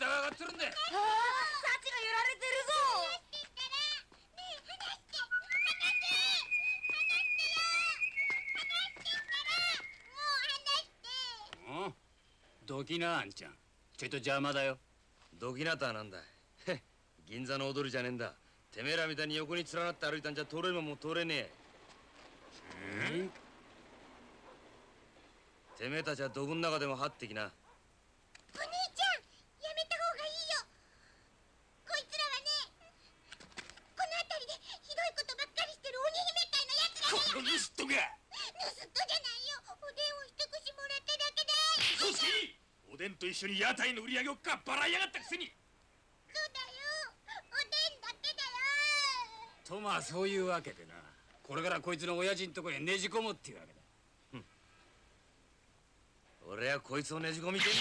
が上がってるんだよ。ああサチがやられてるぞ。なあんちゃん。ちょいと邪魔だよ。ドキナターなんだ銀座の踊りじゃねえんだ。てめえらみたいに横に連なって歩いたんじゃ通れるもんも通れねえ。うん？てめえたちはドブの中でも張ってきなお兄ちゃんやめた方がいいよこいつらはねこの辺りでひどいことばっかりしてる鬼姫会のやつらだよこの盗っ人が盗っ人じゃないよおでんを一口もらっただけだ嘘つきおでんと一緒に屋台の売り上げをかっぱらいやがったくせに。そうだよ。おでんだけだよ。とまあそういうわけでな。これからこいつの親父んとこにねじ込むっていうわけだ。俺はこいつをねじ込みてんだよ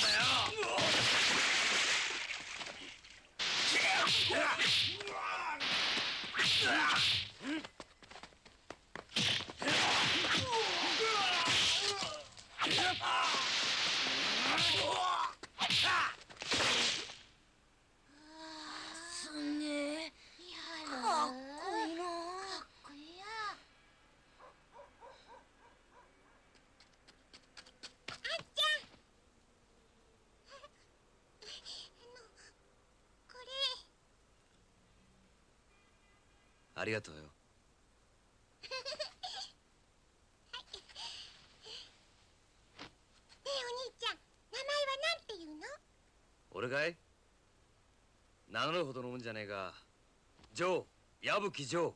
すんげえかっこいいなかっこいいよあんちゃんあのこれありがとうよ。ねえお兄ちゃん名前はなんていうの？俺かい？名乗るほどのもんじゃねえがジョー矢吹ジョー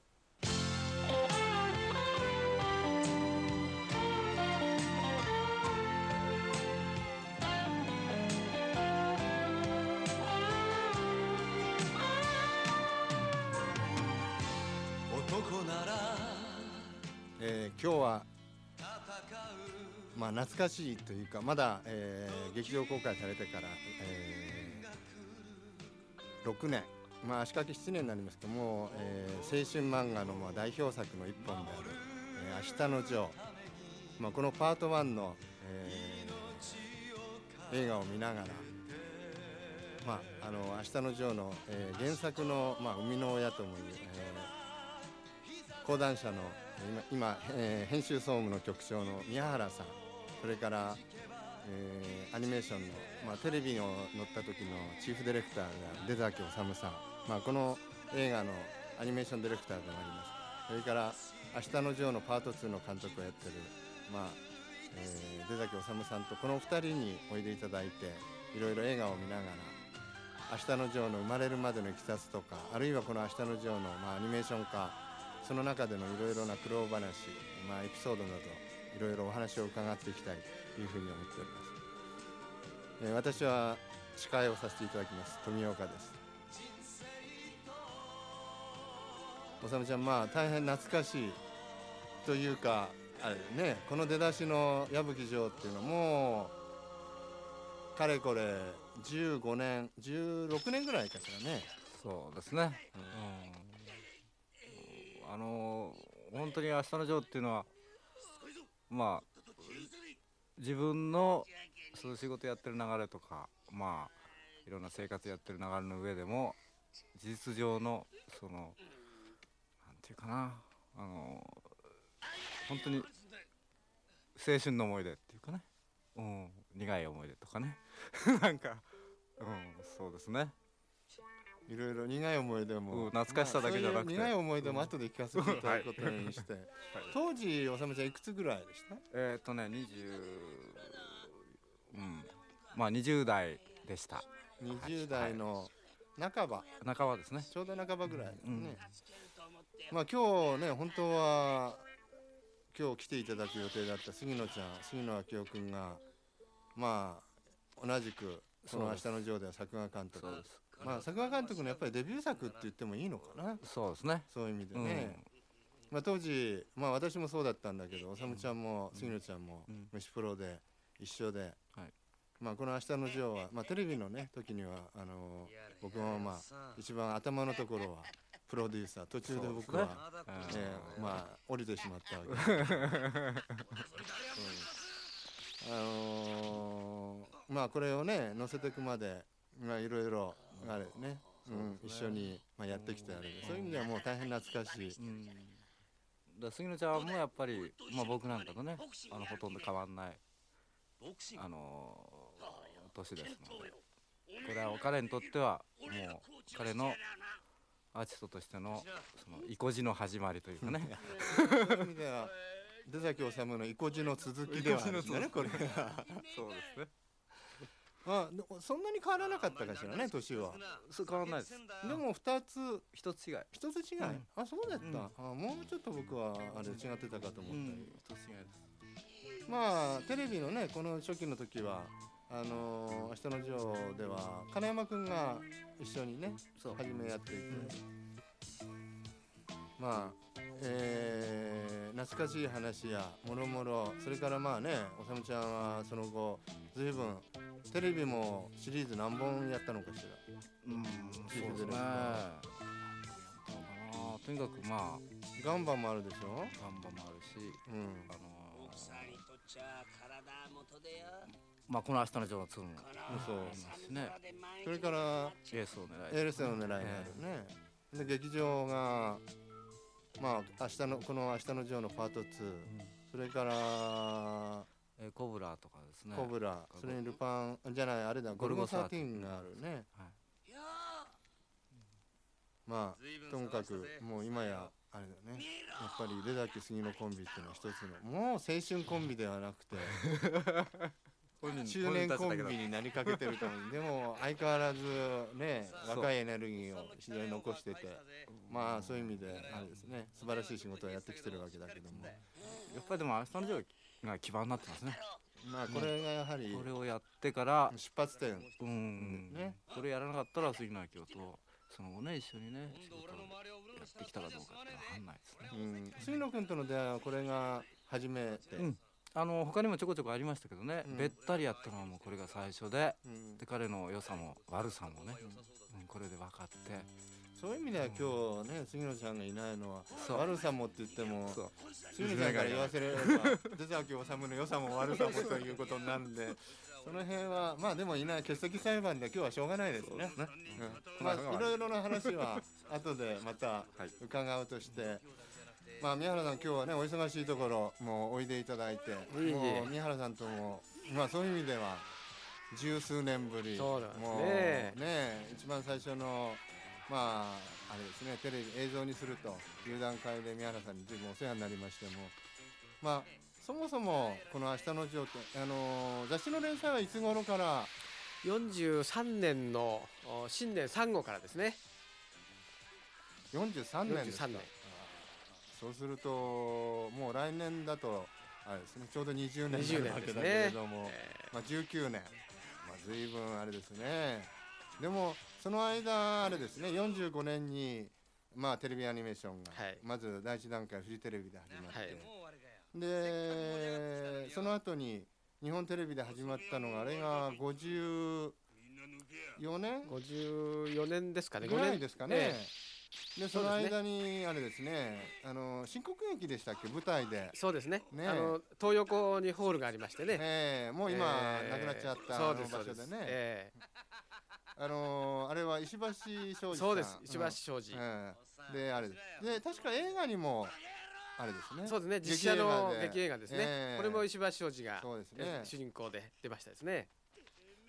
懐かしいというかまだ、えー劇場公開されてから、えー6年。まあ足掛け7年になりますけども、えー青春漫画のまあ代表作の一本である「えー明日のジョー」まあ、このパート1の、えー映画を見ながらまあ、あの明日のジョーの、えー原作の、まあ、生みの親ともいう、えー講談社の今今、えー編集総務の局長の宮原さん。それから、えーアニメーションの、まあ、テレビに乗った時のチーフディレクターが出崎治さん、まあ、この映画のアニメーションディレクターでもあります。それから「明日のジョー」のパート2の監督をやってる、まあえー出崎治さんとこの2人においでいただいていろいろ映画を見ながら「明日のジョー」の生まれるまでのいきさつとかあるいはこの「明日のジョーの」まあ、アニメーション化その中でのいろいろな苦労話、まあ、エピソードなどいろいろお話を伺っていきたいというふうに思っております、えー私は司会をさせていただきます。富岡です。おさむちゃんまあ大変懐かしいというかあれねこの出だしの矢吹城っていうのもかれこれ15年16年ぐらいかしらね。そうですね、うん、あの本当に「明日のジョー」っていうのはまあ自分のそういう仕事やってる流れとかまあいろんな生活やってる流れの上でも事実上のそのなんていうかなあの本当に青春の思い出っていうかね、うん、苦い思い出とかね なんか、うん、そうですね。いろいろ苦い思い出も、うん懐かしさだけじゃなくて。苦い思い出も後で聞かせていただくことにして、当時おさむちゃんいくつぐらいでした？えーっとね20うん。まあ20代でした。20代の半ば、半ばですね。ちょうど半ばぐらいですね、うん。まあ今日ね本当は今日来ていただく予定だった杉野ちゃん杉野明夫君がまあ同じくその「明日のジョー」では作画監督。ですまあ作画監督のやっぱりデビュー作って言ってもいいのかな。そうですね。そういう意味でね、まあ、当時、まあ、私もそうだったんだけど修ちゃんも杉野ちゃんもうん。飯プロで一緒で、はい。まあ、この「明日のジョーは」まあ、テレビのね時にはあの僕もまあ一番頭のところはプロデューサー。途中で僕は、そうえーまあ降りてしまったわけ。です、うん。あのーまあこれをね載せていくまでまあいろいろあれね、うん、一緒にまあやってきてあるん。でそういう意味ではもう大変懐かしい。うん。だ杉野ちゃんもやっぱり、まあ、僕なんかとねあのほとんど変わんないあの年ですので。これは彼にとってはもう彼のアーティストとしてのその意固地の始まりというかね。そういう意味では出崎治の「いこじの続き」ではあるんですねこれが。そうですね。まあそんなに変わらなかったかしらね年は。そう変わんないです。でも2つ一つ違い。一つ違い、うん。あそうだった、うん。あもうちょっと僕はあれ違ってたかと思ったり、うん。一つ違いですまあテレビのねこの初期の時はあのー、明日のジョーでは金山君が一緒にねそう。初めやっていて、まあえー懐かしい話やもろもろ。それからまあねおさむちゃんはその後随分テレビもシリーズ何本やったのかしら？うんそうですね。とにかくまあガンバもあるでしょ、ガンバもあるしうん、あの奥さんにとっちゃ体元でよ。まあこの明日のジョーの2もそうありますしね。それからエースを狙いエールセの狙いがあるね、で劇場がまあ明日のこの「明日のジョー」のパート2、それからえーコブラとかですね。コブラ、それにルパンじゃないあれだ。ゴルゴ13があるね。まあともかくもう今やあれだね。やっぱり出崎杉のコンビっていうのは一つのもう青春コンビではなくて 中年コンビになりかけてると思うで も相変わらずね若いエネルギーを非常に残しててまあそういう意味であれですね素晴らしい仕事をやってきてるわけだけども。やっぱりでも明日のジョーが基盤になってますね。まあこれがやはりこれをやってから出発点。うん。ね。これやらなかったら杉野明夫とその後ね一緒にね仕事をやってきたかどうかって分かんないですね。うん。杉野君との出会いはこれが初めて、うん。あの他にもちょこちょこありましたけどね、うん。べったりやったのはもうこれが最初でうん。で彼の良さも悪さもね、うん、これで分かってそういう意味では今日ね杉野ちゃんがいないのは悪さもって言ってもそう。杉野ちゃんから言わせれば出崎治の良さも悪さもということになるんでその辺はまあでもいない欠席裁判で今日はしょうがないですね。うん。まあいろいろな話は後でまた伺うとして。まあ宮原さん今日はねお忙しいところもうおいでいただいてもう宮原さんともまあそういう意味では十数年ぶりそうなんですね。ね一番最初のまああれですねテレビ映像にするという段階で宮原さんに随分お世話になりましてもまあそもそもこの「明日のジョー」ってあのー雑誌の連載はいつ頃から？43年のお新年3号からですね。43年ですか。43年。そうするともう来年だとあれですねちょうど20年に20なるわけだけれども、えまあ、19年、まあ、随分あれですねでもその間あれですね45年にまあテレビアニメーションが、はい。まず第一段階フジテレビで始まって、はい。でその後に日本テレビで始まったのがあれが54年？54年ですかねぐらいですかね、えでその間にあれですねあの新国劇でしたっけ？舞台で。そうですね。ね。えあの東横にホールがありましてね。ええ。もう今、えーなくなっちゃったあそのうですそうです場所でね、えあのーあれは石橋庄司さん。えそうです。石橋庄司。うんええ。であれです。で確か映画にもあれですね。そうですね。実写の劇劇映画ですね。ええ。これも石橋庄司がそうですね。ええ主人公で出ましたですね。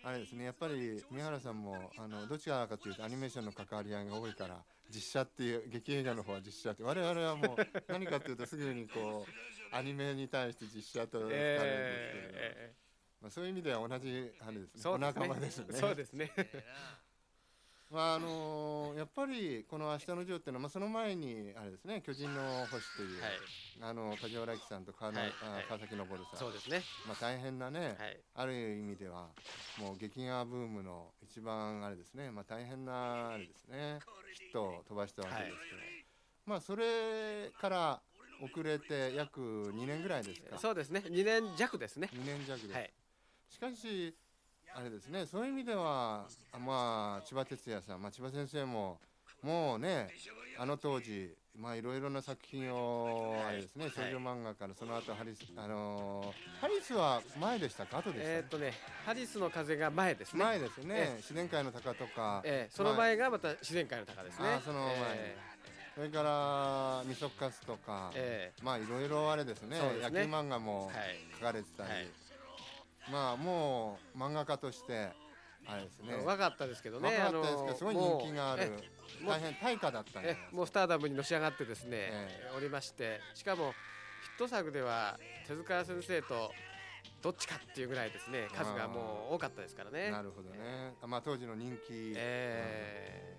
あれですね。やっぱり宮原さんもあのどちらかというとアニメーションの関わり合いが多いから実写っていう劇映画の方は実写って我々はもう何かというとすぐにこうアニメに対して実写と聞かれるんですけれど、ええまあ、そういう意味では同じあれですね。おそうですね。仲間ですね。そうですね。まああのやっぱりこの「明日のジョー」っていうのは、まあ、その前にあれですね「巨人の星」という、はい。あの梶原樹さんと川,、はい。あはい。川崎昇さん、そうですね。まあ、大変なね、はい。ある意味ではもう劇画ブームの一番あれですね、まあ、大変なあれですね。ヒットを飛ばしたわけですけど、まあそれから遅れて約2年ぐらいですか。そうですね。2年弱ですね。2年弱です、はいしかしあれですねそういう意味ではあまあ千葉哲也さん、まあ、千葉先生ももうねあの当時まあいろいろな作品をはいあれですね少女漫画からその後ハリスあのーハリスは前でしたか？後でした？えーっとねハリスの風が前ですね。前ですよね。え自然界の鷹とか。ええ。その前がまた自然界の鷹ですね。あーその前えそれからみそかすとか。えまあいろいろあれですね。ですね。野球漫画もはい。書かれてたり、はいまあもう漫画家としてあれですね。え若かったですけどね若かったですけどすごい人気がある大変大家だったんでもうスターダムにのし上がってですね、えおりましてしかもヒット作では手塚先生とどっちかっていうぐらいですね数がもう多かったですからね。なるほどね、まあ当時の人気、え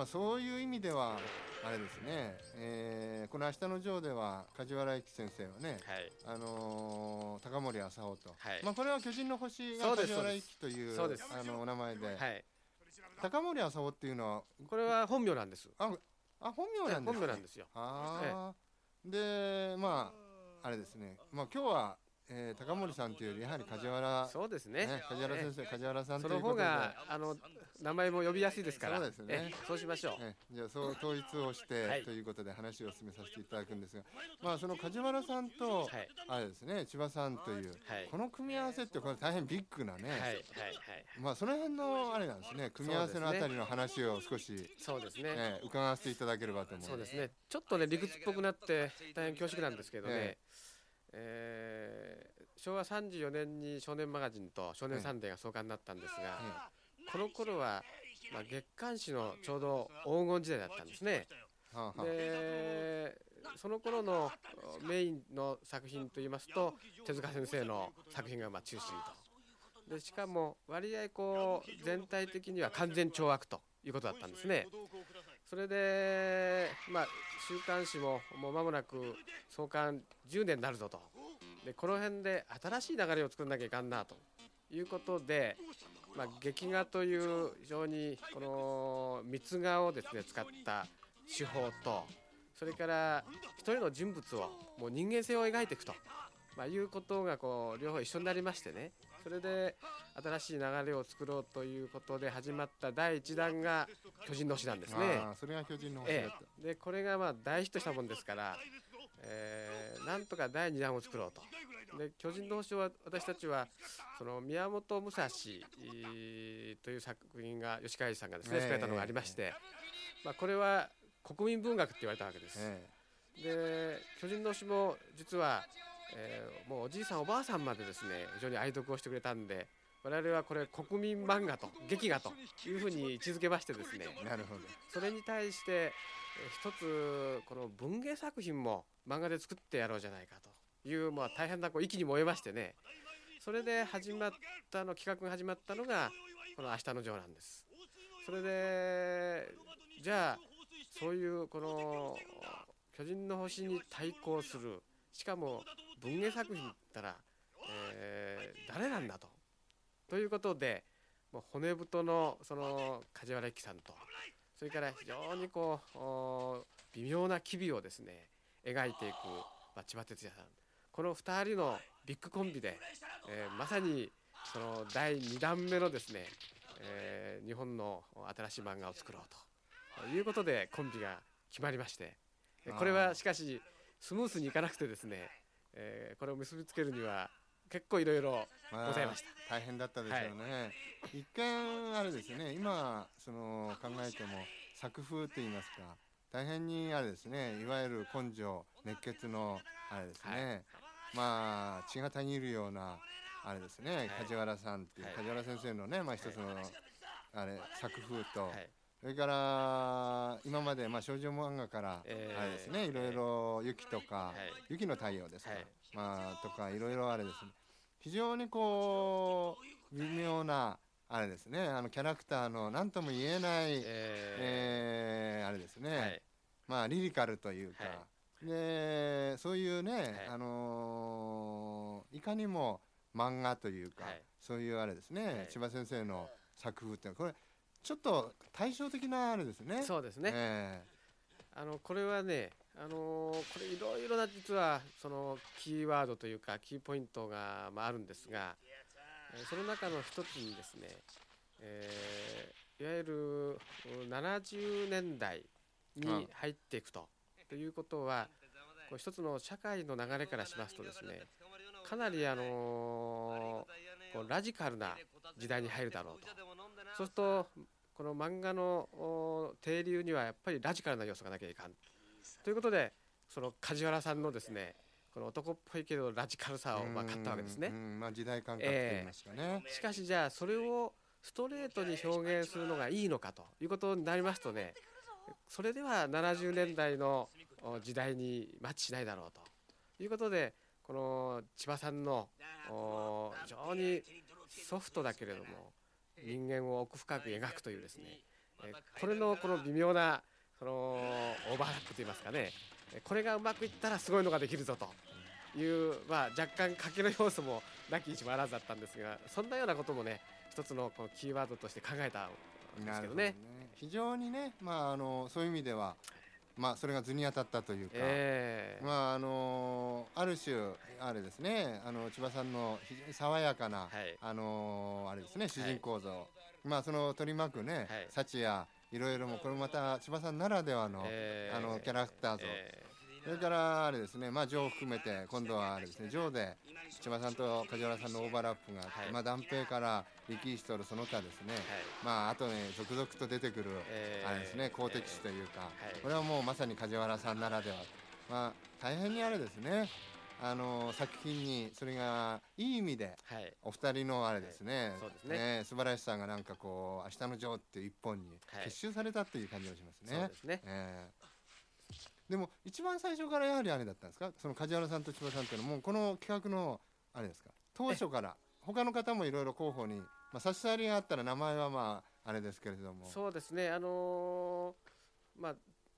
まあそういう意味ではあれですね、えーこの「明日のジョー」では梶原一騎先生はね、ーはい。あのー高森浅尾と、はい。まあこれは巨人の星が梶原一騎というあのお名前で、はい。高森浅尾っていうのはこれは本名なんです。ああ本名なんです本名なんですよ。ああ、でまああれですね。まあ今日は、えー高森さんというよりやはり梶原そうですね。ね梶原先生、梶原さんとその方いうことで。があの名前も呼びやすいですから。そうですね。えそうしましょう。えじゃあそう統一をして、はい。ということで話を進めさせていただくんですがまあその梶原さんと、はい。あれですね千葉さんという、はい。この組み合わせってこれ大変ビッグなね、はいはいはい。まあその辺のあれなんですね組み合わせのあたりの話を少し、そうですね、えー伺わせていただければと思います。そうですね。ちょっとね理屈っぽくなって大変恐縮なんですけどね、ええー昭和34年に少年マガジンと少年サンデーが創刊になったんですが、この頃は、まあ、月刊誌のちょうど黄金時代だったんですね。はあはあ。でその頃のメインの作品といいますと手塚先生の作品がまあ中心と。でしかも割合こう全体的には完全懲悪ということだったんですねそれでまあ週刊誌ももう間もなく創刊10年になるぞと。でこの辺で新しい流れを作らなきゃいかんなと。いうことで、まあ、劇画という非常にこの密画をですね使った手法とそれから一人の人物をもう人間性を描いていくと、まあ、いうことがこう両方一緒になりましてね。それで新しい流れを作ろうということで始まった第一弾が「巨人の星」なんですね。それが巨人の星だっえた、え、でこれがまあ大ヒットしたもんですから、えーなんとか第2弾を作ろうと。で巨人の星は私たちはその宮本武蔵えーという作品が吉川さんがですねええ作られたのがありまして、まあ、これは国民文学って言われたわけです。えで巨人の星も実は、えーもうおじいさんおばあさんまでですね非常に愛読をしてくれたんで我々はこれ国民漫画と劇画というふうに位置づけましてですねえなるほどそれに対してえー一つこの文芸作品も漫画で作ってやろうじゃないかというまあ大変なこう息に燃えましてねそれで始まったの企画が始まったのがこの「明日のジョー」なんです。それでじゃあそういうこの「巨人の星」に対抗するしかも文芸作品ったら、えー誰なんだと。ということでもう骨太のその梶原一騎さんとそれから非常にこう微妙な機微をですね描いていく、まあ、千葉哲也さんこの2人のビッグコンビで、えーまさにその第2弾目のですね、えー日本の新しい漫画を作ろうということでコンビが決まりましてこれはしかしスムースにいかなくてですね、えーこれを結びつけるには結構いろいろまあございました。大変だったでしょうね、一見あれですね。今その考えても作風といいますか大変にあれですね。いわゆる根性熱血のあれですね、まあ血がたぎるようなあれですね、梶原さんっていう、はい。梶原先生のねまあ一つの、あれ作風と、はいそれから今までまあ少女漫画からえー。あれですね、いろいろ雪とか、はい。雪の太陽ですか、はい。まあとかいろいろあれですね。非常にこう微妙なあれですね。あのキャラクターの何とも言えない、ええーあれですね、まあリリカルというか、はでそういうね、はい。あのーいかにも漫画というか、はい。そういうあれですね、はい。千葉先生の作風っていうのはこれちょっと対照的なあれですね。そうですね、えあのこれはね、あのーこれいろいろな実はそのキーワードというかキーポイントが、まあ、あるんですが、えーその中の一つにですね、えーいわゆるう70年代に入っていくと。ということはこう一つの社会の流れからしますとですねかなりあのーこうラジカルな時代に入るだろうとそうするとこの漫画のお定流にはやっぱりラジカルな要素がなきゃいかん。ということでその梶原さんのですねこの男っぽいけどラジカルさをまあ買ったわけですね。まあ時代感覚と言いますかね。しかしじゃあそれをストレートに表現するのがいいのかということになりますとねそれでは70年代のお時代にマッチしないだろうということでこの千葉さんのお非常にソフトだけれども人間を奥深く描くというですねえこれのこの微妙なそのオーバーラップといいますかねえこれがうまくいったらすごいのができるぞという、まあ、若干賭けの要素もなきにしもあらずだったんですがそんなようなこともね一つのこのキーワードとして考えたんですけどねね。。非常にね、まああのそういう意味では、まあそれが図に当たったというか。ええ。まああのある種あれですねあの千葉さんの非常に爽やかな、はい。あのあれですね主人公像、まあその取り巻くね、はい。幸やいろいろもこれまた千葉さんならではの、ええ。あのキャラクター像、えそれからあれですねまあジョーを含めて今度はあれですねジョーで千葉さんと梶原さんのオーバーラップがあって、はい。まあ断平から力士とるその他ですね、はい。まああとね続々と出てくる、ええあれですね好敵手というか、はい。これはもうまさに梶原さんならでは。まあ大変にあれですね。あの作品にそれがいい意味ではい。お二人のあれですね,、そうですね。素晴らしさがなんかこう「明日のジョー」っていう一本にはい。結集されたっていう感じがしますね。でも一番最初からやはりあれだったんですか？その梶原さんと千葉さんっていうのはもうこの企画のあれですか？当初から他の方もいろいろ候補に、まあ、差し障りがあったら名前はまああれですけれども。そうですね。あのーまあ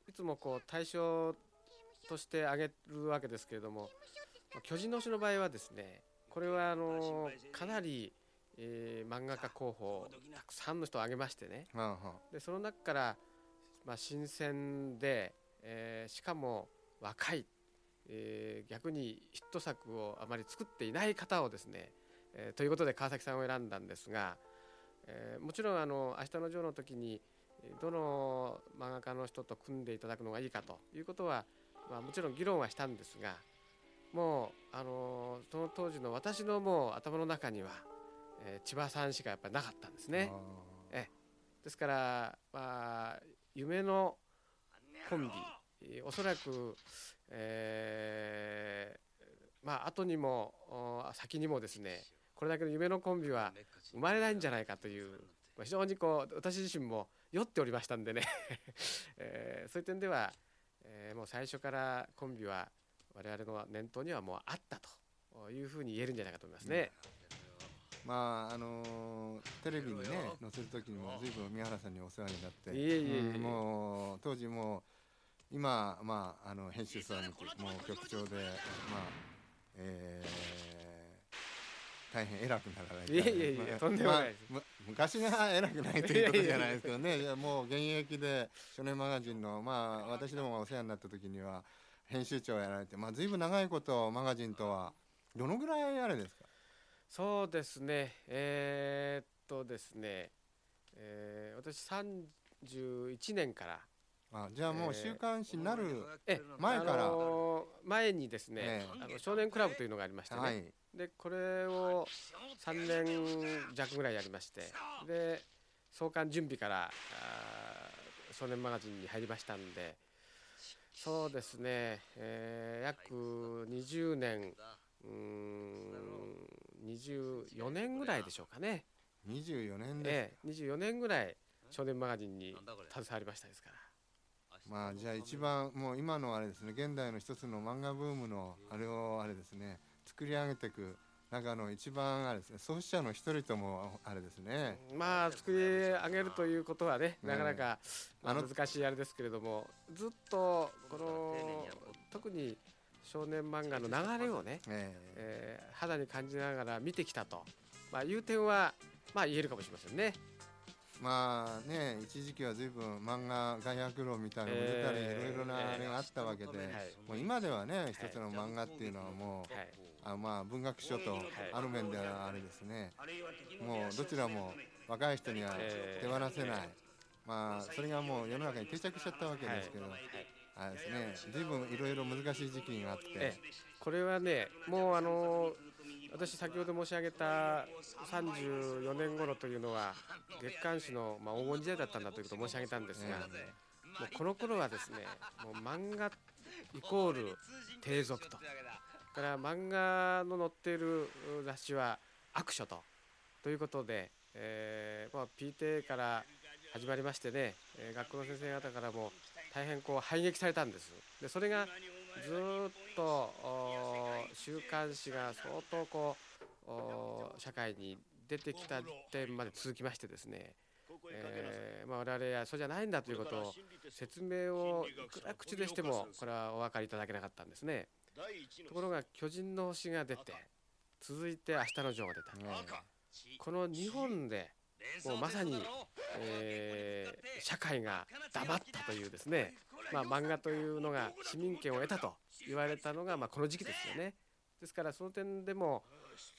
いつもこう対象として挙げるわけですけれどもまあ巨人の星の場合はですねこれはあのーかなり、えー漫画家候補たくさんの人を挙げましてね。はあはでその中から、まあ、新鮮で、えーしかも若い、えー逆にヒット作をあまり作っていない方をですね、えーということで川崎さんを選んだんですが、えーもちろんあの「明日のジョー」の時にえーどの漫画家の人と組んでいただくのがいいかということは、まあ、もちろん議論はしたんですがもう、あのーその当時の私のもう頭の中には、えー千葉さんしかやっぱりなかったんですあね。ですから、まあ、夢のコンビ、えーおそらく、えーまあ後にもお先にもですねこれだけの夢のコンビは生まれないんじゃないかという、まあ、非常にこう私自身も酔っておりましたんでね、えーそういう点では、えーもう最初からコンビは我々の念頭にはもうあったというふうに言えるんじゃないかと思いますね。まああのーテレビにね載せる時にも随分宮原さんにお世話になっていえいえうんもう当時もう今まああの編集さんもう局長でまあえー大変偉くなられていえいえいえまあとんでもないです。まあむ昔が偉くないということじゃないですけどね。いやもう現役で少年マガジンのまあ私どもがお世話になった時には編集長をやられてまあ随分長いことマガジンとはどのぐらいあれですか？そうですね、えーっとですね、えー私31年から、あじゃあもう週刊誌になる、え前から。あのー前にですね、えあの少年クラブというのがありましてね、はい。でこれを3年弱ぐらいやりまして。で創刊準備から少年マガジンに入りましたんで。そうですね、えー約20年うーん24年ぐらいでしょうかね、24年ですええ、24年ぐらい少年マガジンに携わりましたですから。まあじゃあ一番もう今のあれですね現代の一つの漫画ブームのあれをあれですね作り上げていく中の一番あれですね創始者の一人ともあれですね。まあ作り上げるということはね、うん。なかなか、難しいあれですけれどもずっとこの特に少年漫画の流れをね、え。えー肌に感じながら見てきたと、まあ、いう点は、まあ、言えるかもしれませんね。えまあね一時期は随分漫画外役論みたいなのも出たり、ええいろいろなあれがあったわけで、はい。もう今ではね一つの漫画っていうのはもう、はい。あまあ文学書とある面ではあれですね。もうどちらも若い人にはえー手放せない、まあそれがもう世の中に定着しちゃったわけですけど、はい。あれですね随分いろいろ難しい時期があって、ええ。これはねもうあの私先ほど申し上げた34年頃というのは月刊誌の、ま、黄金時代だったんだということを申し上げたんですが、もうこの頃はですねもう漫画イコール低俗とそれから漫画の載っている雑誌は悪書とということで、えーまあ、PTA から始まりましてね、学校の先生方からも大変こう排撃されたんです。でそれがずーっと週刊誌が相当こう社会に出てきた点まで続きましてですね、えーまあ、我々はそうじゃないんだということを説明をいくら口でしてもこれはお分かりいただけなかったんですね。ところが「巨人の星」が出て続いて「明日のジョー」が出た、この2本でもうまさに、えー社会が黙ったというですね、まあ、漫画というのが市民権を得たと言われたのが、まあ、この時期ですよね。ですからその点でも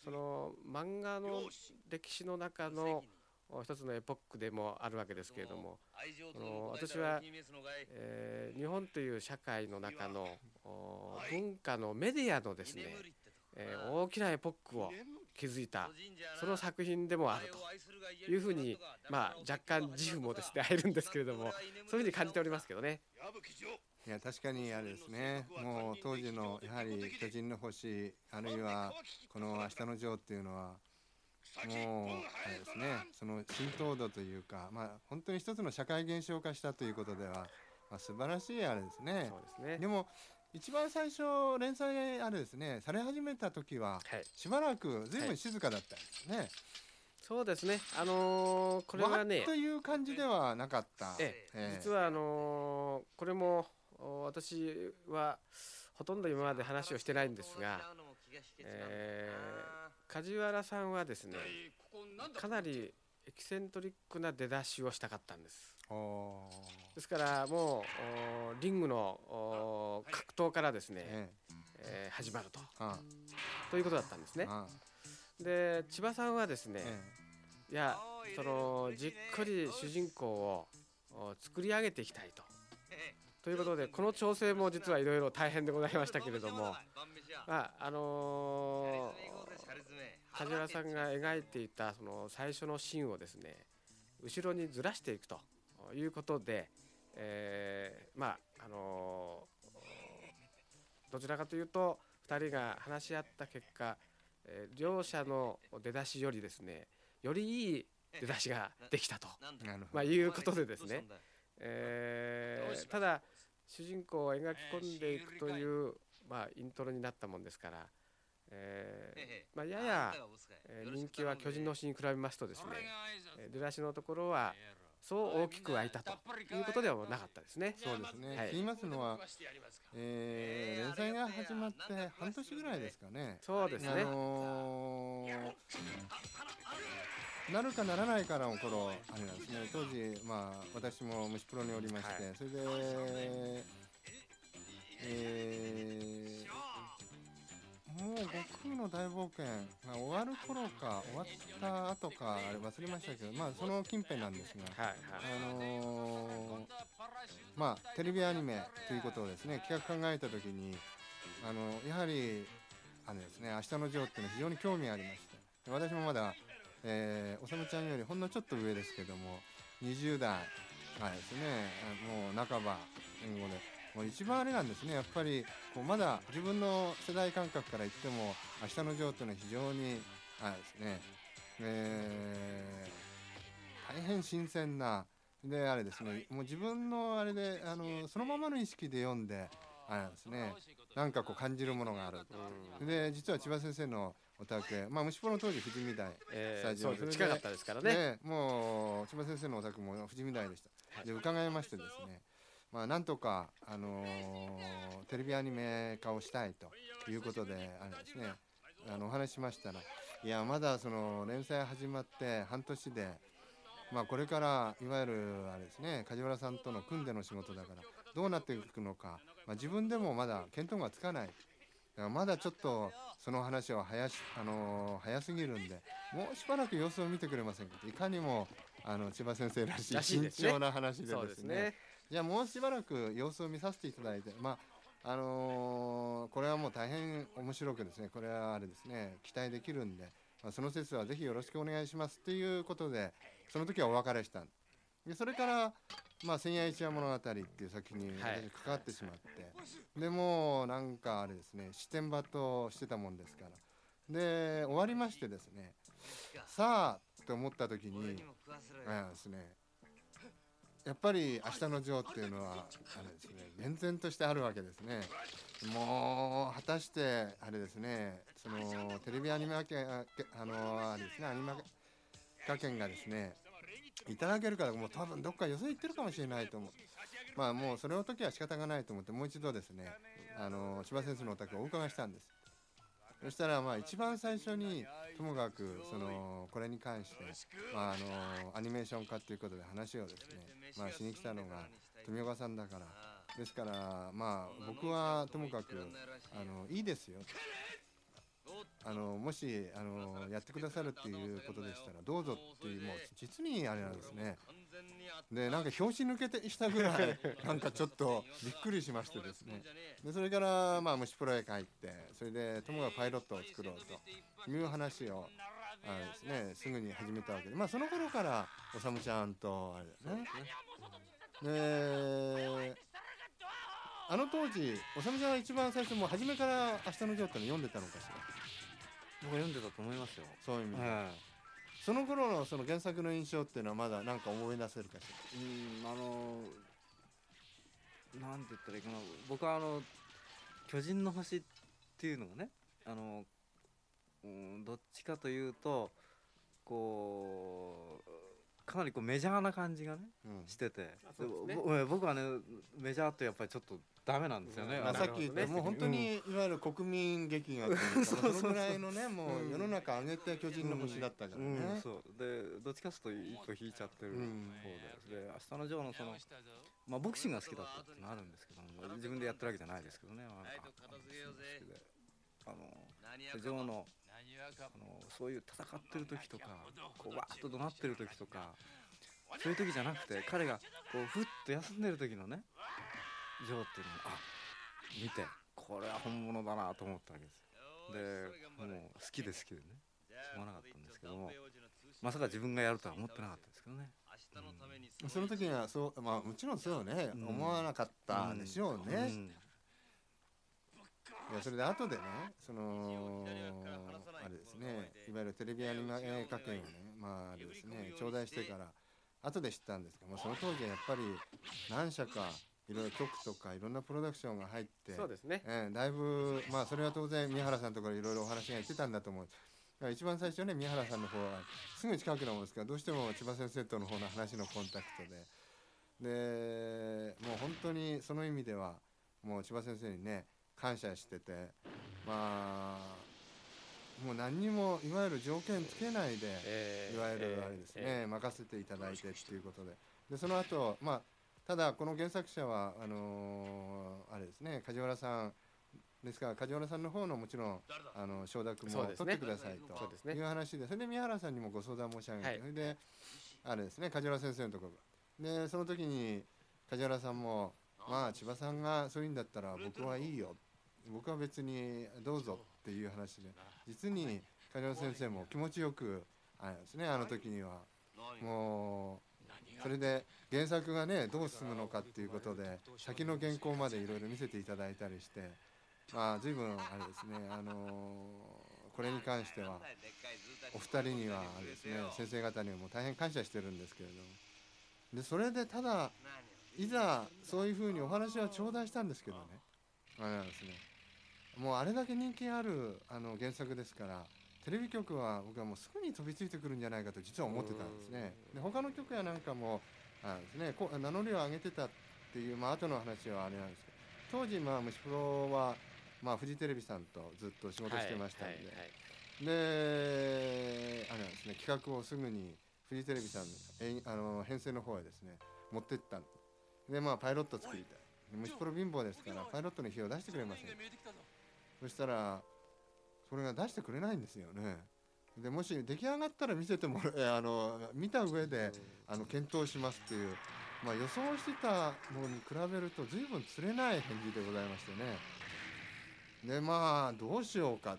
その漫画の歴史の中のお一つのエポックでもあるわけですけれども、その私は、えー日本という社会の中のお文化のメディアのですね、えー大きなエポックを築いた。その作品でもあると。いうふうに、まあ、若干自負もですね入るんですけれどもそういうふうに感じておりますけどね。いや確かにあれですね。もう当時のやはり「巨人の星」あるいはこの「明日のジョー」っていうのはもうあれですねその浸透度というかまあ本当に一つの社会現象化したということでは、まあ、素晴らしいあれですね。そうですね。でも一番最初連載あれですねされ始めた時ははい、しばらく随分静かだったんですね、そうですね。あのーこれはねという感じではなかった、ええ。ええ。実はあのーこれもお私はほとんど今まで話をしてないんですが、え梶原さんはですねかなりエキセントリックな出だしをしたかったんです。ですからもうおリングのお格闘からですね、ええ。ー始まると。ということだったんですね。あで千葉さんはですね、えいやそのじっくり主人公をお作り上げていきたいと。ということでこの調整も実はいろいろ大変でございましたけれども、まああのー梶原さんが描いていたその最初のシーンをですね後ろにずらしていくということで、えーまああのーどちらかというと2人が話し合った結果、えー両者の出だしよりですねよりいい出だしができたと、まあ、いうことでですね、えーただ主人公を描き込んでいくという、まあ、イントロになったもんですから、えーまあ、やや、えー人気は巨人の星に比べますとですね、えー出だしのところはそう大きく湧いたということではなかったですね。そうですね、はい言いますのは、えー連載が始まって半年ぐらいですかね。あそうですね。のーなるかならないかの頃あれなんですね当時まあ私も虫プロにおりまして、はいそれでえーもう悟空の大冒険が終わる頃か終わった後かあれ忘れましたけどまあその近辺なんですがはいあのーまあテレビアニメということをですね企画考えた時にあのやはりあのですね「明日のジョー」っていうのは非常に興味がありましてで私もまだ、えー、おさむちゃんよりほんのちょっと上ですけども20代がですねあもう半ば前後でもう一番あれなんですね。やっぱりこうまだ自分の世代感覚から言っても「明日のジョー」っていうのは非常にあれですね、えー大変新鮮なであれですね。もう自分のあれであのそのままの意識で読んであれなんですね。なんかこう感じるものがある。うんで実は千葉先生のお宅へまあ虫プロの当時富士見台えースタジオそうです。それで近かったですからね。ねもう千葉先生のお宅も富士見台でした。で伺いましてですねまあなんとかあのーテレビアニメ化をしたいということであれですねあのお話ししましたらいやまだその連載始まって半年でまあこれからいわゆるあれですね梶原さんとの組んでの仕事だからどうなっていくのか、まあ、自分でもまだ見当がつかない。まだちょっとその話は早し、あのー早すぎるんでもうしばらく様子を見てくれませんかといかにもあの千葉先生らしい慎重な話でですねじゃあもうしばらく様子を見させていただいてまああのーこれはもう大変面白くですねこれはあれですね期待できるんで、まあ、その説はぜひよろしくお願いしますっていうことでその時はお別れしたん。でそれから「まあ、千夜一夜物語」っていう作品にはい。私関わってしまって、でもうなんかあれですね視点場としてたもんですから。で終わりましてですねさあと思った時にあですねやっぱり「明日のジョー」っていうのはあれですね厳然としてあるわけですね。もう果たしてあれですねそのテレビアニメ化ああのあれですねアニメ化権がですねいただけるからもう多分どっかよそ行ってるかもしれないと思う。まあもうそれの時は仕方がないと思ってもう一度ですねあの千葉先生のお宅をお伺いしたんです。そしたらまあ一番最初にともかくそのこれに関して、まあ、あのアニメーション化ということで話をですね、まあ、しに来たのが富岡さんだから。ですからまあ僕はともかくあのいいですよあのもしあのやってくださるっていうことでしたらどうぞっていうもう実にあれなんですね。でなんか拍子抜けてしたぐらい なんかちょっとびっくりしましてですね。でそれからまあ虫プロへ帰ってそれで友がパイロットを作ろうという話をあれですねすぐに始めたわけでまあその頃からおさむちゃんとあれですね。であの当時おさむちゃんは一番最初もう初めから「明日のジョー」っての読んでたのかしら僕は読んでたと思いますよ。そういう意味で、えその頃のその原作の印象っていうのはまだなんか思い出せるかしえうんあのなんて言ったらいいかな。僕はあの巨人の星っていうのがねあの、うん、どっちかというとこうかなりこうメジャーな感じがねら、うん。してて。そうですね。僕はねメジャーとやっぱりちょっとダメなんですよね。まあ、さっき言った、もう本当にいわゆる国民劇画というかそのぐらいのねもう世の中上げて巨人の星だったからね、うん、そう。でどっちかというと一歩引いちゃってる方うん。で、で明日のジョーのそのまあボクシングが好きだったっていうのはあるんですけども自分でやってるわけじゃないですけどねあの？ジョーのあのそういう戦ってる時とかこうわーっと怒鳴ってる時とかそういう時じゃなくて彼がこうふっと休んでる時のねジョーっていうのをあ見てこれは本物だなと思ったわけですよ。でもう好きで好きでねしょうがなかったんですけどもまさか自分がやるとは思ってなかったですけどね。その時にはそうまあもちろんそうよね、うん。思わなかったでしょうね、うんいやそれで後でねそのあれですねいわゆるテレビアニメ化権をねまああれですね頂戴してから後で知ったんですけどもその当時はやっぱり何社かいろいろ局とかいろんなプロダクションが入ってそうですね。ええだいぶまあそれは当然宮原さんとかいろいろお話が言ってたんだと思う。一番最初ね宮原さんの方はすぐ近くなもんですからどうしても千葉先生との方の話のコンタクトで。でもう本当にその意味ではもう千葉先生にね感謝しててまあもう何にもいわゆる条件つけないで、えーいわゆるえーあれですね、え任せていただいてっていうことで。でその後まあただこの原作者はあのーあれですね梶原さんですから梶原さんの方のもちろんあの承諾も取ってくださいそうですね。という話でそれで宮原さんにもご相談申し上げて、はい。それであれですね梶原先生のところ。でその時に梶原さんもまあ千葉さんがそういうんだったら僕はいいよ僕は別にどうぞっていう話で実に梶原先生も気持ちよくあれですねあの時には。もうそれで原作がねどう進むのかっていうことで先の原稿までいろいろ見せていただいたりしてまあ随分あれですねあのこれに関してはお二人にはあれですね先生方にはもう大変感謝してるんですけれども。でそれでただいざそういうふうにお話は頂戴したんですけどね。あれなんですねもうあれだけ人気あるあの原作ですからテレビ局は僕はもうすぐに飛びついてくるんじゃないかと実は思ってたんですね。で他の局やなんかもあれですねこう名乗りを上げてたっていう、まあ後の話はあれなんですけど当時まあ虫プロはまあフジテレビさんとずっと仕事してましたんで、はいはいはい。であれなんですね企画をすぐにフジテレビさんえあの編成の方へですね持ってった。んでまあパイロット作りたい。で虫プロ貧乏ですからパイロットの費用出してくれませんそそしたらそれが出してくれないんですよね。でもし出来上がったら見せてもらえあの見た上であの検討しますっていう、まあ、予想してたのに比べると随分釣れない返事でございましてね。でまあどうしようか。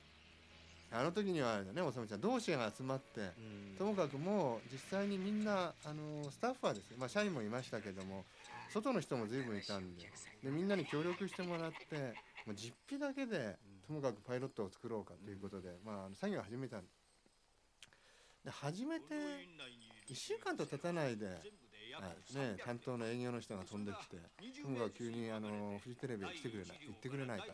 あの時にはあれだねおさむちゃん。同志が集まってともかくもう実際にみんなあのスタッフはですね、まあ、社員もいましたけども外の人も随分いたんで。でみんなに協力してもらってもう実費だけでともかくパイロットを作ろうかということで、まああの作業を始めたんで。始めて1週間と経たないで、はいね、担当の営業の人が飛んできてともかく急にあのフジテレビへ来てくれない行ってくれないか。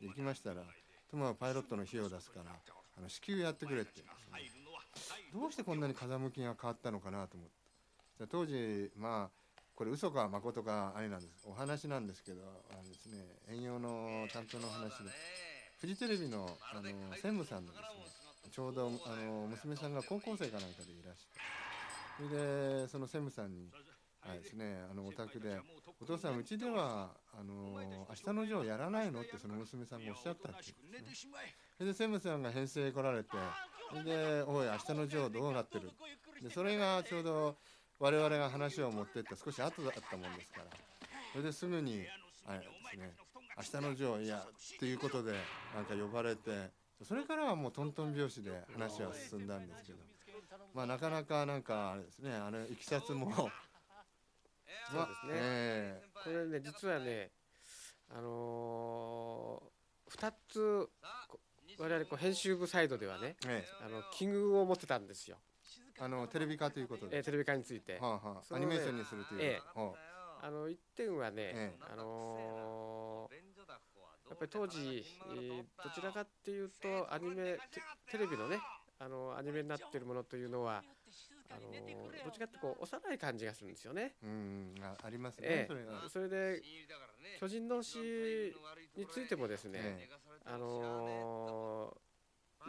行きましたらともかくパイロットの費用を出すからあの至急やってくれって。ねどうしてこんなに風向きが変わったのかなと思って。で当時まあこれ嘘か誠かあれなんですお話なんですけどあのですね営業の担当の話でフジテレビのあの専務さんのですねちょうどあの娘さんが高校生かなんかでいらしてそれでその専務さんにはいですねあのお宅で「お父さんうちではあの明日のジョーやらないの?」ってその娘さんがおっしゃったって言うですねそれで専務さんが編成来られてそれで「おい明日のジョーどうなってる?」でそれがちょうど我々が話を持ってって少し後だったもんですからそれですぐにあれですね明日のジョーいやっていうことでなんか呼ばれてそれからはもうトントン拍子で話は進んだんですけどまあなかなかなんかあれですねあのいきさつもそうですね。えこれね実はねあのー、2つこ我々こう編集部サイドではねええ。あの危惧を持ってたんですよ、えあのテレビ化ということで、えーテレビ化について。はあはあ、アニメーションにするという、えはあの一点はね、ええ。あのーやっぱり当時、えーどちらかっていうとアニメテテレビのねあのアニメになっているものというのはあのどっちかってこう幼い感じがするんですよね。あうん。あありますね、えそれがえ、それで巨人の詩についてもですね、えあのー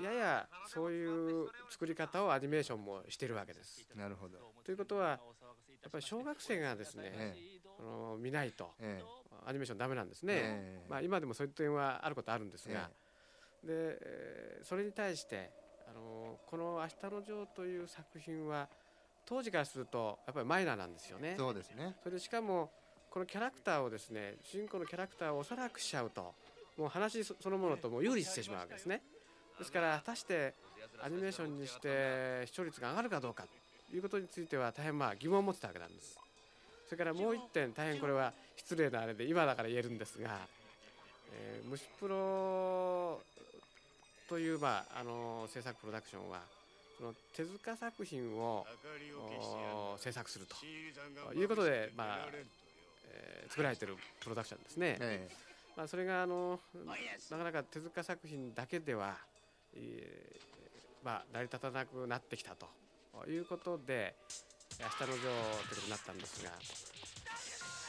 ややそういう作り方をアニメーションもしてるわけです。なるほど、ということはやっぱり小学生がですね、の見ないとえアニメーションダメなんですね。ええまあ、今でもそういう点はあることあるんですが、で、えーそれに対して、あのこの「明日のジョー」という作品は当時からするとやっぱりマイナーなんですよね。そうですねそれでしかもこのキャラクターをですね主人公のキャラクターをおそらくしちゃうともう話そそのものともう有利してしまうわけですね。ですから果たしてアニメーションにして視聴率が上がるかどうかということについては大変まあ疑問を持ってたわけなんです。それからもう一点大変これは失礼なあれで今だから言えるんですが、えー、虫プロという、まあ、あの制作プロダクションはその手塚作品をお制作すると。いうことで、まあえー作られているプロダクションですね。えまあ、それがあのなかなか手塚作品だけでは、えーまあ、成り立たなくなってきたということで「明日のジョー」ということになったんですが、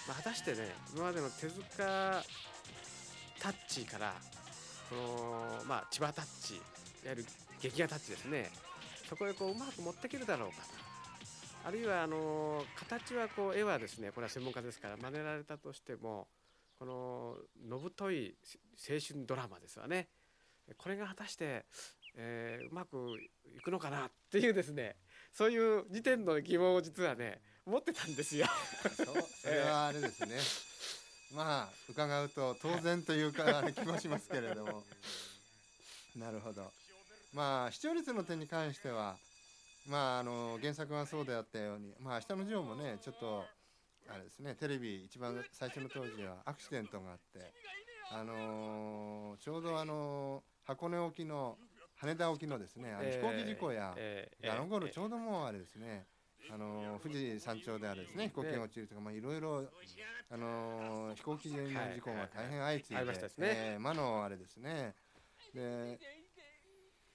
まあ、果たしてね今までの手塚タッチからこの、まあ、千葉タッチいわゆる劇画タッチですねそこへこううまく持っていけるだろうかと。あるいはあの形はこう絵はですねこれは専門家ですから真似られたとしてもこののぶとい青春ドラマですわねこれが果たして、えーうまくいくのかなっていうですねそういう時点の疑問を実はね持ってたんですよ。えそうそれはあれですね、まあ伺うと当然というか気もしますけれども。なるほど。まあ視聴率の点に関してはまああの原作がそうであったようにまあ明日のジョーもねちょっとあれですねテレビ一番最初の当時はアクシデントがあってあのーちょうどあのー箱根沖の羽田沖のですねあの飛行機事故や、えーえーあの頃えーちょうどもうあれですね、あのー富士山頂であれですね飛行機が落ちるとか、まあいろいろあのー飛行機の事故が大変相次いで、ねえー魔のあれですね。で、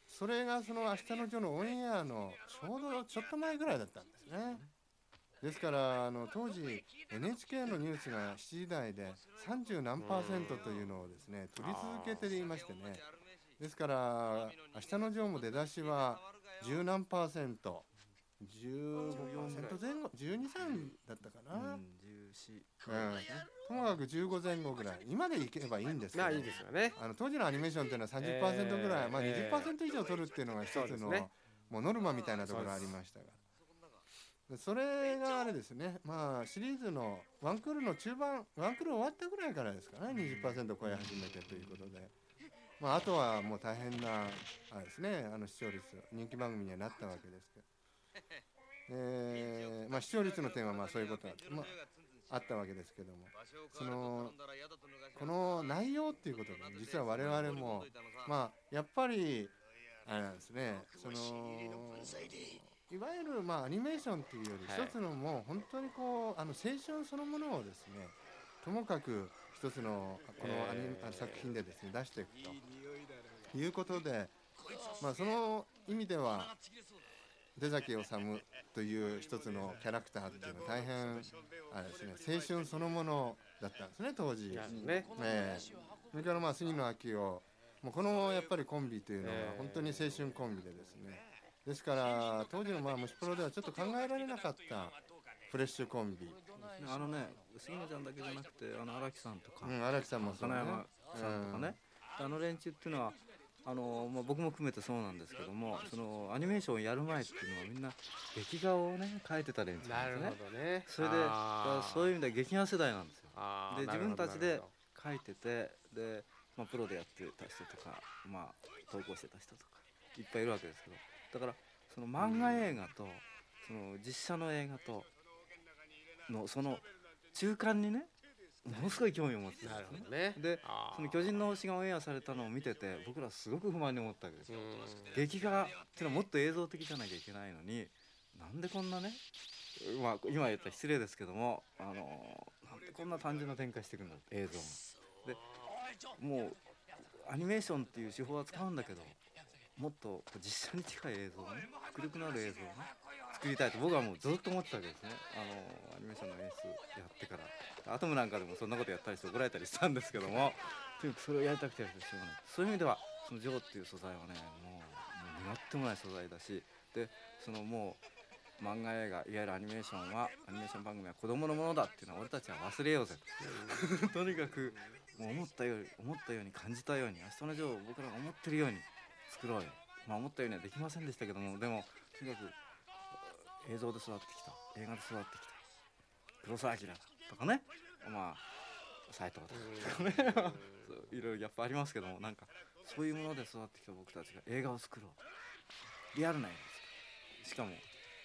それがその明日のジョーのオンエアのちょうどちょっと前ぐらいだったんですね。ですからあの当時 NHK のニュースが7時台で30何パーセントというのをですね取り続けていましてねですから明日のジョーも出だしは10何パーセント。15%前後？12、3だったかな、し、うん。ともかく15前後ぐらい。今でいけばいいんですけど。まあいいですよね。あの当時のアニメーションっていうのは30%ぐらい、まあ20%以上取るっていうのが一つの、もうノルマみたいなところがありましたがでそれがあれですね。まあシリーズのワンクールの中盤ワンクール終わったぐらいからですかね。20%超え始めてということで、まあ、あとはもう大変なあれですね。あの視聴率人気番組にはなったわけですけど、えーまあ、視聴率の点はまあそういうことが、まあ、あったわけですけども。そのこの内容っていうことで実は我々もまあやっぱりあれなんですね。そのいわゆるまあアニメーションっていうよりはい。一つのもう本当にこうあの青春そのものをですねともかく一つのこのアニメ、えー。作品でですね出していくということでまあその意味では出崎治という一つのキャラクターっていうのは大変あれですね青春そのものだったんですね当時。ね。ええそれからまあ杉野明夫もうこのやっぱりコンビというのはええ本当に青春コンビでですね。ですから当時のまあ虫プロではちょっと考えられなかったフレッシュコンビ、あのね杉野ちゃんだけじゃなくてあの荒木さんとか、うん、荒木さんもね。金山さんとかね、あの連中っていうのはあの、まあ、僕も含めてそうなんですけどもそのアニメーションをやる前っていうのはみんな劇画をね描いてた連中なんですね。ほどね。それでそういう意味では劇画世代なんですよ。で自分たちでなるほ書いててで、まあ、プロでやってた人とか、まあ、投稿してた人とかいっぱいいるわけですけど。だからその漫画映画とその実写の映画とのその中間にねものすごい興味を持ってたんですねね。でその「巨人の星」がオンエアされたのを見てて僕らすごく不満に思ったわけですよ。うん劇画っていうのはもっと映像的じゃなきゃいけないのになんでこんなねまあ今言ったら失礼ですけどもあのなんでこんな単純な展開していくんだって映像も。でもうアニメーションっていう手法は使うんだけどもっと実写に近い映像ね迫力のある映像をね作りたいと僕はもうずっと思ってたわけですね。あのアニメーションの演出やってから。アトムなんかでもそんなことやったりして怒られたりしたんですけども。とにかくそれをやりたくてやりたくてしょう。がないそういう意味ではそのジョーっていう素材はねもうもう苦ってもない素材だし。でそのもう漫画映画いわゆるアニメーションはアニメーション番組は子供のものだっていうのは俺たちは忘れようぜと。とにかくもう思ったより思ったように感じたように明日のジョーを僕らが思ってるように作ろうよ。まあ思ったようにはできませんでしたけども。でもとにかく映像で育ってきた。映画で育ってきた。黒澤明だとかね。まあ斎藤とか。ねいろいろやっぱありますけどもなんかそういうもので育ってきた僕たちが映画を作ろう。リアルな映画ですしかも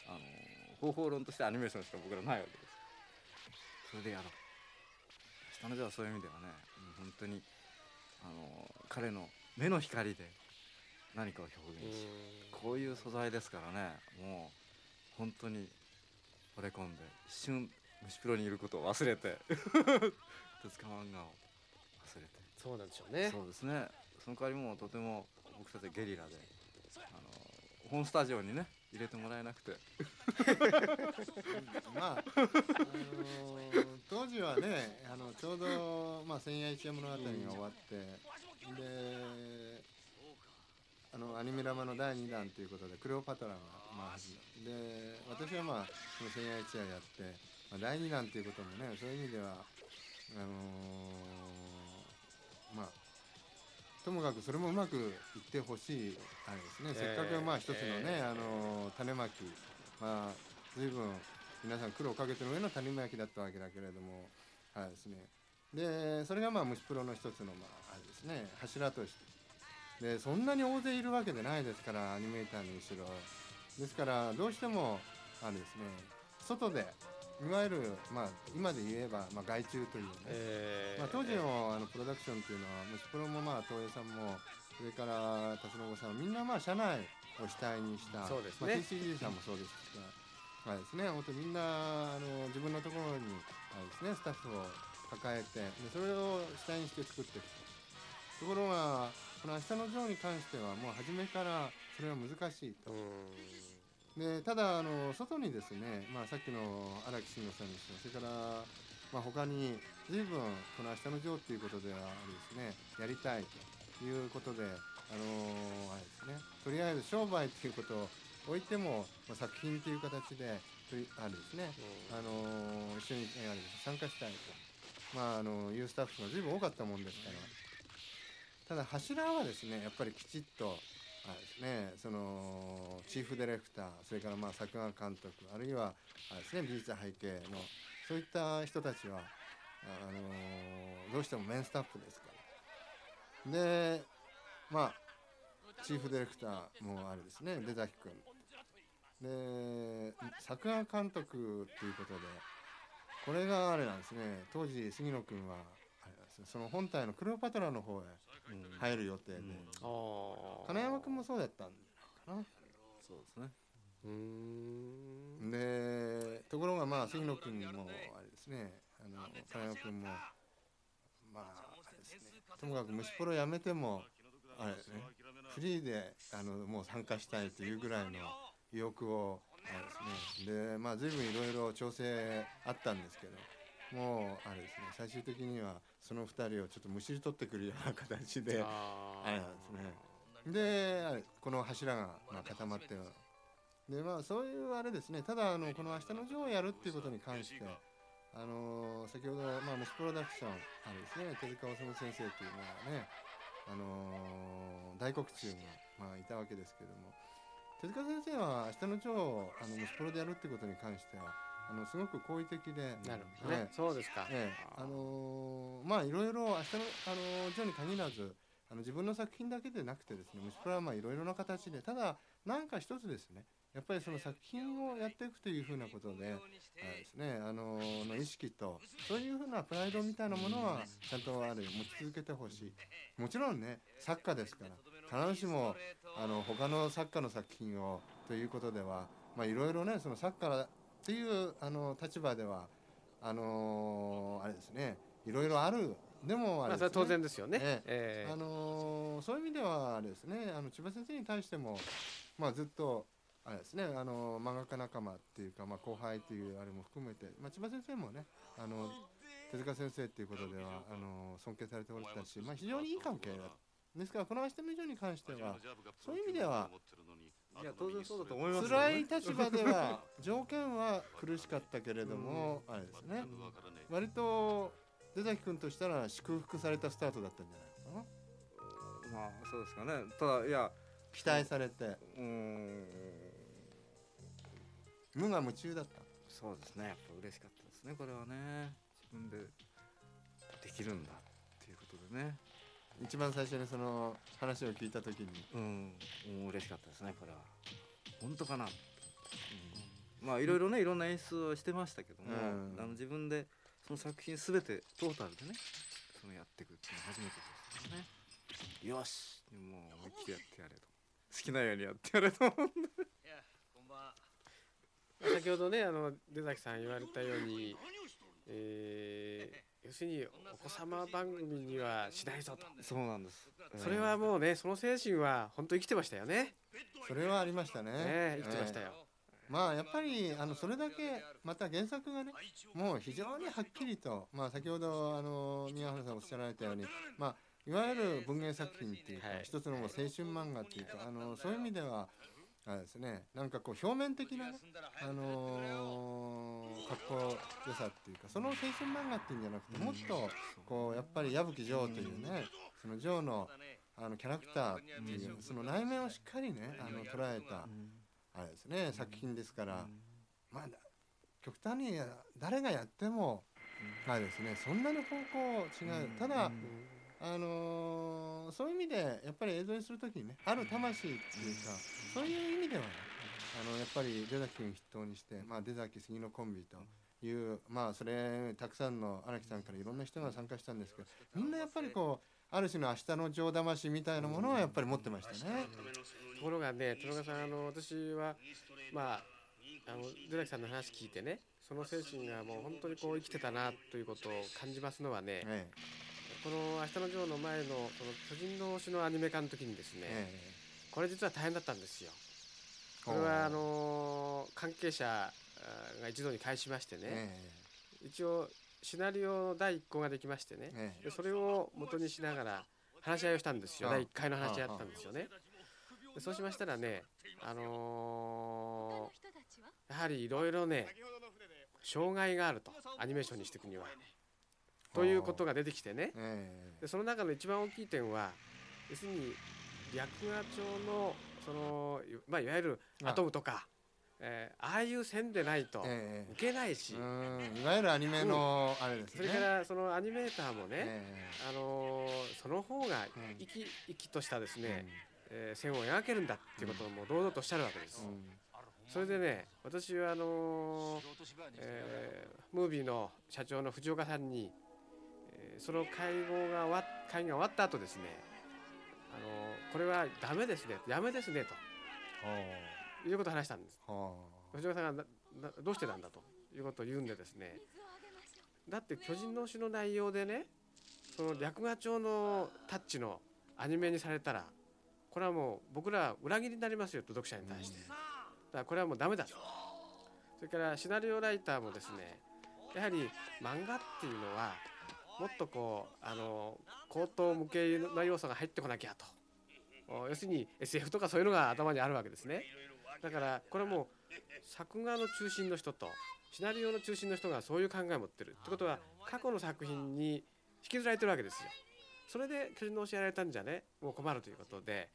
あの方法論としてアニメーションしか僕らないわけです。それでやろう。下のジョーはそういう意味ではねもう本当にあの彼の目の光で何かを表現しこういう素材ですからね。もう本当に惚れ込んで一瞬虫プロにいることを忘れて 手塚漫画を忘れて。そうなんでしょうね。そうですね。その代わりもうとても僕たちはゲリラであの本スタジオにね入れてもらえなくて。まあ、あのー当時はねあのちょうど、まあ、千夜一夜物語が終わって、であのアニメラマの第2弾ということでクレオパトラが、まあ、で私はまあその千夜一夜やって、まあ、第2弾ということもねそういう意味ではあのーまあともかくそれもうまくいってほしいあれですね、えー。せっかくまあ一つのね、あの種まきまあ随分皆さん苦労をかけての上の種まきだったわけだけれどもはいですね。でそれがまあ虫プロの一つのまああれですね。柱としてでそんなに大勢いるわけでないですからアニメーターにしろ。ですからどうしてもあれですね外でいわゆるまあ今で言えばまあ外注というね、えーまあ、当時のあのプロダクションっていうのは虫プロもまあ東映さんもそれから辰信さんみんなまあ社内を主体にしたそうですね。まあ、TCG さんもそうですが、まあですね、本当みんなあの自分のところにあれです、ね、スタッフを抱えてでそれを主体にして作っていくと。ところがこの「明日のジョー」に関してはもう初めからそれは難しいと。でただあの外にですね、まあ、さっきの荒木慎吾さんにしてもそれから、まあ、他に随分この「明日のジョー」っていうことではあれですねやりたいということであのあれですね。とりあえず商売っていうこと置いても、まあ、作品という形であるですね、あのー一緒にあれです。参加したいと、まあ、あのいうスタッフが随分多かったもんですからただ柱はですねやっぱりきちっとあれですねそのチーフディレクターそれからまあ作画監督あるいはあれですね美術背景のそういった人たちはあのーどうしてもメンスタッフですから。でまあチーフディレクターもあれですね出崎君。で作画監督っていうことでこれがあれなんですね当時杉野君はですね。その本体のクレオパトラの方へ入る予定で、金山君もそうだったんじゃな。いかそうですね。でところがまあ杉野君もあれですね。あの金山君もまああれですね。ともかく虫プロやめてもあれですね。フリーであのもう参加したいというぐらいの意欲をあれですね。でまあ随分いろいろ調整あったんですけどもうあれですね。最終的にはその2人をちょっとむしり取ってくるような形でああれですね。でこの柱がまあ固まってでまあそういうあれですね。ただあのこの「明日のジョー」をやるっていうことに関してあのー先ほど、まあ、虫プロダクションあれですね手塚治虫先生っていうのはねあのー大黒柱が、まあ、いたわけですけども手塚先生は「明日のジョー」をあの虫プロでやるってことに関してはあのすごく好意的でなるほどね、ええそうですか、ええ、あのーまあいろいろ明日の、あのージョーに限らずあの自分の作品だけでなくてですね虫プロはまあいろいろな形でただなんか一つですね。やっぱりその作品をやっていくというふうなことで、あれですね、あのーの意識とそういうふうなプライドみたいなものはちゃんとある持ち続けてほしい。もちろんね作家ですから必ずしもあの他の作家の作品をということではまあいろいろねその作家っていうあの立場ではあのーあれですね。いろいろある。でもあれですね。まあ当然ですよね、ええ。えあのーそういう意味ではあれですね。あの千葉先生に対してもまあずっとあれですね。あの漫画家仲間っていうか、まあ、後輩っていうあれも含めて、まあ、千葉先生もねあの手塚先生っていうことではあの尊敬されておりたし、まあ、非常にいい関係だ。ですからこの「明日の以上」に関してはそういう意味ではいや当然そうだと思いますよ辛い立場では 条件は苦しかったけれどもあれですね。割と出崎君としたら祝福されたスタートだったんじゃないの？かなまあそうですかね。ただいや期待されて。うーん。無我夢中だった。そうですね。やっぱ嬉しかったですね。これはね。自分でできるんだっていうことでね一番最初にその話を聞いた時に。うん、うん、嬉しかったですねこれは。本当かな、うん、まあいろいろねいろんな演出をしてましたけども、うん。あの自分でその作品すべてトータルでねそのやっていくっていうのは初めてでしたね。よしもう思いっきりやってやれと。好きなようにやってやれと思うんで。こんばんは。先ほどねあの出崎さん言われたように、えー要するにお子様番組にはしないぞと、そうなんです。それはもうねその精神は本当生きてましたよね。それはありましたね。ね生きてましたよ、まあやっぱりあのそれだけまた原作がねもう非常にはっきりとまあ先ほどあの宮原さんおっしゃられたようにまあいわゆる文芸作品っていうか、はい。一つの青春漫画っていうかあのそういう意味ではあれですね。なんかこう表面的なねあのー、格好良さっていうかその青春漫画っていうんじゃなくてもっとこうやっぱり矢吹城というねその城のあのキャラクターっていうその内面をしっかりねあの捉えたあれですね作品ですからまあだ極端に誰がやってもまあですね。そんなに方向違う。ただあのーそういう意味でやっぱり映像にするときにねある魂っていうかそういう意味ではねあのやっぱり出崎君筆頭にして、まあ、出崎杉のコンビというまあそれたくさんの荒木さんからいろんな人が参加したんですけどみんなやっぱりこうある種の明日の情魂みたいなものはやっぱり持ってましたね。ところがね田中さんあの私はまああの出崎さんの話聞いてねその精神がもう本当にこう生きてたなということを感じますのはね、えこの「明日のジョー」の前のその巨人の推しのアニメ化の時にですね、ええ。これ実は大変だったんですよ。えこれはあの関係者あが一堂に会しましてね、え一応シナリオの第一項ができましてね、ええ。でそれを元にしながら話し合いをしたんですよ。あ第1回の話し合いだったんですよね。でそうしましたらねあ他のーやはりいろいろね障害があるとアニメーションにしていくにはということが出てきてね。えでその中の一番大きい点は要するに白亜町のそのい,、まあ、いわゆるアトムとか、えーああいう線でないとええ。いけないし、うん。いわゆるアニメのあれですね。それからそのアニメーターもね、えあのーその方がうん。生き生きとしたですえね、えー線を描けるんだっていうことをもう堂々とおっしゃるわけです。うん。それでね私はあのーえームービーの社長の藤岡さんに、えーその会合が終わっ会議が終わった後ですね、あのーこれはダメですねやめですねと。いうことを話したんです。は藤岡さんがななどうしてなんだと。いうことを言うんでですね。だって巨人の推の内容でねその略画帳のタッチのアニメにされたらこれはもう僕らは裏切りになりますよと読者に対して。だからこれはもうダメだと。それからシナリオライターもですねやはり漫画っていうのはもっとこうあの口頭無形な要素が入ってこなきゃと。要するに SF とかそういうのが頭にあるわけですね。だからこれも作画の中心の人とシナリオの中心の人がそういう考えを持ってる。ってことは過去の作品に引きずられてるわけですよ。それで巨人の教えられたんじゃね？もう困るということで、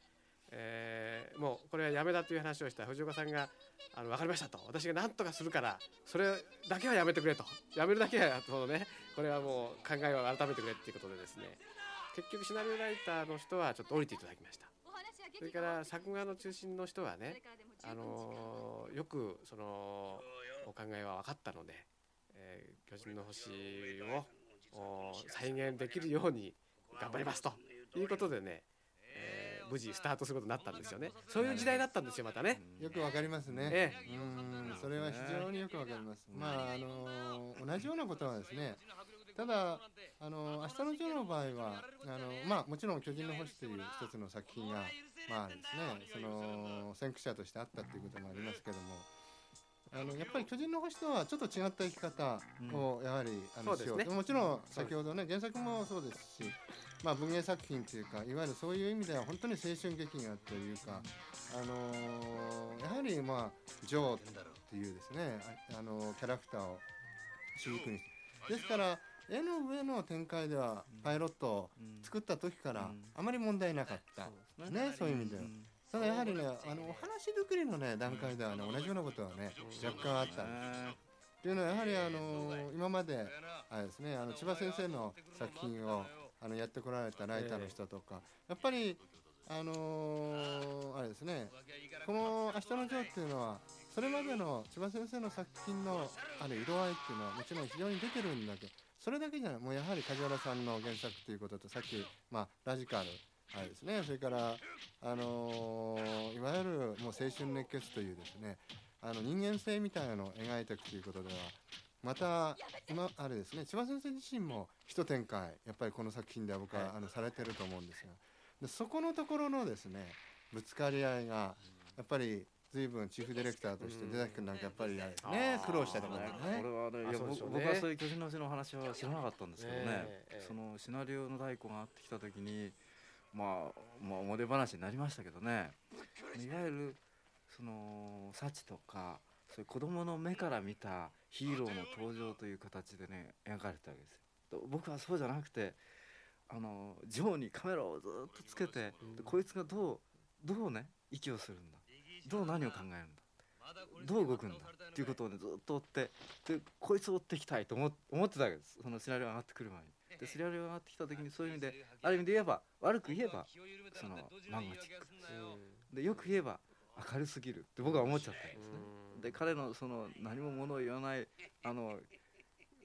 えーもうこれはやめだという話をした藤岡さんが「あの分かりました」と「私が何とかするからそれだけはやめてくれ」と「やめるだけはそのね。これはもう考えを改めてくれ」っていうことでですね結局シナリオライターの人はちょっと降りていただきました。それから作画の中心の人はねあのーよくそのお考えは分かったので、えー巨人の星をお再現できるように頑張りますということでね、えー無事スタートすることになったんですよねそういう時代だったんですよまたね、よくわかりますね。えうん、それは非常によくわかります。まああの同じようなことはですね。ただあの明日のジョーの場合はあのまあもちろん巨人の星という一つの作品がまあですねその先駆者としてあったということもありますけども。あのやっぱり巨人の星とはちょっと違った生き方をやはり、あのそうですねしようもちろん先ほどね原作もそうですし、まあ文芸作品というかいわゆるそういう意味では本当に青春劇画というかあのーやはりまあジョーっていうですねああのキャラクターを主軸にですから絵の上の展開ではパイロットを作った時からあまり問題なかった、ね。そういう意味では。ただやはりねあのお話作りのね段階ではね同じようなことはね若干あった。んです。っていうのはやはりあの今まであれですねあの千葉先生の作品をあのやってこられたライターの人とか、やっぱりあのーあれですね。この「明日のジョー」っていうのはそれまでの千葉先生の作品のある色合いっていうのはもちろん非常に出てるんだけどそれだけじゃない。もうやはり梶原さんの原作ということとさっき、まあ、ラジカルあれですね。それから、あのーいわゆるもう青春熱血というですねあの人間性みたいなのを描いていくということではまた今あれですね千葉先生自身も一展開やっぱりこの作品では僕は、あのされてると思うんですが。でそこのところのですねぶつかり合いがやっぱり随分チーフディレクターとして出崎君なんかやっぱりね苦労したところだよこねれ。はねいや僕はそういう巨人の星の話は知らなかったんですけどね、ええそのシナリオの代行があってきた時にまあまあ表話になりましたけどね。いわゆるその幸とかそういう子供の目から見たヒーローの登場という形でね描かれてたわけですよ。と僕はそうじゃなくてあのジョーにカメラをずっとつけて、でこいつがどうどうね息をするんだ？どう何を考えるんだ？どう動くんだ？っていうことをねずっと追ってでこいつを追っていきたいと思っ思ってたわけです。そのシナリオが上がってくる前に。でシナリオが上がってきた時にそういう意味である意味で言えば悪く言えばその漫画チック。でよく言えば明るすぎるって僕は思っちゃったんですね。で彼のその何も物を言わないあの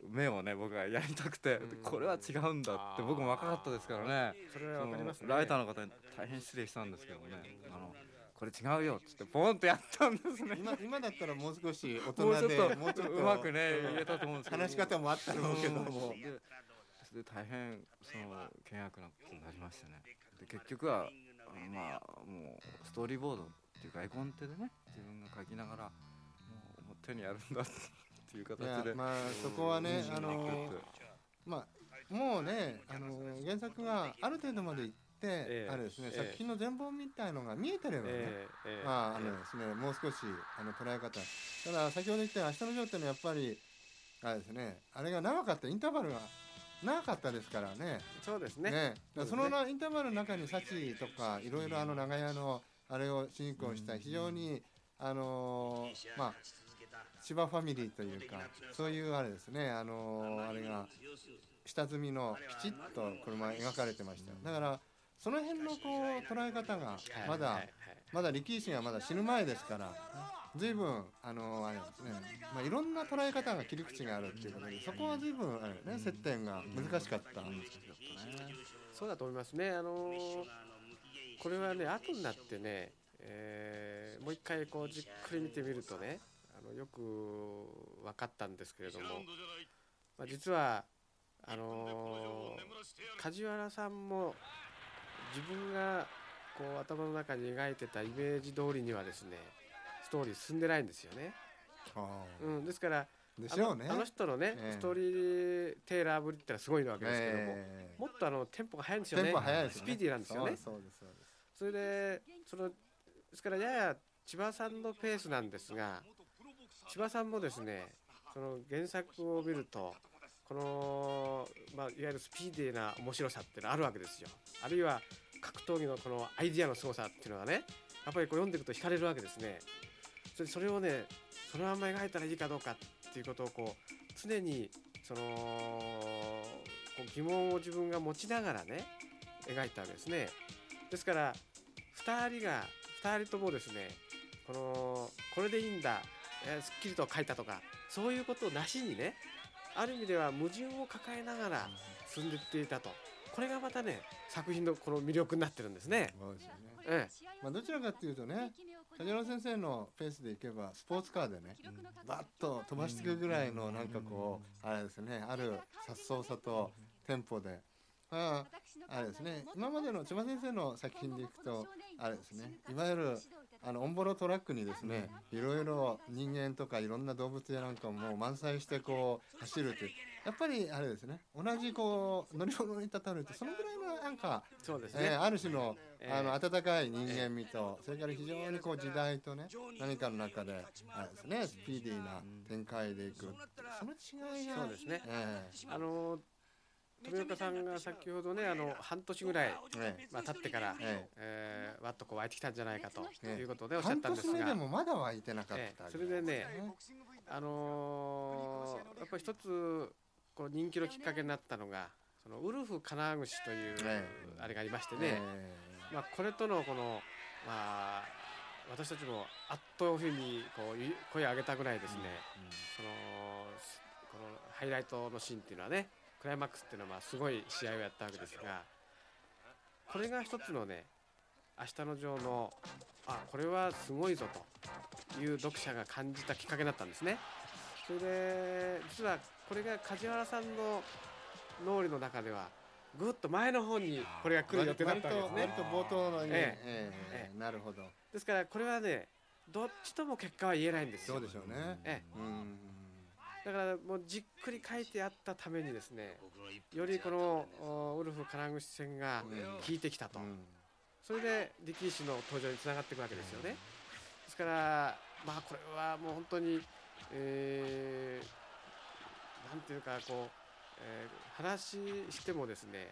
目をね僕はやりたくて、でこれは違うんだって僕も若かったですからね。それはわかりますね。そのライターの方に大変失礼したんですけどね。あのこれ違うよっつってポンとやったんですね。今今だったらもう少し大人でともうちょっとうまくね言えたと思うんですけど。話し方もあったと思うけども。でそれで大変その険悪なことになりましてね。で結局はまあもうストーリーボードっていうか絵コンテでね自分が描きながら手にやるんだっていうい形で。やまあそこはねうんあのまあもうねあの原作がある程度までええ。あれですね、ええ。作品の全貌みたいのが見えてればね、まああのですね、もう少しあの捉え方。ただ先ほど言ったように明日のジョーっていうのはやっぱりあれですねあれが長かった。インターバルが長かったですからね。そうですね。ね。そすねのなインターバルの中に幸とかいろいろあの長屋のあれを主人公にした非常にあのーまあ千葉ファミリーというかそういうあれですね。あのあれが下積みのきちっと車描かれてましたよ。だからその辺のこう捉え方がまだ、まだ力士がまだ死ぬ前ですから随分あのあれですね、まあ、いろんな捉え方が切り口があるっていうことでそこは随分あれね。接点が難しかった、そうだと思いますね。あのこれはね後になってね、えーもう一回こうじっくり見てみるとねのよく分かったんですけれども、まあ、実はあのー梶原さんも自分がこう頭の中に描いてたイメージ通りにはですねストーリー進んでないんですよね。あうん、ですからーでしょうね。あのあの人のね、ええ。ストーリーテーラーぶりってのはすごいわけですけども、ええ。もっとあのテンポが速いんですよね。テンポ速いですね。スピーディーなんですよね。そうそうですそうです。それでそのですからやや千葉さんのペースなんですが千葉さんもですねその原作を見るとこの、まあ、いわゆるスピーディーな面白さっていうのはあるわけですよ。あるいは格闘技のこのアイディアの凄さっていうのがねやっぱりこう読んでいくと惹かれるわけですね。それそれをねそのまま描いたらいいかどうかっていうことをこう常にそのこう疑問を自分が持ちながらね描いたわけですね。ですから2人が2人ともですねこのこれでいいんだ、えーすっきりと書いたとかそういうことをなしにねある意味では矛盾を抱えながら進んでいっていたと。これがまたね作品のこの魅力になってるんですね。そうですよね。えまあ、どちらかっていうとね梶原先生のペースでいけばスポーツカーでねバッと飛ばしていくぐらいのなんかこうあれですねある颯爽さとテンポで。まああれですね今までの千葉先生の作品でいくとあれですねいわゆるあのオンボロトラックにですねい。ろいろ人間とかいろんな動物やなんかも満載してこう走るっていうやっぱりあれですね同じこう乗り物に立たれるとそのぐらいのなんかえそうですね、えーある種のええあの温かい人間味と、それから非常にこう時代とね何かの中であれですねスピーディーな展開でいくその違いがそうですね。えあの富岡さんが先ほどねあの半年ぐらい、ええまあ、経ってから、ええーわっとこう湧いてきたんじゃないかとええいうことでおっしゃっ半たんですが、年目でもまだ湧いてなかった、ええそれでねあのーやっぱり一つこう人気のきっかけになったのがそのウルフ金具師というええ。あれがありましてね、えまあ、これとのこの、まあ、私たちもあっというふうにこうい声を上げたぐらいですね、そのすこのハイライトのシーンっていうのはねクライマックスっていうのはまあすごい試合をやったわけですがこれが一つのね明日のジョーのあこれはすごいぞという読者が感じたきっかけだったんですね。それで実はこれが梶原さんの脳裏の中ではぐっと前の方にこれが来る予定だったわけですね。割。と冒頭のに、ええ。ええなるほど。ですからこれはねどっちとも結果は言えないんですよ。そうでしょうね。え。うんだからもうじっくり書いてあったためにですねよりこのおウルフ金具戦が効いてきたと、うん。それで力士の登場につながっていくわけですよね。ですからまあこれはもう本当にえーなんていうかこう、えー話してもですね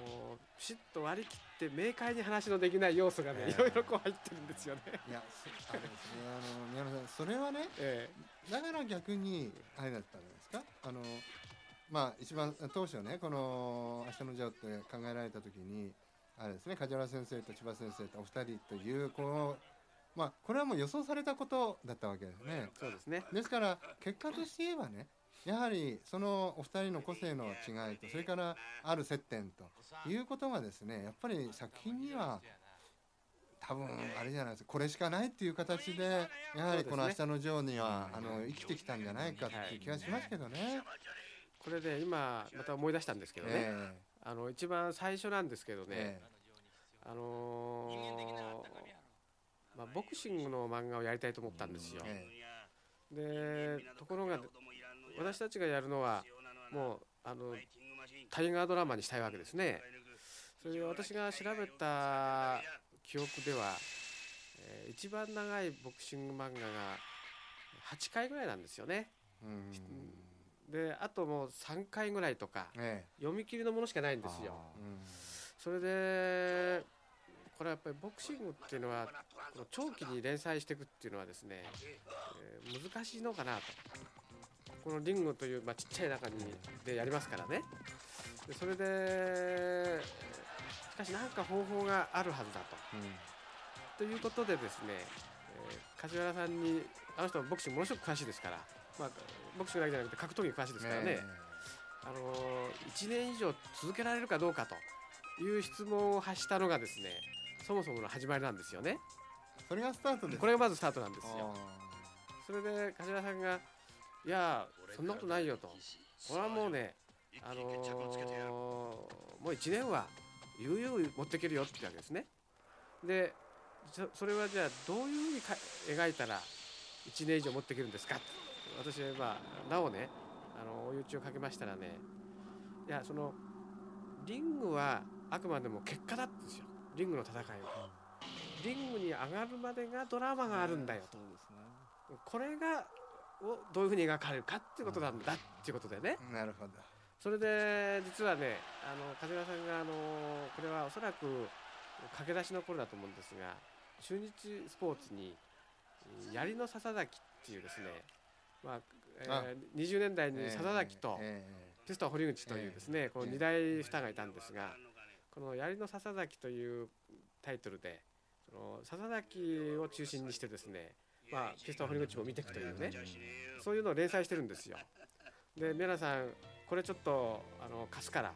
もうピシッと割り切って明快に話のできない要素がね、ええいろいろこう入ってるんですよね。いやそあれですねあの宮野さんそれはねえだから逆にあれだったんですか？あのまあ一番当初ねこの「明日のジョー」って考えられた時にあれですね梶原先生と千葉先生とお二人というこのまあこれはもう予想されたことだったわけですねえそうですね。ですから結果として言えばねやはりそのお二人の個性の違いとそれからある接点ということがですねやっぱり作品には多分あれじゃないですかこれしかないっていう形でやはりこの「明日のジョー」にはあの生きてきたんじゃないかっていう気がしますけどね。これで今また思い出したんですけどね、えあの一番最初なんですけどね、えあのーまあ、ボクシングの漫画をやりたいと思ったんですよ。え。でところが私たちがやるのはもうあのタイガードラマにしたいわけですね。それで私が調べた記憶では、えー一番長いボクシング漫画が8回ぐらいなんですよね。うんであともう3回ぐらいとかえ読み切りのものしかないんですよ。それでこれはやっぱりボクシングっていうのはこの長期に連載していくっていうのはですね、えー難しいのかなとこのリングという、まあ、ちっちゃい中にでやりますからね。でそれでしかし何か方法があるはずだと。ということでですね、えー梶原さんにあの人はボクシングものすごく詳しいですから、まあ、ボクシングだけじゃなくて格闘技に詳しいですからね、えあの1年以上続けられるかどうかという質問を発したのがですねそもそもの始まりなんですよね。えそれがスタートです。これがまずスタートなんですよ。あそれで梶原さんが「いやそんなことないよ」と「これはもうねあのーもう1年は悠々持っていけるよ」って言うわけですね。でそそれはじゃあどういうふうにか描いたら1年以上持っていけるんですか？私はまあなおねあの追い打ちをかけましたらねいやそのリングはあくまでも結果だったんですよ。リングの戦いは。リングに上がるまでがドラマがあるんだよと。そうですね。これがをどういうふうに描かれるかっていうことなんだっていうことでね。あなるほど。それで実はねあの梶原さんがあのこれはおそらく駆け出しの頃だと思うんですが中日スポーツにえー槍の笹崎っていうですね、まあえーあ。20年代に笹崎とえピストン堀口というですね、この2大スターがいたんですが、この槍の笹崎というタイトルでその笹崎を中心にしてですね、まあ、ピストン堀口も見ていくというね。そういうのを連載してるんですよ。で皆さんこれちょっとあの貸すから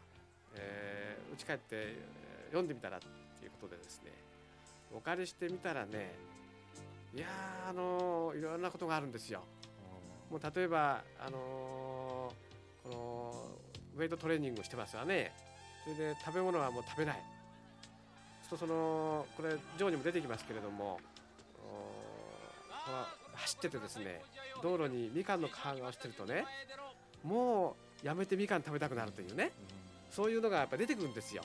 えー、家帰ってえー読んでみたらっていうことでですね。お借りしてみたらねいやーあのーいろんなことがあるんですよ。もう例えばあのーこのウェイトトレーニングをしてますわね。それで食べ物はもう食べない。そのこれ上にも出てきますけれども走っててですね道路にみかんの皮が落ちてるとねもうやめてみかん食べたくなるというねそういうのがやっぱ出てくるんですよ。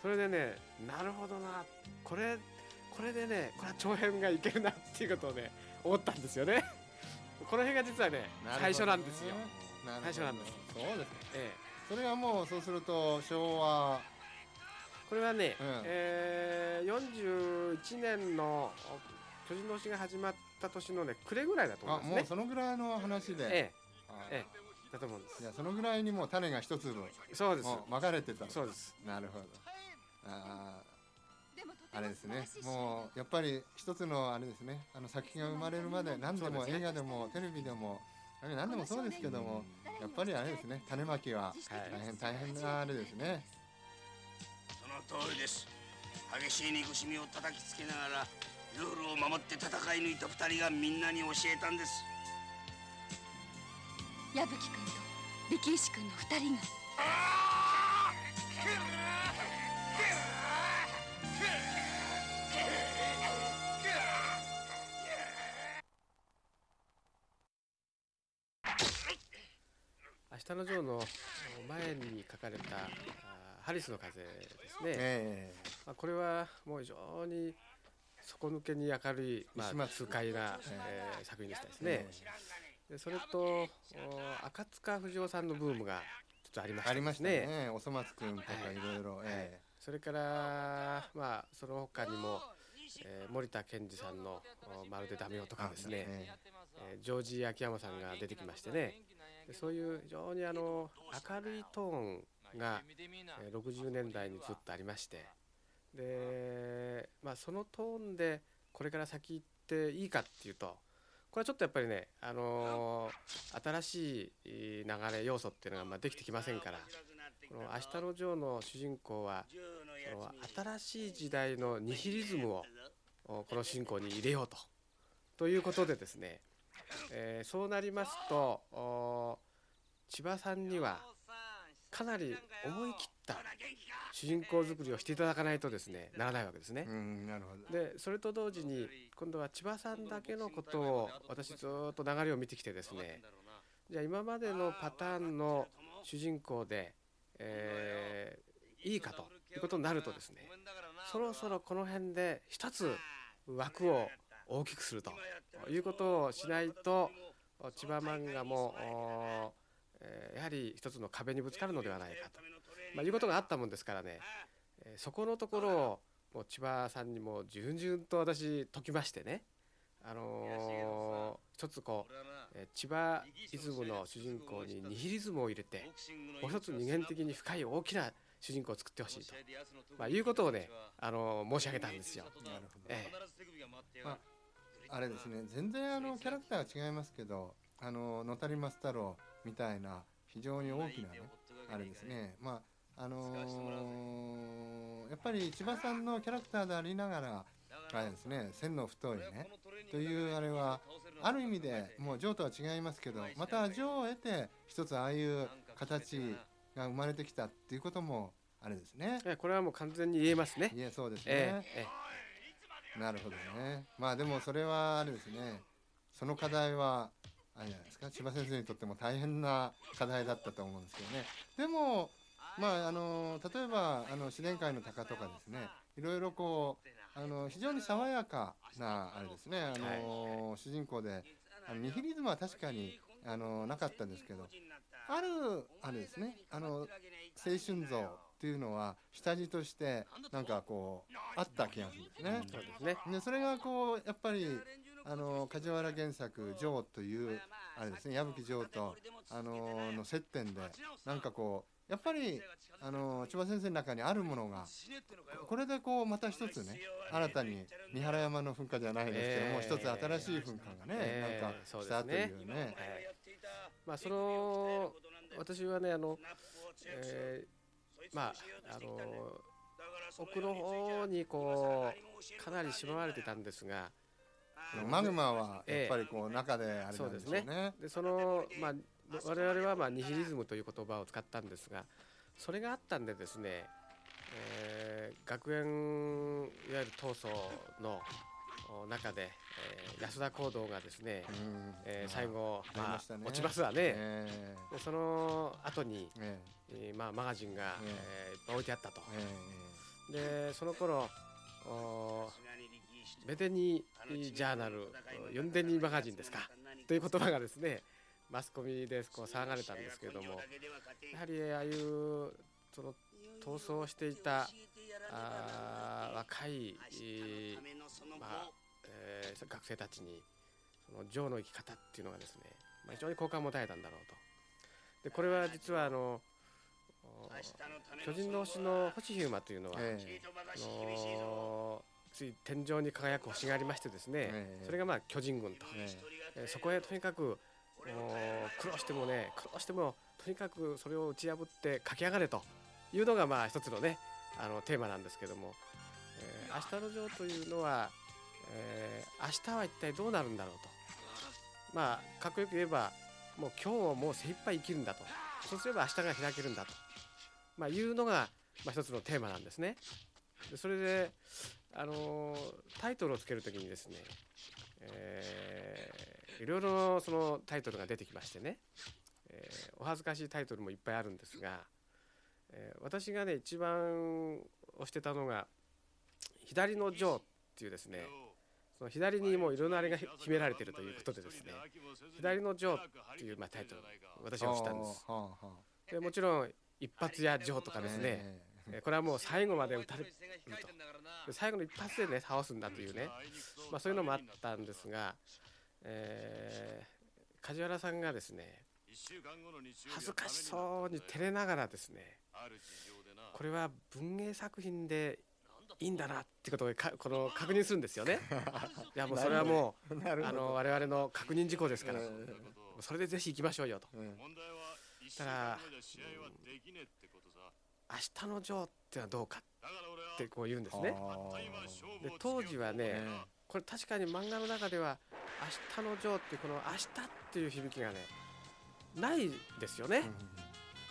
それでねなるほどなこれこれでねこれは長編がいけるなっていうことをね思ったんですよね。この辺が実はねえ最初なんですよ、最初なんです。そうですね。ええ。それがもうそうすると昭和これはね、うん。えー、41年のお巨人の星が始まった年のね暮れぐらいだと思あいますね。もうそのぐらいの話で、えあえええ。だと思うんです。いやそのぐらいにもう種が一粒。もそうです。うまかれてた。そうです。なるほど。ああ。れですね。もうやっぱり一つのあれですね。あの作品が生まれるまで何でも映画でもテレビでもあれ何でもそうですけどもやっぱりあれですね。種まきははい大変大変なあれですね。その通りです。激しい憎しみを叩きつけながらルールを守って戦い抜いた二人がみんなに教えたんです。矢吹君と力石君の二人が。明日のジョーの前に書かれたあハリスの風ですね、え。まあ、これはもう非常に底抜けに明るい、まあ、痛快な、えー作品でしたですね。でそれとお赤塚不二夫さんのブームがちょっとありましたね。ね。おそ松くんとかいろいろえそれからまあその他にも、えー森田健二さんのおまるでダメよとえかですね、ええージョージ秋山さんが出てきましてね。でそういう非常にあの明るいトーンが、えー60年代にずっとありましてで、まあ、そのトーンでこれから先行っていいかっていうとこれはちょっとやっぱりね、あのー新しい流れ要素っていうのがまあできてきませんからこの「明日のジョー」の主人公はその新しい時代のニヒリズムをこの主人公に入れようと。ということでですね、えーそうなりますと千葉さんにはかなり思い切った主人公作りをしていただかないとですねならないわけですね。でそれと同時に今度は千葉さんだけのことを私ずっと流れを見てきてですねじゃあ今までのパターンの主人公で、えーいいかということになるとですねそろそろこの辺で一つ枠を大きくするということをしないと千葉漫画も、おえーやはり一つの壁にぶつかるのではないかと、まあ、いうことがあったもんですからね、えーそこのところをもう千葉さんにも順々と私解きましてね、あのー一つこう、えー千葉イズムの主人公にニヒリズムを入れてもう一つ二元的に深い大きな主人公を作ってほしいと、まあ、いうことをね、あのー申し上げたんですよ。なるほど。ええ。まあれですね。全然あのキャラクターが違いますけどあの野谷松太郎みたいな非常に大きなねあれですね。まああのーやっぱり千葉さんのキャラクターでありながらあれですね線の太いねというあれはある意味でもうジョーとは違いますけどまたジョーを得て一つああいう形が生まれてきたっていうこともあれですね。ええこれはもう完全に言えますね。言えそうですね、えええなるほどね。まあでもそれはあれですね。その課題はあれじゃないですか。千葉先生にとっても大変な課題だったと思うんですけどね。でもまああの例えばあの自然界の鷹とかですね。いろいろこうあの非常に爽やかなあれですね。あの、主人公であのニヒリズムは確かにあのなかったですけどあるあれですね。あの青春像っていうのは下地としてなんかこうあった気がするんですね。そうですね。でそれがこうやっぱりあの梶原原作「ジョー」というあれですね矢吹ジョーとあのの接点でなんかこうやっぱりあの千葉先生の中にあるものがこれでこうまた一つね新たに三原山の噴火じゃないですけども、ええ一つ新しい噴火がね、ええなんかそうしたというね。ええまあその私はねあの、えーまああの奥の方にこうかなり縛られてたんですがマグマはやっぱりこう中であれそうんですね。ね。でそのまあ我々はまあニヒリズムという言葉を使ったんですがそれがあったんでですね、えー学園いわゆる闘争のお中で、えー安田講堂がですね、うん。えー最後、まあ落ちますわね、えでその後に、ええ。えーまあ、マガジンが、ええ。えーいっぱい置いてあったと。ええ。でその頃おベテニージャーナルヨンデニーマガジンですかという言葉がですねマスコミでこう騒がれたんですけれどもやはりああいうその逃走していたあー若い、えーまあえー学生たちにそのジョーの生き方っていうのがですね、まあ、非常に好感を持たれたんだろうと。でこれは実はあのお巨人の星の星ヒューマというのは、ええあの天井に輝く星がありましてですね、ええ。それがまあ巨人軍と、ええ。ーそこへとにかくお苦労してもね苦労してもとにかくそれを打ち破って駆け上がれと。いうのがまあ一つのねあのテーマなんですけども、えー明日の城というのは、えー明日は一体どうなるんだろうと。まあかっこよく言えばもう今日をもう精一杯生きるんだと。そうすれば明日が開けるんだと、まあ、いうのが、まあ、一つのテーマなんですね。でそれで、あのータイトルをつけるときにですね、えーいろいろそのタイトルが出てきましてね、えーお恥ずかしいタイトルもいっぱいあるんですが、えー私がね一番推してたのが「左のジョー」っていうですねその左にもういろんなあれが秘められているということでですね「左のジョー」っていうまあタイトル私は推したんです。でもちろん一発やジョーとかあですね、これはもう最後まで打たれると。で最後の一発でね倒すんだというね、まあ、そういうのもあったんですが、えー梶原さんがですね恥ずかしそうに照れながらですねこれは文芸作品でいいんだなってことをかこの確認するんですよね。いやもうそれはもうあの我々の確認事項ですから、えそれでぜひ行きましょうよと。えたら、明日のジョーってのはどうかってこう言うんですね。あで当時はね、えこれ確かに漫画の中では「明日のジョー」ってこの「明日」っていう響きがねないですよね。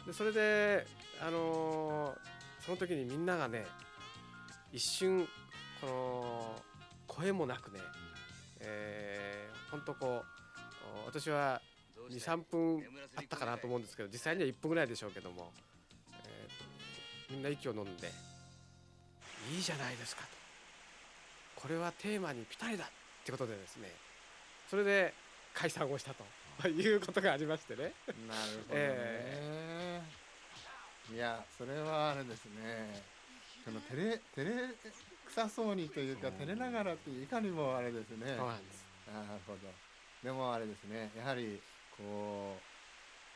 でそれであのーその時にみんながね一瞬この声もなくね、えー、ほんとこうお私は23分あったかなと思うんですけど実際には1分ぐらいでしょうけども、えーみんな息を飲んでいいじゃないですかと。これはテーマにぴったりだってことでですねそれで解散をしたと いうことがありましてね。なるほどね、いやそれはあれですね。その照れ照れ臭そうにというか照れながらっていういかにもあれですね。そうなんです。なるほど。でもあれですねやはりこ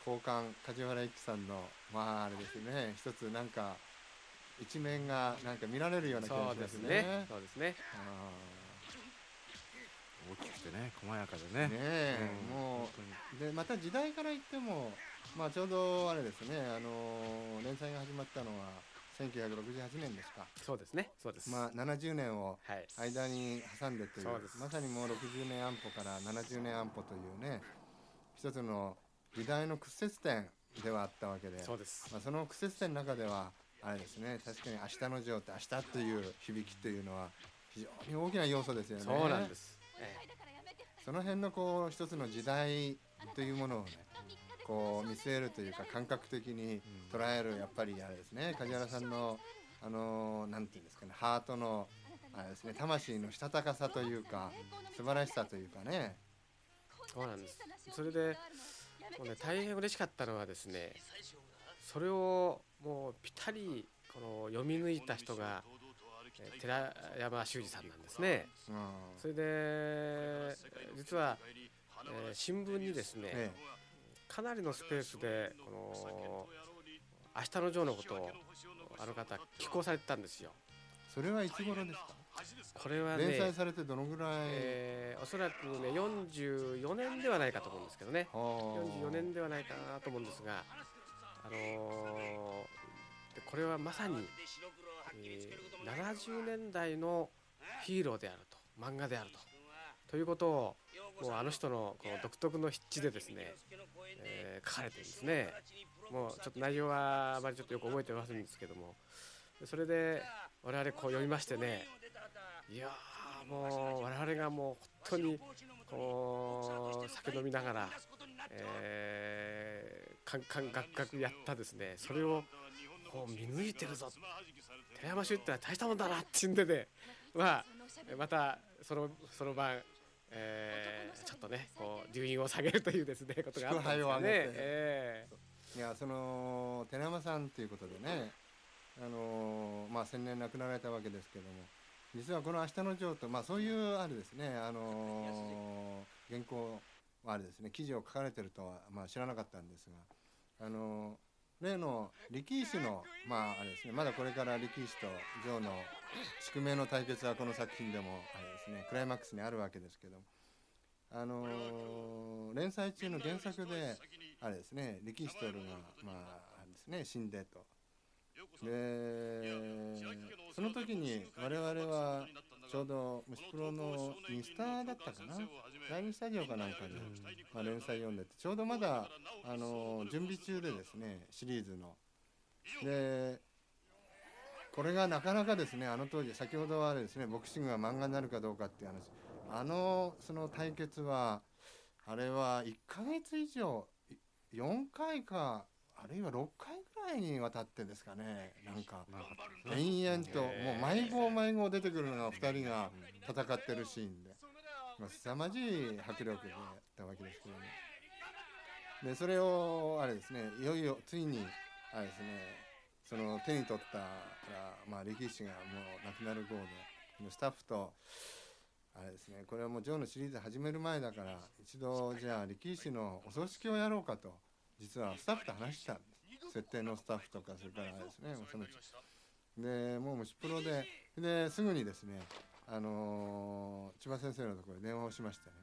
う交換梶原一騎さんのまああれですね。一つなんか一面がなんか見られるような気がしまね。ね。そうですね。あ大きくてね細やかでね。ーねえ、うん。もうでまた時代から言ってもまあちょうどあれですね。あの連載が始まったのは1968年ですか。そうですね。そうです。まあ70年をはい。間に挟んでというそうです。まさにもう60年安保から70年安保というね一つの時代の屈折点ではあったわけでそうです。まあ、その屈折点の中ではあれですね。確かに「明日のジョー」って「明日」という響きというのは非常に大きな要素ですよね。そうなんです、えその辺のこう一つの時代というものをねこう見据えるというか感覚的に捉えるやっぱりあれですね。梶原さんのあのなんていうんですかねハートのあれですね魂のしたたかさというか素晴らしさというかね。えそうなんです。それでもうね大変嬉しかったのはですねそれをもうぴったりこの読み抜いた人がえー寺山修司さんなんですね。うん。それで実は、えー新聞にですね、えかなりのスペースでこの明日のジョーのことをあの方寄稿されてたんですよ。それはいつ頃ですか？これはね、連載されてどのぐらい、えーおそらくね44年ではないかと思うんですけどね。はあ。44年ではないかなと思うんですが、あのーでこれはまさに、えー70年代のヒーローであると漫画であるとということをもうあの人のこの独特の筆致でですね、えー書かれてるんですね。もうちょっと内容はあまりちょっとよく覚えてませんですけどもそれで我々こう読みましてねいやーもう我々がもう本当にこう酒飲みながら、えー、カンカンガクガクやったですね。それをこう見抜いてるぞ。寺山修ってのは大したもんだなってんでね。まあまたそのその晩、えーちょっとねこう留飲を下げるというですね ことがあったんですよね。いやその寺山さんということでねあのまあ先年亡くなられたわけですけども実はこの「明日のジョーと」まあそういうあれですねあの原稿あれですね記事を書かれてるとは、まあ、知らなかったんですがあの例の力石のまああれですねまだこれから力石とジョーの宿命の対決はこの作品でもあれですねクライマックスにあるわけですけどもあの連載中の原作であれですね力士トルがまああれですね死んでと。でその時に我々はちょうど虫プロのインスタだったかな？第二スタジオかなんかで、まあ、連載読んでてちょうどまだあの準備中でですねシリーズの。でこれがなかなかですねあの当時先ほどはあれですねボクシングが漫画になるかどうかっていう話。あのその対決はあれは1ヶ月以上4回かあるいは6回ぐらいにわたってですかね。なんか延々ともう毎号毎号出てくるのが2人が戦ってるシーンで、まあ、凄まじい迫力でやったわけですけどね。でそれをあれですねいよいよついにあれですねその手に取ったまあ力士がもう亡くなる号でスタッフとあれですねこれはもうジョーのシリーズ始める前だから一度じゃあ力士のお葬式をやろうかと実はスタッフと話したんです設定のスタッフとかそれからですね。そのでもう虫プロでですぐにですねあの千葉先生のところに電話をしましてね、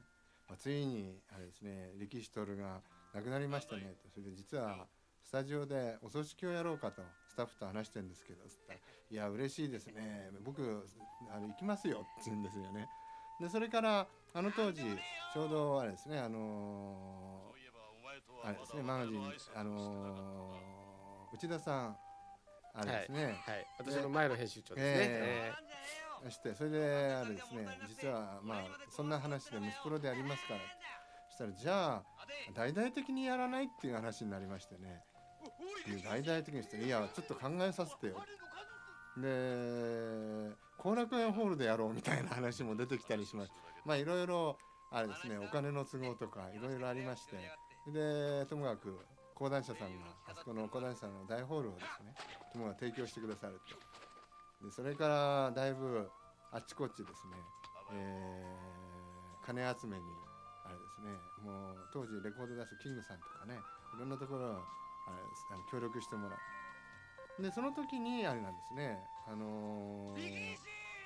まあ、ついにあれですね力士トルが亡くなりましたね。とそれで実はスタジオでお葬式をやろうかとスタッフと話してるんですけどつったら「いや嬉しいですね。僕あの行きますよ」って言うんですよね。でそれからあの当時ちょうどあれですねあのあれですねマガジンあのー内田さんあれですね、はい、私の前の編集長ですね。えしてそれであれですね実はまあそんな話で息プロでありますからそしたらじゃあ大々的にやらないっていう話になりましてね。大々的にしていやちょっと考えさせてよ。で後楽園ホールでやろうみたいな話も出てきたりしますまあいろいろあれですねお金の都合とかいろいろありましてでともかく講談社さんがあそこの講談社さんの大ホールをですねともかく提供してくださると。でそれからだいぶあっちこっちですね、えー金集めにあれですねもう当時レコード出すキングさんとかねいろんなところあれあの協力してもらう。でその時にあれなんですねあのー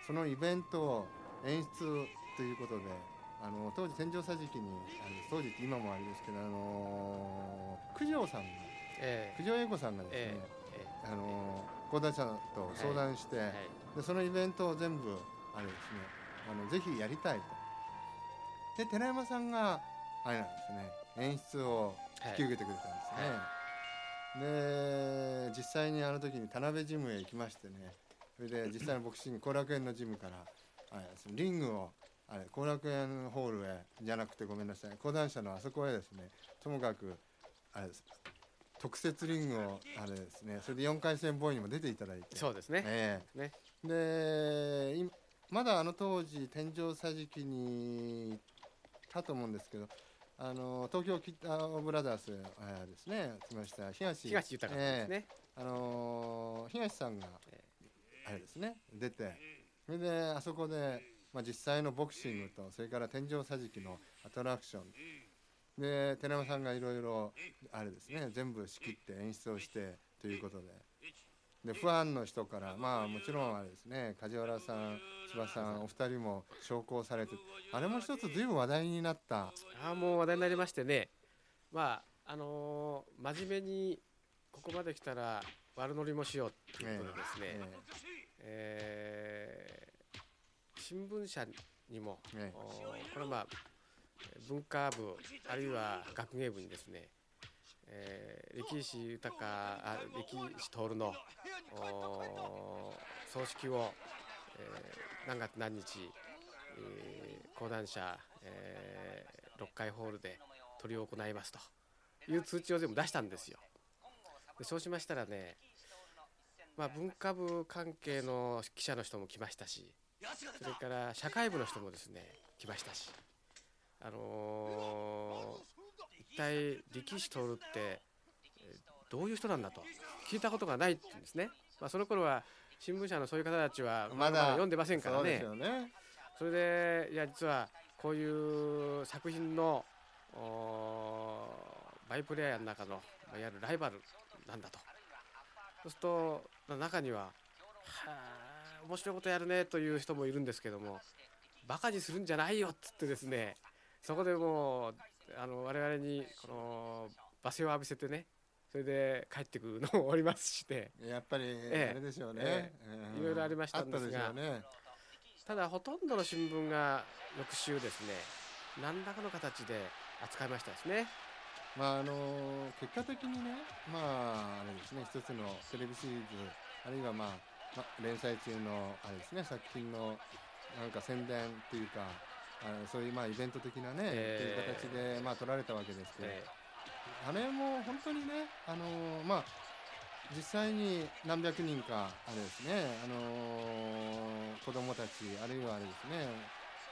そのイベントを演出ということであの当時天井桟敷にあの当時って今もあれですけどあのー九条さんがえ九条英子さんがですね、ええあのー講談社と相談して、えはい。でそのイベントを全部あれですねあのぜひやりたいと。で寺山さんがあれなんですね演出を引き受けてくれたんですね、で実際にあの時に田辺ジムへ行きましてねそれで実際のボクシング後楽園のジムからあれですねリングをあれ後楽園ホールへじゃなくてごめんなさい。講談社のあそこへですねともかくあれです特設リングをあれですねそれで4回戦ボーイにも出ていただいて。そうですね。えね。えでいまだあの当時天井桟敷にいたと思うんですけどあの東京キッターブラザーズ、えーですね来ました東。東豊さんですね。えーあのー東さんがえ。あれですね出て。それであそこで、まあ、実際のボクシングとそれから天井桟敷のアトラクションで寺山さんがいろいろあれですね全部仕切って演出をしてということででファンの人からまあもちろんあれですね梶原さん千葉さんお二人も昇降されてあれも一つ随分話題になったああもう話題になりましてね。まああのー真面目にここまで来たら悪乗りもしようっていうことでですね。ええー新聞社にも、ええおこれはまあ文化部あるいは学芸部にですね、えー、歴史豊あ歴史徹のお葬式を、えー何月何日、えー講談社、えー、6階ホールで執り行いますという通知を全部出したんですよ。でそうしましたらねまあ、文化部関係の記者の人も来ましたしそれから社会部の人もですね来ましたし、あのー一体力士徹ってえーどういう人なんだと聞いたことがないって言うんですね、まあ、その頃は新聞社のそういう方たちはまだ読んでませんからね。よね。それでいや実はこういう作品のバイプレイヤーの中の、まあ、いわゆるライバルなんだと。そうすると中には「はあ面白いことやるね」という人もいるんですけどもバカにするんじゃないよっつってですねそこでもうあの我々にこの罵声を浴びせてねそれで帰ってくるのもおりますしね。やっぱりえあれでしょうね、いろいろありましたんですがただほとんどの新聞が翌週ですね何らかの形で扱いましたですね。まああの結果的にねまああれですね一つのテレビシリーズあるいはまあ、ま連載中のあれですね作品のなんか宣伝っていうかあのそういうまあイベント的なね、えー。っていう形でまあ取られたわけですけど、えあれも本当にねあのまあ実際に何百人かあれですねあの子供たちあるいはあれですね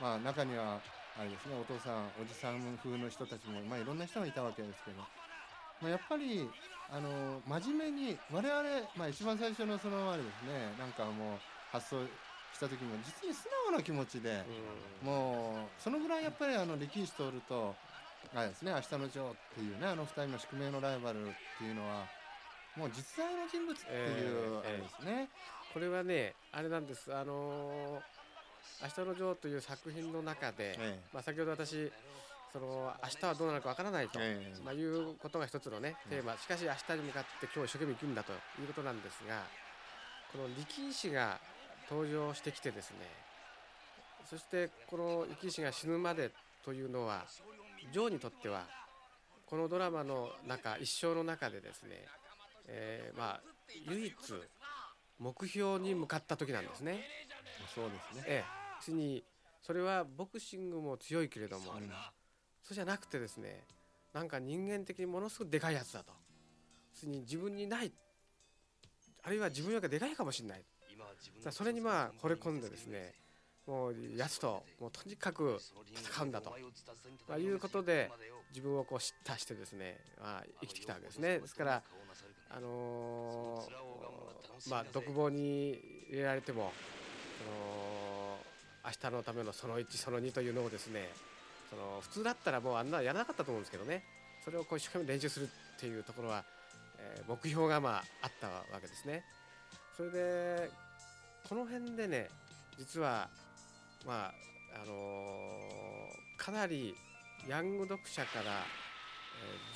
まあ中にはあれですねお父さんおじさん風の人たちもまあいろんな人がいたわけですけど、まあ、やっぱりあの真面目に我々まあ一番最初のそのあれですねなんかもう発想した時も実に素直な気持ちで、うん。もうそのぐらいやっぱりあの力士徹とあれですね明日のジョーっていうねあの二人の宿命のライバルっていうのはもう実在の人物っていうあええれですね。これはねあれなんです。あのー明日のジョー」という作品の中で、え。まあ、先ほど私その明日はどうなるかわからないと、ええ。まあ、いうことが一つのねテーマ。しかし明日に向かって今日一生懸命行くんだということなんですがこの力士が登場してきてですねそしてこの力士が死ぬまでというのはジョーにとってはこのドラマの中一生の中でですね、えーまあ唯一目標に向かった時なんですね。そうですね。ええ、にそれはボクシングも強いけれども、うんそうじゃなくてですねなんか人間的にものすごくでかいやつだと。要するに自分にないあるいは自分よりかでかいかもしれない。それにまあ惚れ込んでですねもうやつともうとにかく戦うんだと、まあ、いうことで自分をこう叱咤してですね、まあ、生きてきたわけですね。ですからあのーまあ独房に入れられてもその明日のためのその1その2というのをですねその普通だったらもうあんなやらなかったと思うんですけどねそれをこう一生懸命練習するっていうところは、えー目標がまああったわけですね。それでこの辺でね実はまああのーかなりヤング読者から、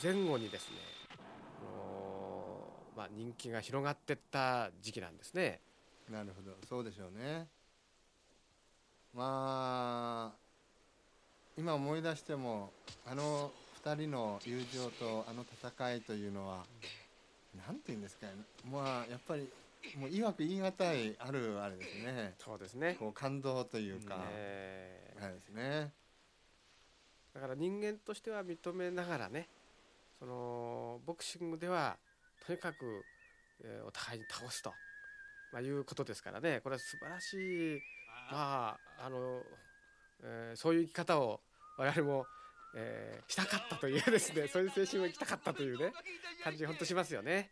前後にですね、あのーまあ、人気が広がってった時期なんですね。なるほどそうでしょうねまあ今思い出してもあの二人の友情とあの戦いというのはなんて言うんですかね。まあやっぱりもういわく言い難いあるあれですね。そうですね。こう感動というか、え。ーあれですね。だから人間としては認めながらねそのボクシングではとにかく、えーお互いに倒すと、まあ、いうことですからね。これは素晴らしいまああの、えーそういう生き方を我々も、えーしたかったというですねそういう精神を生きたかったというね感じが本当しますよね。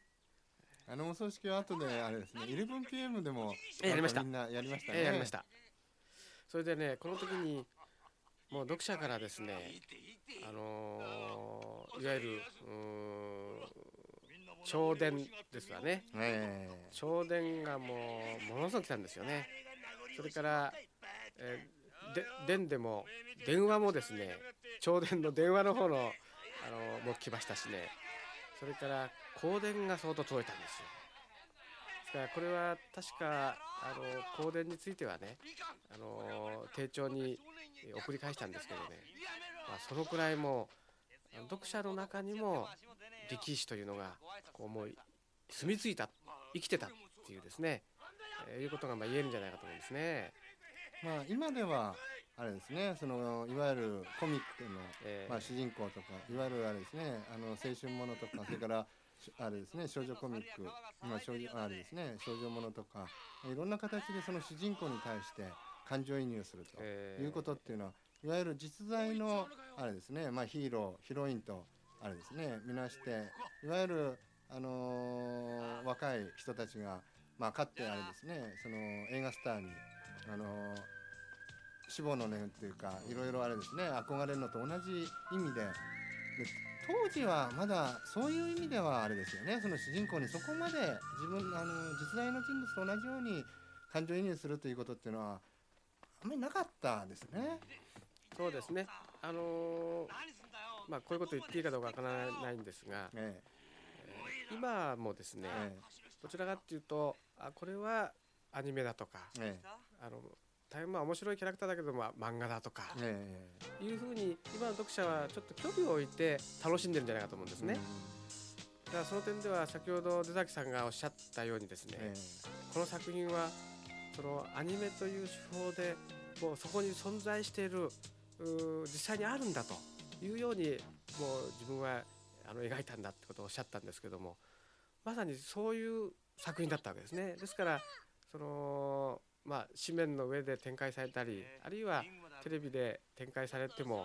あのお葬式は後であれですね 11pm でもえやりました。みんなやりましたね、えーやりました。それでねこの時にもう読者からですねあのーいわゆるうーん朝電ですわね。え朝電がもうものすごく来たんですよね。それから、えーで電でも電話もですね朝電の電話の方の、あのも来ましたしね。それから香電が相当届いたんですよ。ですからこれは確かあの香電についてはねあの丁重にえ送り返したんですけどね、まあ、そのくらいもう読者の中にも力士というのがこうもう住み着いた生きてたっていうですね、えーいうことがまあ言えるんじゃないかと思うんですね。まあ今ではあれですねそのいわゆるコミックの、えーまあ、主人公とかいわゆるあれですねあの青春ものとかそれからしあれですね少女コミック、まあ、少女あれですね少女ものとかいろんな形でその主人公に対して感情移入するとえーいうことっていうのは、いわゆる実在のあれですね、まあ、ヒーローヒロインとあれですね見なしていわゆる、あのー若い人たちが、まあ、かってあれですねその映画スターに、あのー死亡の念っていうかいろいろあれですね。憧れるのと同じ意味で。で当時はまだそういう意味ではあれですよね。その主人公にそこまで自分あの実在の人物と同じように感情移入するということっていうのはあんまりなかったですね。そうですね。あのーまあこういうこと言っていいかどうかわからないんですが、ええ。ー今もですねえ、え。どちらかっていうとあこれはアニメだとか、えあの大変まあ面白いキャラクターだけどまあ漫画だとかええいうふうに今の読者はちょっと距離を置いて楽しんでるんじゃないかと思うんですね。だからその点では先ほど出崎さんがおっしゃったようにですね、えこの作品はそのアニメという手法でもうそこに存在している実際にあるんだというようにもう自分はあの描いたんだってことをおっしゃったんですけどもまさにそういう作品だったわけですね。ですからそのまあ紙面の上で展開されたりあるいはテレビで展開されても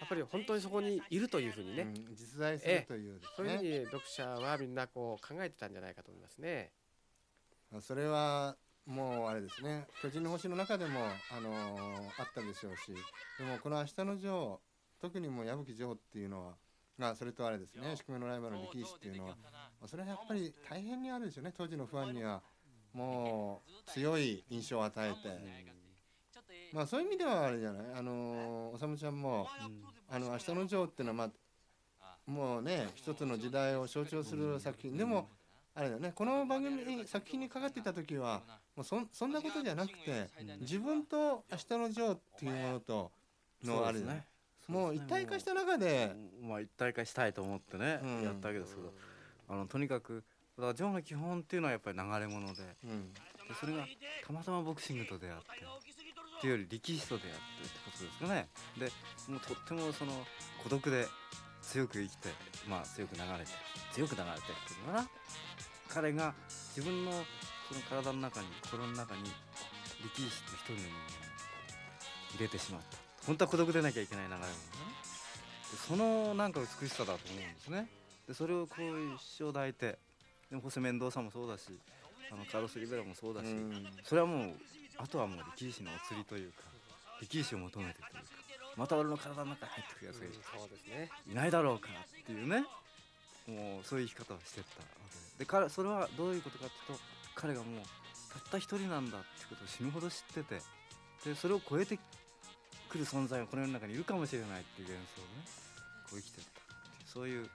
やっぱり本当にそこにいるというふうにね、えうん実在するというですそういうふうね。に読者はみんなこう考えてたんじゃないかと思いますね。それはもうあれですね。巨人の星の中でも、あのーあったでしょうしでもこの「明日のジョー」特にもう矢吹ジョーっていうのはまあそれとあれですね。宿命のライバルの力士っていうのはまあそれはやっぱり大変にあるでしょうね。当時のファンにはもう強い印象を与えて、まあそういう意味ではあれじゃない？あのーおさむちゃんも「あの明日のジョー」っていうのはまあもうね一つの時代を象徴する作品。でもあれだよねこの番組に作品にかかっていた時はもうそんそんなことじゃなくて自分と「明日のジョー」っていうものとのあれだね。もう一体化した中でまあ一体化したいと思ってね、うん。やったわけですけどあのとにかくだからジョーの基本っていうのはやっぱり流れ物で。でうん。それがたまたまボクシングと出会ってっていうより力士と出会ってってことですかね。でもうとってもその孤独で強く生きてまあ強く流れて強く流れてっていうのかな。彼が自分のその体の中に心の中に力士って一人の人間を入れてしまった。本当は孤独でなきゃいけない流れもね。でそのなんか美しさだと思うんですね。でそれをこう一生抱いてでもホセ・メンドーサもそうだしあのカルロス・リベラもそうだし、うん。それはもうあとはもう力士のお釣りというか力士を求めてというかまた俺の体の中に入ってくるやつがいる。そうですね。いないだろうかっていうねもうそういう生き方をしてったわけで。で彼それはどういうことかっていうと彼がもうたった一人なんだってことを死ぬほど知っててでそれを超えてくる存在がこの世の中にいるかもしれないっていう幻想をねこう生きてったそういう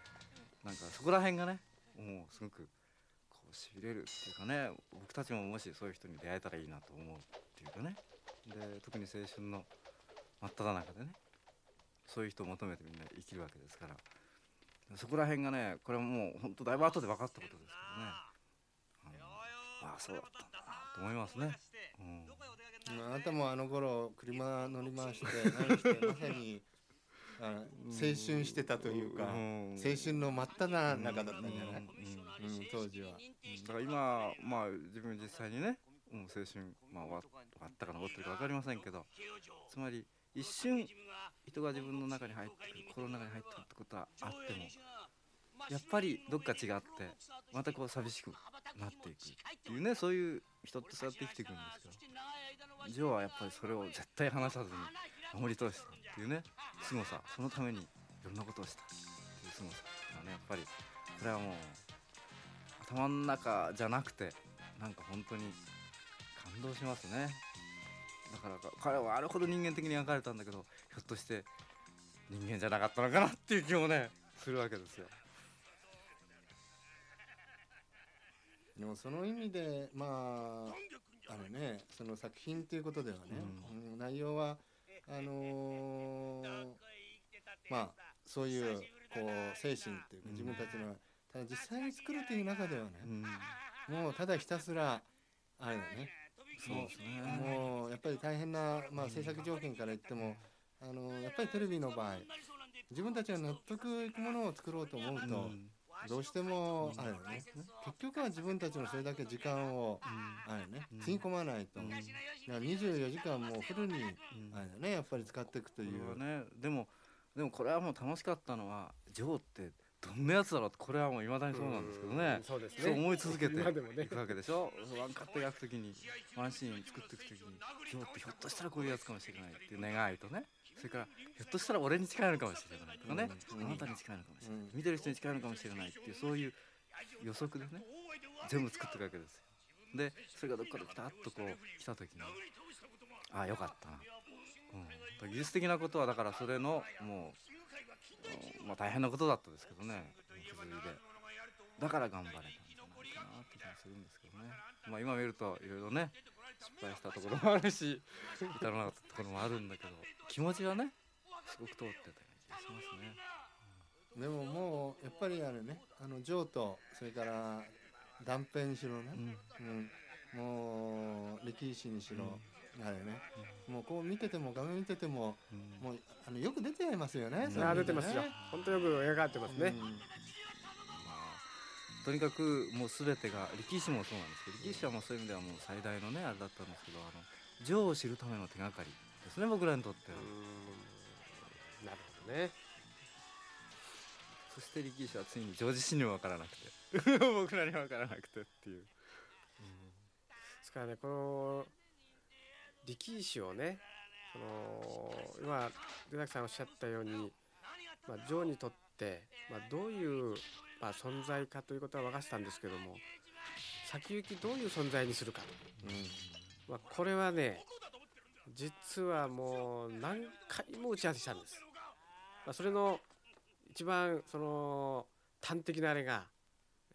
なんかそこら辺がねもうすごくしびれるっていうかね僕たちももしそういう人に出会えたらいいなと思うっていうかね。で特に青春の真っ只中でねそういう人を求めてみんな生きるわけですから。そこら辺がねこれはもう本当だいぶ後で分かったことですけどね。あのああそうだったんだなと思いますね。うんまああなたもあの頃車乗り回して何してまさにあの青春してたというか、うん。青春の真っ只中だったんじゃない、うん。当時は。だから今まあ自分実際にね、うん、青春まあ終わったか残ってるか分かりませんけどつまり一瞬人が自分の中に入ってくる心の中に入ってくるってことはあってもやっぱりどっか違ってまたこう寂しくなっていくっていうねそういう人ってそうやって生きていくんですけどジョーはやっぱりそれを絶対離さずに守り通したっていうね凄さそのためにいろんなことをした。っていう凄さがねやっぱりこれはもう頭の中じゃなくてなんか本当に感動しますね。だからか彼はあれほど人間的に描かれたんだけどひょっとして人間じゃなかったのかなっていう気もねするわけですよ。でもその意味でまああれねその作品ということではね、うん内容はあのーまあそういうこう精神っていうか自分たちの、ただ実際に作るという中ではね、うん。もうただひたすらあれだね。そうですね。もうやっぱり大変な、まあ、制作条件から言ってもあのやっぱりテレビの場合自分たちが納得いくものを作ろうと思うと、うんどうしてもあれだね。結局は自分たちのそれだけ時間をあれねうん。つぎ込まないと、だから24時間もうフルにうん。あれだねやっぱり使っていくという。ねでもでもこれはもう楽しかったのはジョーってどんなやつだろうってこれはもういまだにそうなんですけどね。うんそうですね。そう思い続けていくわけでしょ？ワンカット焼くときにワンシーン作っていくときにジョーってひょっとしたらこういうやつかもしれないっていう願いとねそれからひょっとしたら俺に近いのかもしれないとかね、うんあなたに近いのかもしれない、うん。見てる人に近いのかもしれないっていうそういう予測でね。全部作っていくわけですよ。でそれがどっからピタッとこう来た時にああよかったな、うん、技術的なことはだからそれのもう、うんまあ、大変なことだったですけどね。不随で。だから頑張れたんじゃないかなって気がするんですけどね。まあ今見るといろいろね失敗したところもあるし 至らなかったところもあるんだけど気持ちはねすごく通ってたような気がしますね。でももうやっぱりあれねあのジョーとそれから断片にしろね、うん。もう力士にしろ、あれね、もうこう見てても画面見ててもうん。もうあのよく出てますよね。うん。そね。あ出てますよ。本当よく描かれてますね、とにかくもう全てが力士もそうなんですけど力士はもうそういう意味ではもう最大のねあれだったんですけどあのジョーを知るための手がかりですね僕らにとっては、うん。なるほどね。そして力士はついにジョージ氏にも分からなくて。僕らには分からなくてっていう。ですからねこの力士をねその今出崎さんおっしゃったように、まあ、ジョーにとって、まあ、どういう、まあ、存在かということは分かってたんですけども先行きどういう存在にするか。と、まあ、これはね実はもう何回も打ち合わせしたんです。まあ、それの一番その端的なあれが、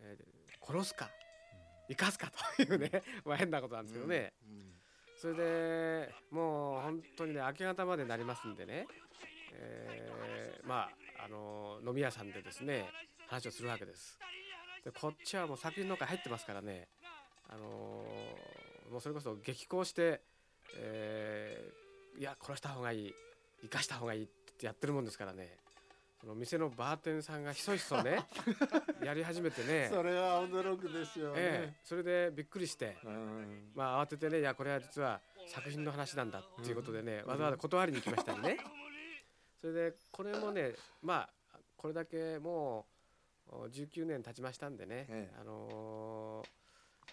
えー殺すか生かすかというね、まあ変なことなんですけどね、それでもう本当にね明け方までなりますんでね、えーまああの飲み屋さんでですね話をするわけです。でこっちはもう作品の中に入ってますからね。あのもうそれこそ激高して、えーいや殺した方がいい生かした方がいいってやってるもんですからね。この店のバーテンさんがひそひそね やり始めてね。それは驚くですよね、ええ、それでびっくりして、うん。まあ、慌ててねいやこれは実は作品の話なんだっていうことでね、わざわざ断りに行きましたりね。それでこれもねまあこれだけもうお19年経ちましたんでね、ええ。あのー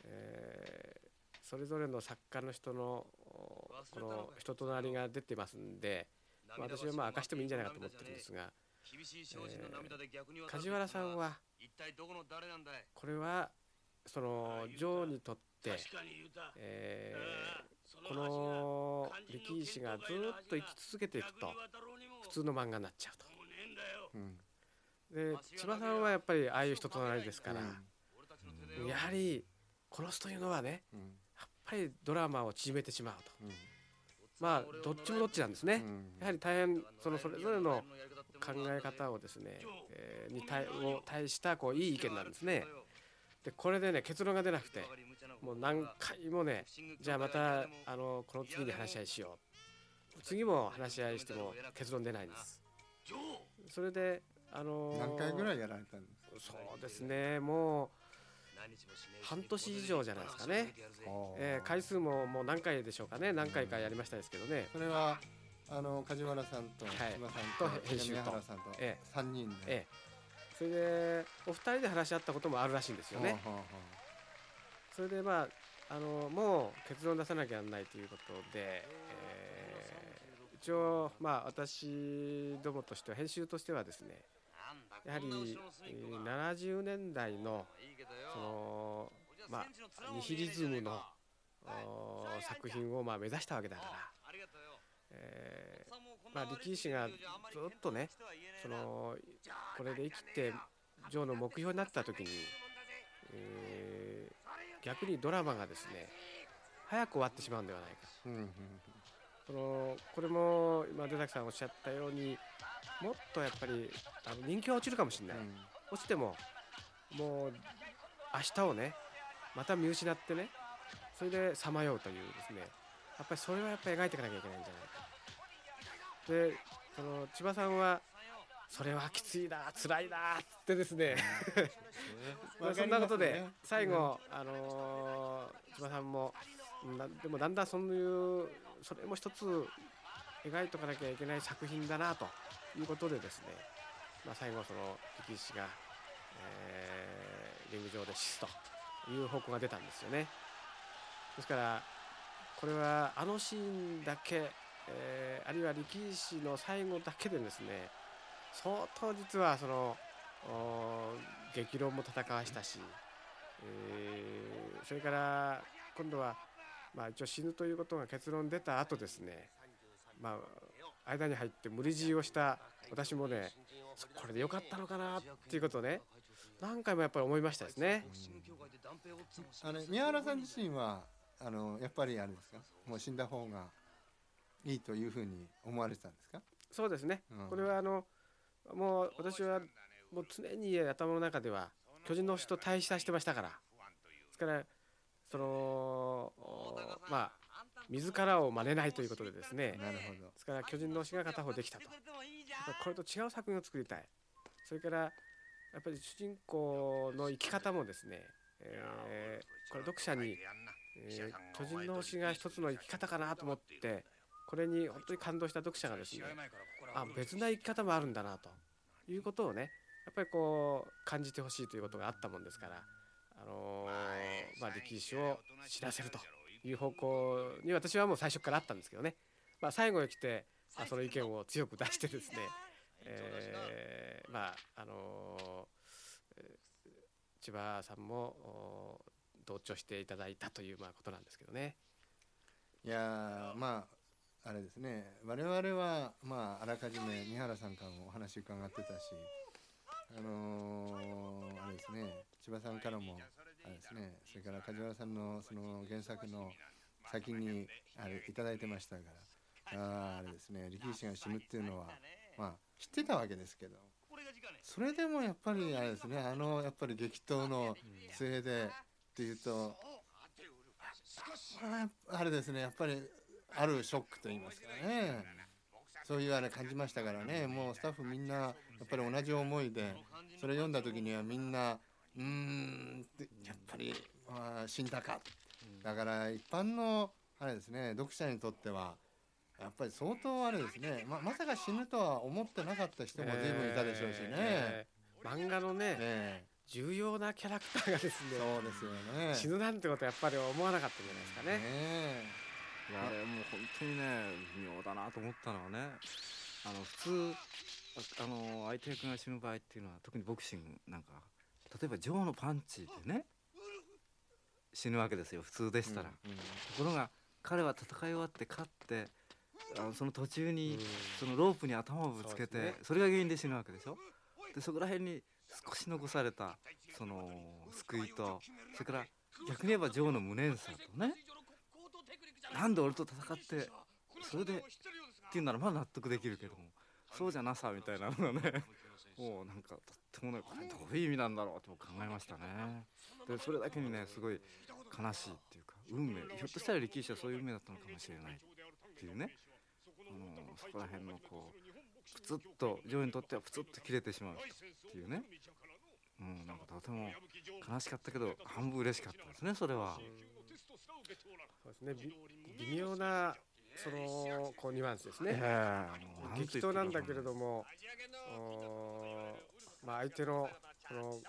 えーそれぞれの作家の人のおこの人となりが出てますんで、まあ私はまあ明かしてもいいんじゃないかと思ってるんですが厳しい精進の涙で逆に渡る梶原さんは一体どこの誰なんだい？これはそのジョーにとって、確かに言うた。えーこの力石がずっと生き続けていくと普通の漫画になっちゃうと。もうねえんだよ。うんで千葉さんはやっぱりああいう人となりですから、俺たちの手でよやはり殺すというのはねうんやっぱりドラマを縮めてしまうと。うん。まあどっちもどっちなんですね、うん。やはり大変そのそれぞれの考え方をですね、えーに対を対したこういい意見なんですね。でこれでね結論が出なくてもう何回もねじゃあまたあのこの次に話し合いしよう。次も話し合いしても結論出ないんです。それであのー何回ぐらいやられたんですか？そうですねもう半年以上じゃないですかね。えー回数ももう何回でしょうかね。何回かやりましたですけどね。それはあの梶原さんとはい。千葉さんとと 編集原さんとえ三人で、ええ。それでお二人で話し合ったこともあるらしいんですよね。それでまああのもう結論出さなきゃならないということで、えー一応まあ私どもとしては編集としてはですねやはり、えー70年代のそのまあニヒリズムのお作品をまあ目指したわけだから、えーまあ力士がずっとねそのこれで生きてジョーの目標になった時に、えー逆にドラマがですね早く終わってしまうんではないか。そのこれも今出崎さんおっしゃったようにもっとやっぱりあの人気は落ちるかもしれない、うん。落ちてももう明日をねまた見失ってねそれでさまようというですね。やっぱりそれはやっぱり描いていかなきゃいけないんじゃないか。でその千葉さんはそれはきついな辛いなってですね。まあそんなことで最後、あのー千葉さんもうんなでもだんだんそういうそれも一つ描いとかなきゃいけない作品だなということでですね、まあ、最後その力士が、えーリング上で死すという報告が出たんですよね。ですからこれはあのシーンだけ、えーあるいは力士の最後だけでですね相当実はその激論も戦わしたし、えーそれから今度は、まあ、一応死ぬということが結論出た後ですね、まあ、間に入って無理強いをした私もねこれでよかったのかなっていうことをね何回もやっぱり思いましたですね。あれ宮原さん自身はあのやっぱりあれですか？もう死んだ方がいいというふうに思われてたんですか？そうですね、うん。これはあのもう私はもう常に頭の中では巨人の星と対比させてましたから。ですからそのおまあ自らを真似ないということでですねなるほど。ですから巨人の星が片方できたと。これと違う作品を作りたい。それからやっぱり主人公の生き方もですね、えーこれ読者に、えー巨人の星が一つの生き方かなと思ってこれに本当に感動した読者がですねあ別な生き方もあるんだなということをねやっぱりこう感じてほしいということがあったもんですから、あのーまあ、力士を知らせるという方向に私はもう最初からあったんですけどね、まあ、最後に来て、まあ、その意見を強く出してですね、えーまああの千葉さんもお同調していただいたというまあことなんですけどね。いやーまああれですね。我々はまああらかじめ三原さんからもお話伺ってたしあのーあれですね。千葉さんからもですね。それから梶原さんのその原作の先にあれいただいてましたから。ああれですね。力士が死ぬっていうのはまあ知ってたわけですけど。それでもやっぱりあれですね。あのやっぱり激闘の末でっていうとあれですね。やっぱりあるショックと言いますかね。そういうあれ感じましたからね。もうスタッフみんなやっぱり同じ思いでそれ読んだ時にはみんなうーんやっぱり、まあ、死んだかだから一般のあれですね読者にとってはやっぱり相当あれですねままさか死ぬとは思ってなかった人も随分いたでしょうしね。えー漫画のねね重要なキャラクターがですねそうですよね。死ぬなんてことはやっぱり思わなかったんじゃないですかね。ねいやあれもう本当にね微妙だなと思ったのはねあの普通ああの相手役が死ぬ場合っていうのは特にボクシングなんか例えばジョーのパンチでね死ぬわけですよ。普通でしたら、ところが彼は戦い終わって勝ってあのその途中にうん。そのロープに頭をぶつけてそ,、れが原因で死ぬわけでしょ？でそこら辺に少し残されたその救いとそれから逆に言えばジョーの無念さとね。なんで俺と戦ってそれでっていうならまあ納得できるけども。そうじゃなさみたいなのがねもうなんかともねこれどういう意味なんだろうって僕考えましたね。でそれだけにねすごい悲しいっていうか運命ひょっとしたら力士はそういう運命だったのかもしれないっていうね。あのそこら辺のこうプツッとジョーにとってはプツッと切れてしまうっていうね。うんなんかとても悲しかったけど半分嬉しかったですねそれは。そうですね。び微妙なそのこうニュアンスですね。ええ激闘なんだけれども、まあ相手のこの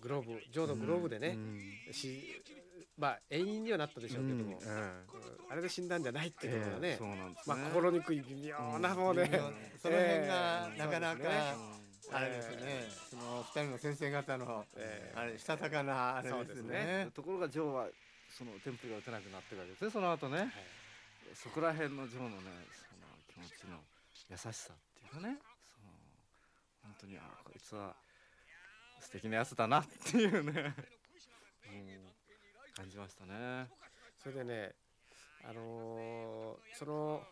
グローブ、ジョーのグローブでね、うん。しまあ永遠にはなったでしょうけども、うん。ええうん。あれで死んだんじゃないっていうことがね、そうなんですまね。あ心にくい微妙なもうね、その辺がええ。なかなか、あれですね、その二人の先生方の、ええ。あれしたたかなあれですそうですね。ね。ところがジョーはそのテンプルが打てなくなってるわけですね。その後ね、そこら辺のジョーのねその気持ちの優しさっていうかねその本当にあこいつは素敵なやつだなっていうね、うん、感じましたね。それでね、あのーその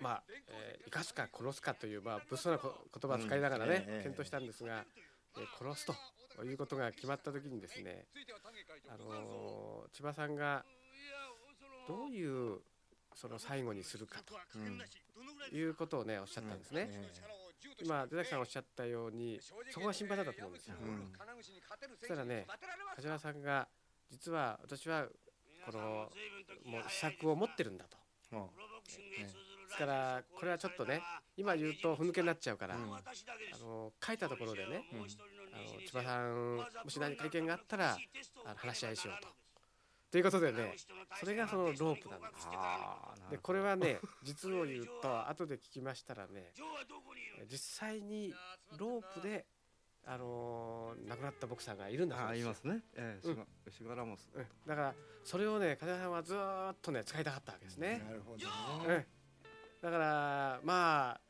まあ、えー生かすか殺すかという、まあ、物騒なこ言葉を使いながらね、うんええ検討したんですが、えー殺すということが決まった時にですね、あのー千葉さんがどういうその最後にするかということをねおっしゃったんですね。え今出崎さんおっしゃったようにそこが心配だったと思うんですよ。うんそしたらね梶原さんが実は私はこのもう秘策を持ってるんだと。えもですからこれはちょっとね今言うとふぬけになっちゃうから、うんあの書いたところでね、うんあの千葉さんもし何か意見があったらあの話し合いしようと。ということでねそれがそのロープなんです。でこれはね実を言うと後で聞きましたらね実際にロープで、あのー亡くなったボクサーがいるんだそうあですよいますね。ええうんシガラモス。うんだからそれをね梶原さんはずーっとね使いたかったわけですうね。なるほどうんね。だからまあ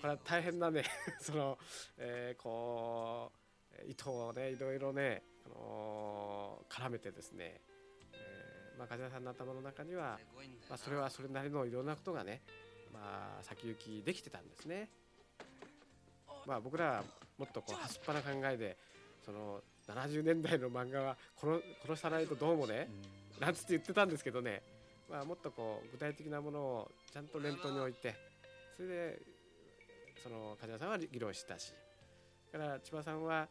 これは大変なね その、えーこう糸をねいろいろね、あのー絡めてですね、えーまあ、梶原さんの頭の中には、まあ、それはそれなりのいろんなことがね、まあ、先行きできてたんですね。まあ、僕らはもっとこうはすっぱな考えでその70年代の漫画は殺殺さないとどうもね、なんつって言ってたんですけどね、まあ、もっとこう具体的なものをちゃんと念頭に置いてそれでその梶原さんは議論したし。だから千葉さんは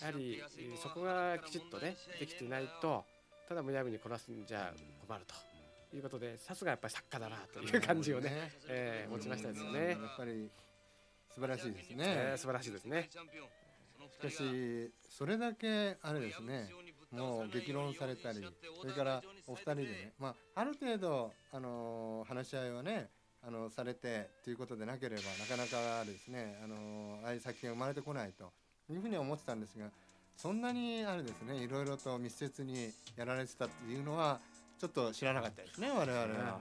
やはりそこがきちっとねできていないとただむやみに殺すんじゃ困るということでさすがやっぱり作家だなという感じをね、ねえー持ちましたですよやね。っぱり素晴らしいですえねー。素晴らしいですね。しかしそれだけあれですね。もう激論されたり、それからお二人でね、まあある程度あのー話し合いはね。あのされてということでなければなかなかですねあのああいう作品が生まれてこないというふうには思ってたんですがそんなにあれですねいろいろと密接にやられてたっていうのはちょっと知らなかったですね我々は。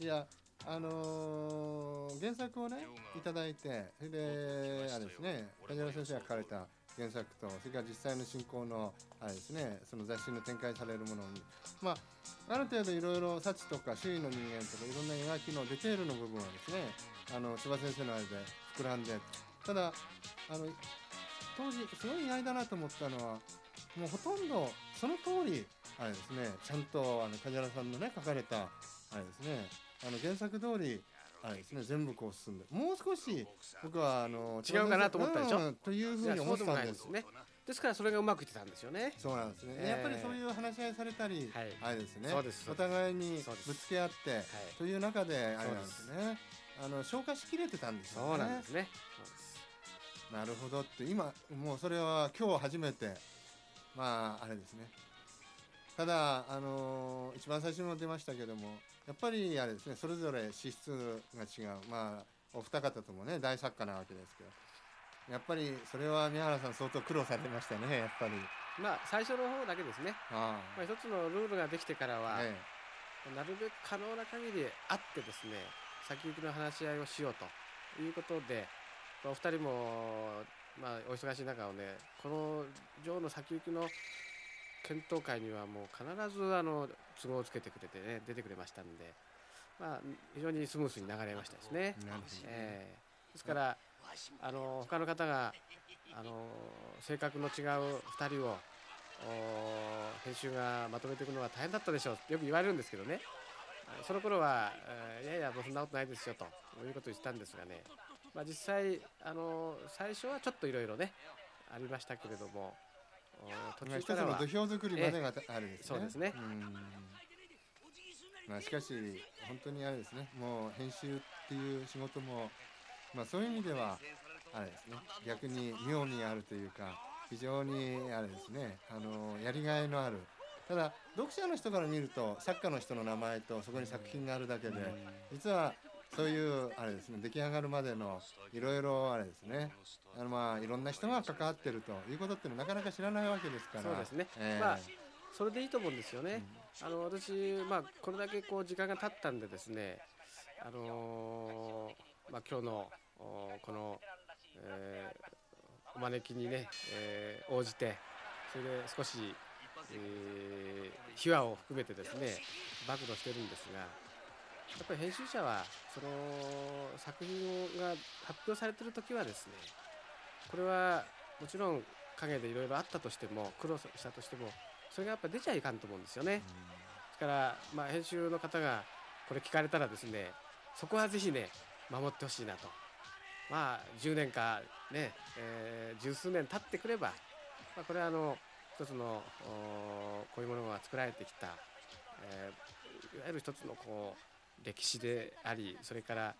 いやあのー原作をねいただいてそれであれですね梶原先生が書かれた原作とそれから実際の進行のあれですねその雑誌の展開されるものにまあある程度いろいろ幸とか周囲の人間とかいろんな描きのディテールの部分はですねあの千葉先生のあれで膨らんでただあの当時すごい意外だなと思ったのはもうほとんどその通りあれですねちゃんとあの梶原さんのね書かれたあれですねあの原作通りあれですね全部こう進んでもう少し僕はあの違うかなと思ったでしょ？うんというふうに思ってたんですね。ですからそれがうまくいってたんですよね。そうなんですね、えー。やっぱりそういう話し合いされたり、はい。あれですね。お互いにぶつけ合ってという中であれなんですね。あの消化しきれてたんですよね。そうなんですね。そうですなるほどって今もうそれは今日初めてまああれですね。ただあのー一番最初にも出ましたけどもやっぱりあれですねそれぞれ資質が違う。まあお二方ともね大作家なわけですけど。やっぱりそれは宮原さん相当苦労されましたねやっぱり。まあ最初の方だけですね、あまあ、一つのルールができてからは、あえ。なるべく可能な限り会ってですね先行きの話し合いをしようということでまあお二人も、まあ、お忙しい中をねこの女王の先行きの検討会にはもう必ずあの都合をつけてくれてね出てくれましたんで、まあ、非常にスムースに流れましたですね。えなるほどええ。ですからあの他の方があの性格の違う2人をお編集がまとめていくのは大変だったでしょう。よく言われるんですけどね。その頃は、えーいやいやもうそんなことないですよということを言ったんですがね、まあ、実際あの最初はちょっといろいろねありましたけれどもお途中からはの土俵作りまでがあるんですね。そうですねうんまあしかし本当にあれですね。もう編集っていう仕事もまあそういう意味ではあれですね。逆に妙味があるというか非常にあれですね。あのやりがいのある。ただ読者の人から見ると作家の人の名前とそこに作品があるだけで実はそういうあれですね出来上がるまでのいろいろあれですね。あのまあいろんな人が関わってるということっていうのはなかなか知らないわけですから。そうですね。ええ。まあそれでいいと思うんですよね。あの私、まあ、これだけこう時間が経ったんでですね、あのーまあ、今日のおこの、えーお招きにね、えー応じてそれで少し、えー秘話を含めてですね暴露してるんですがやっぱり編集者はその作品が発表されてる時はですねこれはもちろん陰でいろいろあったとしても苦労したとしてもそれがやっぱ出ちゃいかんと思うんですよね。ですから、まあ、編集の方がこれ聞かれたらですねそこはぜひね守ってほしいなとまあ10年かね、えー十数年経ってくれば、まあ、これはあの一つのこういうものが作られてきた、えーいわゆる一つのこう歴史でありそれから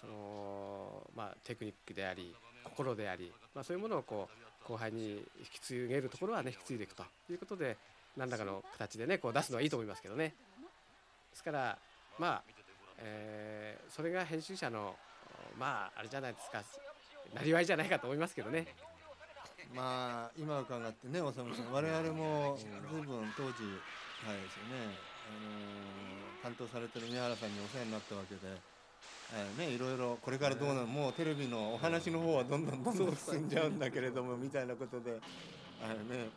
その、まあ、テクニックであり心であり、まあ、そういうものをこう後輩に引き継げるところはね引き継いでいくということで何らかの形でねこう出すのはいいと思いますけどね。ですからまあ、えーそれが編集者のまああれじゃないですかなりわいじゃないかと思いますけどね。まあ今伺ってねおさむさん我々も随分当時あれですよね、あのー担当されてる宮原さんにお世話になったわけで、えーね、いろいろこれからどうなる、もうテレビのお話の方はどんどんどんどん進んじゃうんだけれどもみたいなことであれね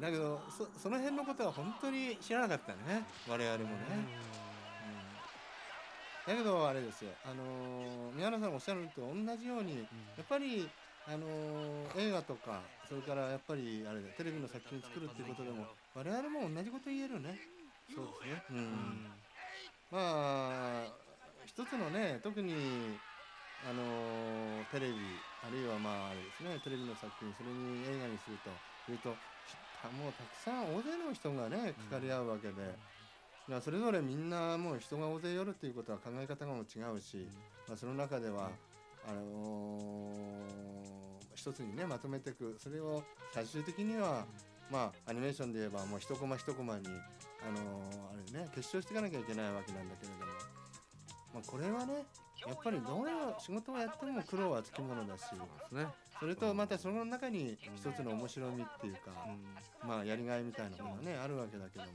だけどそその辺のことは本当に知らなかったね我々もね。うんだけどあれですよ、あのー宮原さんがおっしゃるのと同じように、やっぱり、あのー映画とかそれからやっぱりあれだテレビの作品作るっていうことでも我々も同じこと言えるね。そうですね。うん。まあ一つのね特にあのーテレビあるいはまああれですねテレビの作品それに映画にするというとたもうたくさん大勢の人がね聞かれ合うわけで、まあ、それぞれみんなもう人が大勢寄るっていうことは考え方がも違うし、まあ、その中では、あのー一つにねまとめていくそれを最終的には、まあアニメーションで言えばもう一コマ一コマに、あのーあれね結晶していかなきゃいけないわけなんだけれども、まあ、これはねやっぱりどの仕事をやっても苦労はつきものだし。それとまたその中に一つの面白みっていうか、まあやりがいみたいなものがねあるわけだけども、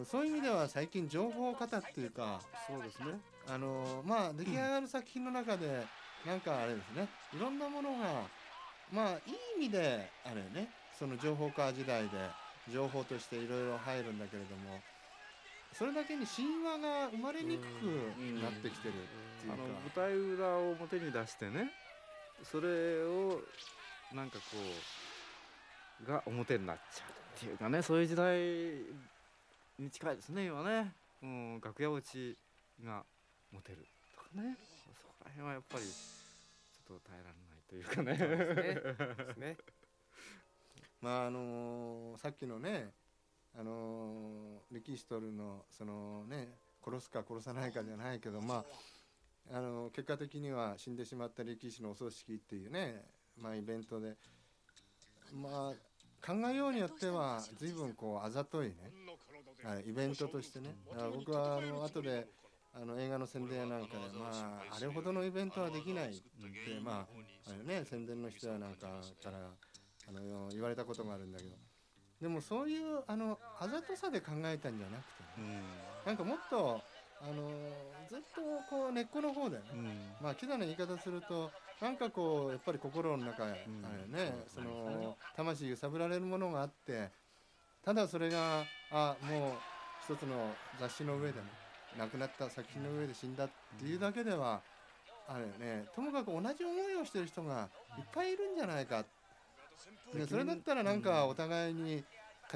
うん、そういう意味では最近情報型っていうかそうですねあのまあ出来上がる作品の中でなんかあれですねいろんなものがまあいい意味であれねその情報化時代で情報としていろいろ入るんだけれどもそれだけに神話が生まれにくくなってきてるっていうか。あの舞台裏を表に出してねそれをなんかこうが表になっちゃうっていうかねそういう時代に近いですね今ね、うん、楽屋落ちが持てるとかね。そこら辺はやっぱりちょっと耐えられないというかね。ですねまああのさっきのねあの力士取るのそのね殺すか殺さないかじゃないけどまああの結果的には死んでしまった力士のお葬式っていうねまあイベントでまあ考えようによっては随分こうあざといねはいイベントとしてね僕はあの後であの映画の宣伝なんかでまああれほどのイベントはできないってまあね宣伝の人やなんかからあの言われたことがあるんだけど。でもそういうあのあざとさで考えたんじゃなくてね。なんかもっとあのずっとこう根っこの方でね、まあキザな言い方するとなんかこうやっぱり心の中へ、うんあれねその魂揺さぶられるものがあってただそれがあもう一つの雑誌の上でね亡くなった作品の上で死んだっていうだけではあれねともかく同じ思いをしてる人がいっぱいいるんじゃないかでそれだったらなんかお互いに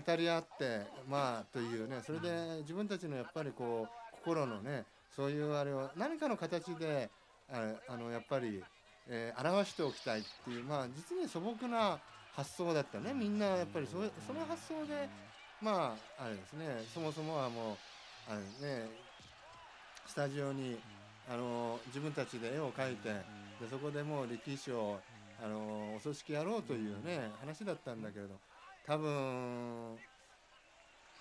語り合ってまあというねそれで自分たちのやっぱりこう心のねそういうあれを何かの形でああのやっぱり、えー表しておきたいっていうまあ実に素朴な発想だったね。みんなやっぱりそれその発想でまああれですねそもそもはもうあれねスタジオにあの自分たちで絵を描いてでそこでもう力士をあのお葬式やろうというね話だったんだけれど多分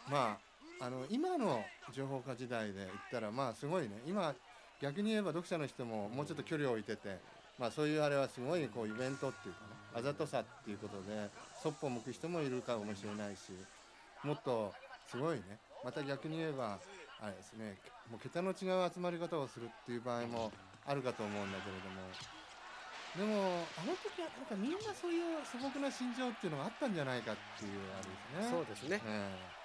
まああの今の情報化時代で言ったらまあすごいね。今逆に言えば読者の人ももうちょっと距離を置いてて、まあ、そういうあれはすごいこうイベントっていうかねあざとさっていうことでそっぽを向く人もいるかもしれないしもっとすごいね。また逆に言えばあれですねもう桁の違う集まり方をするっていう場合もあるかと思うんだけれどもでもあの時はなんかみんなそういう素朴な心情っていうのがあったんじゃないかっていうあれですね。そうですね。え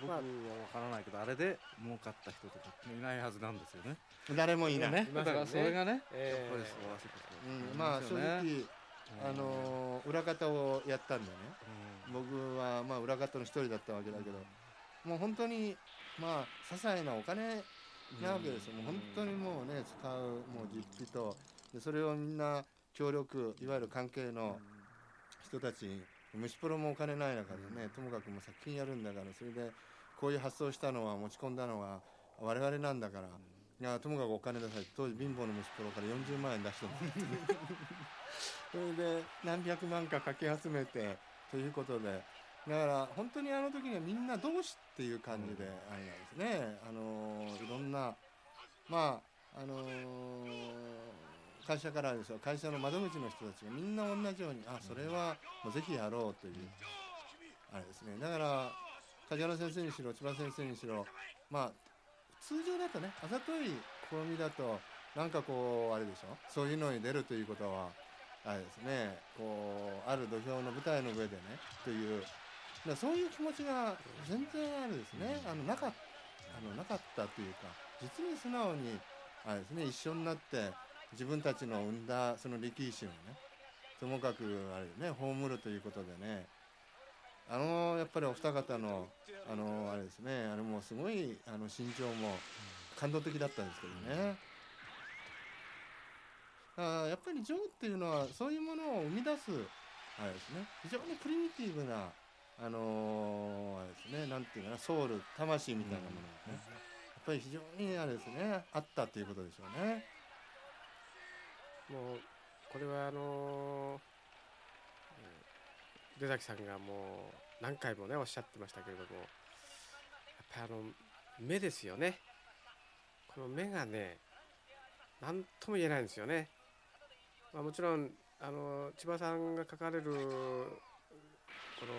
僕は分からないけどあれで儲かった人とかいないはずなんですよね。え誰もいない。ね。だからそれがね、ええ。やっぱり素晴らしいこ。とうん、まあ正直、あのー裏方をやったんだね。僕はまあ裏方の一人だったわけだけど、もう本当にまあ些細なお金なわけですよ、もう本当にもうね使うもう実費とでそれをみんな協力いわゆる関係の人たち虫プロもお金ない中でね、ともかくもう作品やるんだからそれでこういう発想したのは持ち込んだのは我々なんだから、いやともかくお金出さい。当時貧乏の虫プロから40万円出してもらってそれで何百万かかき集めてということで。だから本当にあの時にはみんな同志っていう感じであれなんですね、あのーいろんなまああのー会社からですよ。会社の窓口の人たちがみんな同じようにあそれはもうぜひやろうというあれですね。だから梶原先生にしろ千葉先生にしろまあ通常だとねあざとい試みだとなんかこうあれでしょ？そういうのに出るということはあれですね。こうある土俵の舞台の上でねというだからそういう気持ちが全然あれですね、あのなかっあのなかったというか実に素直にあれですね一緒になって自分たちの生んだその力士をねともかくあれね葬るということでねあのやっぱりお二方のあのあれですねあれもすごいあの心情も感動的だったんですけどね。あやっぱりジョーっていうのはそういうものを生み出すあれですね非常にプリミティブなあのーあれですねなんていうかなソウル魂みたいなものがね、やっぱり非常にあれですねあったっていうことでしょうね。もうこれはあのー出崎さんがもう何回もねおっしゃってましたけれどもやっぱりあの目ですよねこの目がね何とも言えないんですよね、まあ、もちろんあの千葉さんが描かれるこの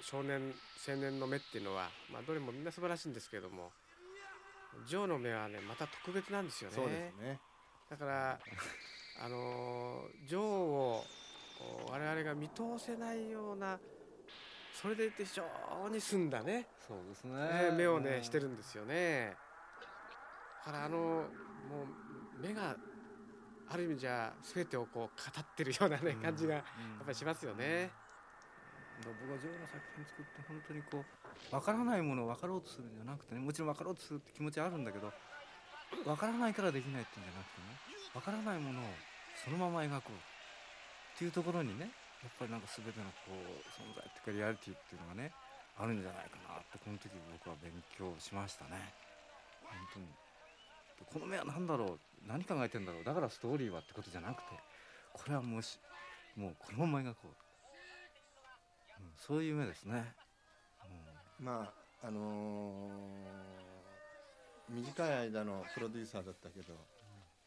少年青年の目っていうのは、まあ、どれもみんな素晴らしいんですけれどもジョーの目はねまた特別なんですよね。そうですね。だから あの女王をお我々が見通せないようなそれでいて非常に澄んだね、そうですね。えー目をね、うんしてるんですよね。だからあのもう目がある意味じゃ全てをこう語ってるようなね、感じがやっぱりしますよね、だから僕はジョーの作品作って本当にこう分からないものを分かろうとするんじゃなくてねもちろん分かろうとするって気持ちはあるんだけど分からないからできないっていうんじゃなくてね分からないものをそのまま描こう。っていうところにねやっぱりなんか全てのこう存在っていうかリアリティっていうのがねあるんじゃないかなってこの時僕は勉強しましたね。本当に。この目は何だろう何考えてんだろう。だからストーリーはってことじゃなくてこれはもしもうこのまま描こう、うん、そういう目ですね、うん。まああのー短い間のプロデューサーだったけど、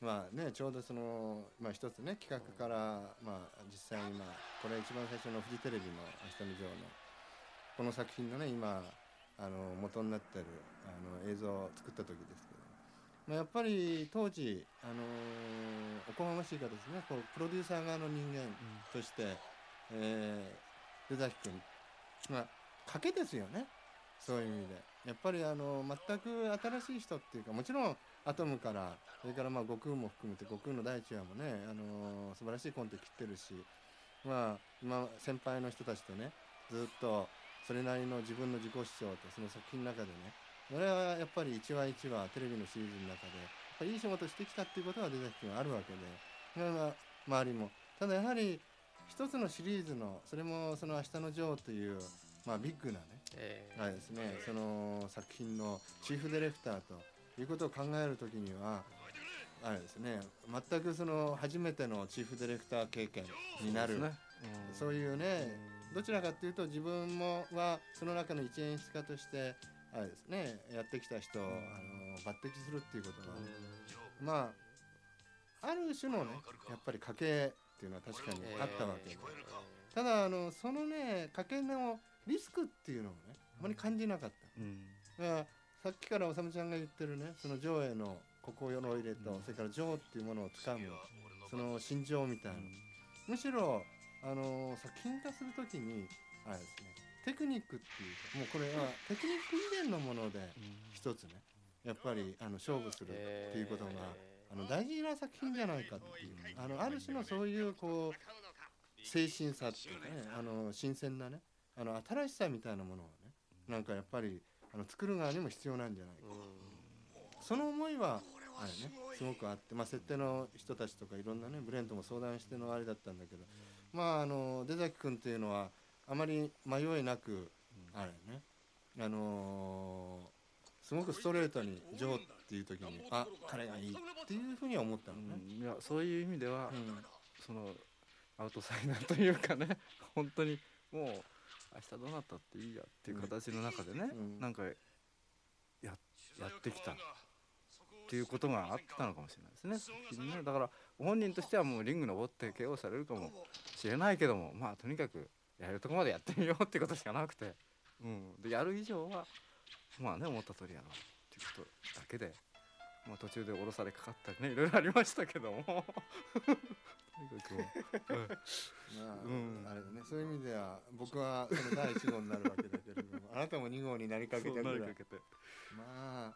まあねちょうどその、まあ、一つね企画から、まあ、実際に今これ一番最初のフジテレビの「明日のジョー」のこの作品のね今あの元になってるあの映像を作った時ですけど、まあ、やっぱり当時、あのーおこがましい形ですねこうプロデューサー側の人間として、えー、出崎君まあ賭けですよね。そういう意味でやっぱりあの全く新しい人っていうかもちろんアトムからそれからまあ悟空も含めて悟空の第一話もね、あの素晴らしいコント切ってるしまあ今先輩の人たちとねずっとそれなりの自分の自己主張とその作品の中でねそれはやっぱり一話一話テレビのシリーズの中でやっぱいい仕事してきたっていうことは出崎君はあるわけでまあ周りも。ただやはり一つのシリーズのそれもその「明日のジョー」という、まあ、ビッグなねえはいですね、その作品のチーフディレクターということを考えるときにはあれですね全くその初めてのチーフディレクター経験になる。そうね。いうねどちらかというと自分もはその中の一演出家としてあれですねやってきた人をあの抜擢するっていうことはまあある種のねやっぱり賭けっていうのは確かにあったわけで。ただあのそのね賭けのリスクっていうのをねあまり感じなかった。うん。だからさっきからおさむちゃんが言ってるねその上映の心の入れと、うん。それから情っていうものをつかむその心情みたいな、むしろあの作品化するときにあれですねテクニックっていうかもうこれはテクニック以前のもので一つねやっぱりあの勝負するっていうことが、あの大事な作品じゃないかっていう。あのある種のそういうこう精神さっていうかねあの新鮮なねあの新しさみたいなものをねなんかやっぱりあの作る側にも必要なんじゃないか。その思いはあれねすごくあって、まあ、設定の人たちとかいろんなねブレンとも相談してのあれだったんだけどまああの出崎君っていうのはあまり迷いなくあれねあのーすごくストレートに「ジョー」っていう時にあ彼がいいっていうふうには思ったのね。うん。いやそういう意味では、うん。そのアウトサイダーというかね本当にもう明日どうなったっていいやっていう形の中でね、うん。なんかややってきた。っていうことがあったのかもしれないですね。ね。だから本人としてはもうリング登って KO されるかもしれないけどもまあとにかくやれるとこまでやってみようってことしかなくて、うん、でやる以上はまあね思った通りやろうっていうことだけで。まあ、途中で降ろされかかったりねいろいろありましたけどもまあ、うん。あれだね。そういう意味では僕はその第1号になるわけだけれどもあなたも2号になりかけたぐらまあ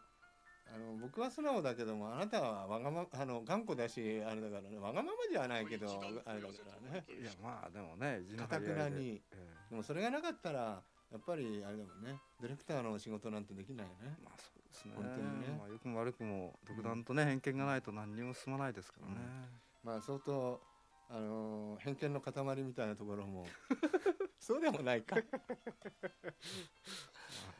あの僕は素直だけどもあなたはわがま あの頑固だしあれだからねわがままじゃないけどあれだからね。いやまあでもねかたくなに。でもそれがなかったらやっぱりあれだもんね。ディレクターの仕事なんてできないよね。えまあそうですね。本当にね。まあ、良くも悪くも独断とね、偏見がないと何にも進まないですからね、まあ相当あの偏見の塊みたいなところも。そうでもないか、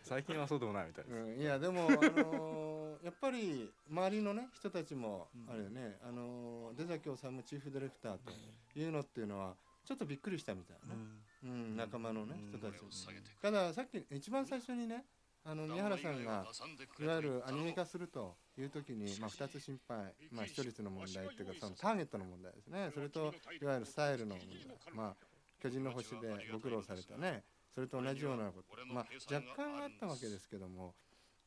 最近はそうでもないみたいです、うん、いやでも、あの やっぱり周りのね人たちもうん。あれよね、あの出崎治チーフディレクターというのっていうのはちょっとびっくりしたみたいな。ね、うん、仲間のねうん。人たちもたださっき一番最初にねあの宮原さんがいわゆるアニメ化するという時に、まあ、2つ心配、まあ、視聴率の問題っていうかそのターゲットの問題ですね。それといわゆるスタイルの問題。まあ巨人の星でご苦労されたね。それと同じようなこと、まあ、若干あったわけですけども、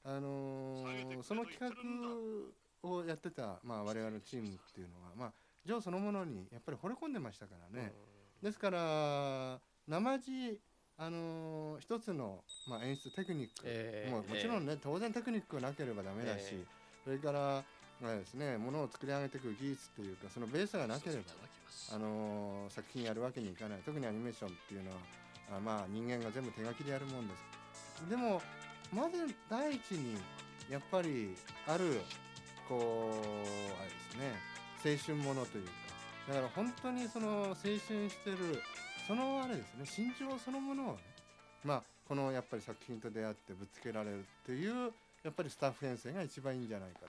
あのーその企画をやってた、まあ、我々のチームっていうのは、まあ、ジョーそのものにやっぱり惚れ込んでましたからね、ですから生地あのー一つの、まあ、演出テクニック、ええもうもちろんね、当然テクニックがなければダメだし、ええそれから、まあですね、ものを作り上げていく技術というかそのベースがなければね、あのー作品やるわけにいかない。特にアニメーションっていうのはあまあ人間が全部手書きでやるもんです。でもまず第一にやっぱりあるこうあれですね青春ものというか。だから本当にその青春してるそのあれですね心情そのものをねまあこのやっぱり作品と出会ってぶつけられるっていうやっぱりスタッフ編成が一番いいんじゃないか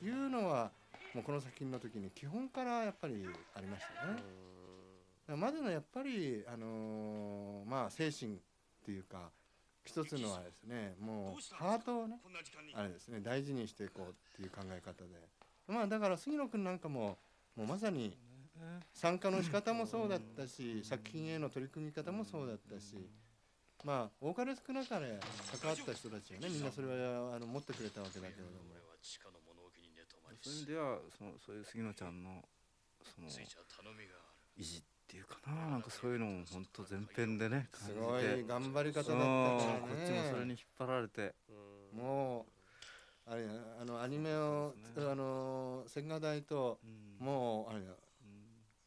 と。いうのはもうこの作品の時に基本からやっぱりありましたね。まずのやっぱりあのーまあ精神っていうか一つのはですねもうハートをねあれですね大事にしていこうっていう考え方で。まあだから杉野君なんかももうまさに参加の仕方もそうだったし作品への取り組み方もそうだったしまあ多かれ少なかれ関わった人たちがね。みんなそれはあの持ってくれたわけだけれども。そういう意味ではそのそういう杉野ちゃんのその意地っていうかな。なんかそういうのも本当前編でねすご感じてい頑張り方だったうんからこっちもそれにね引っ張られて。もうあれあのアニメをねあの千賀台とうん。もうあれ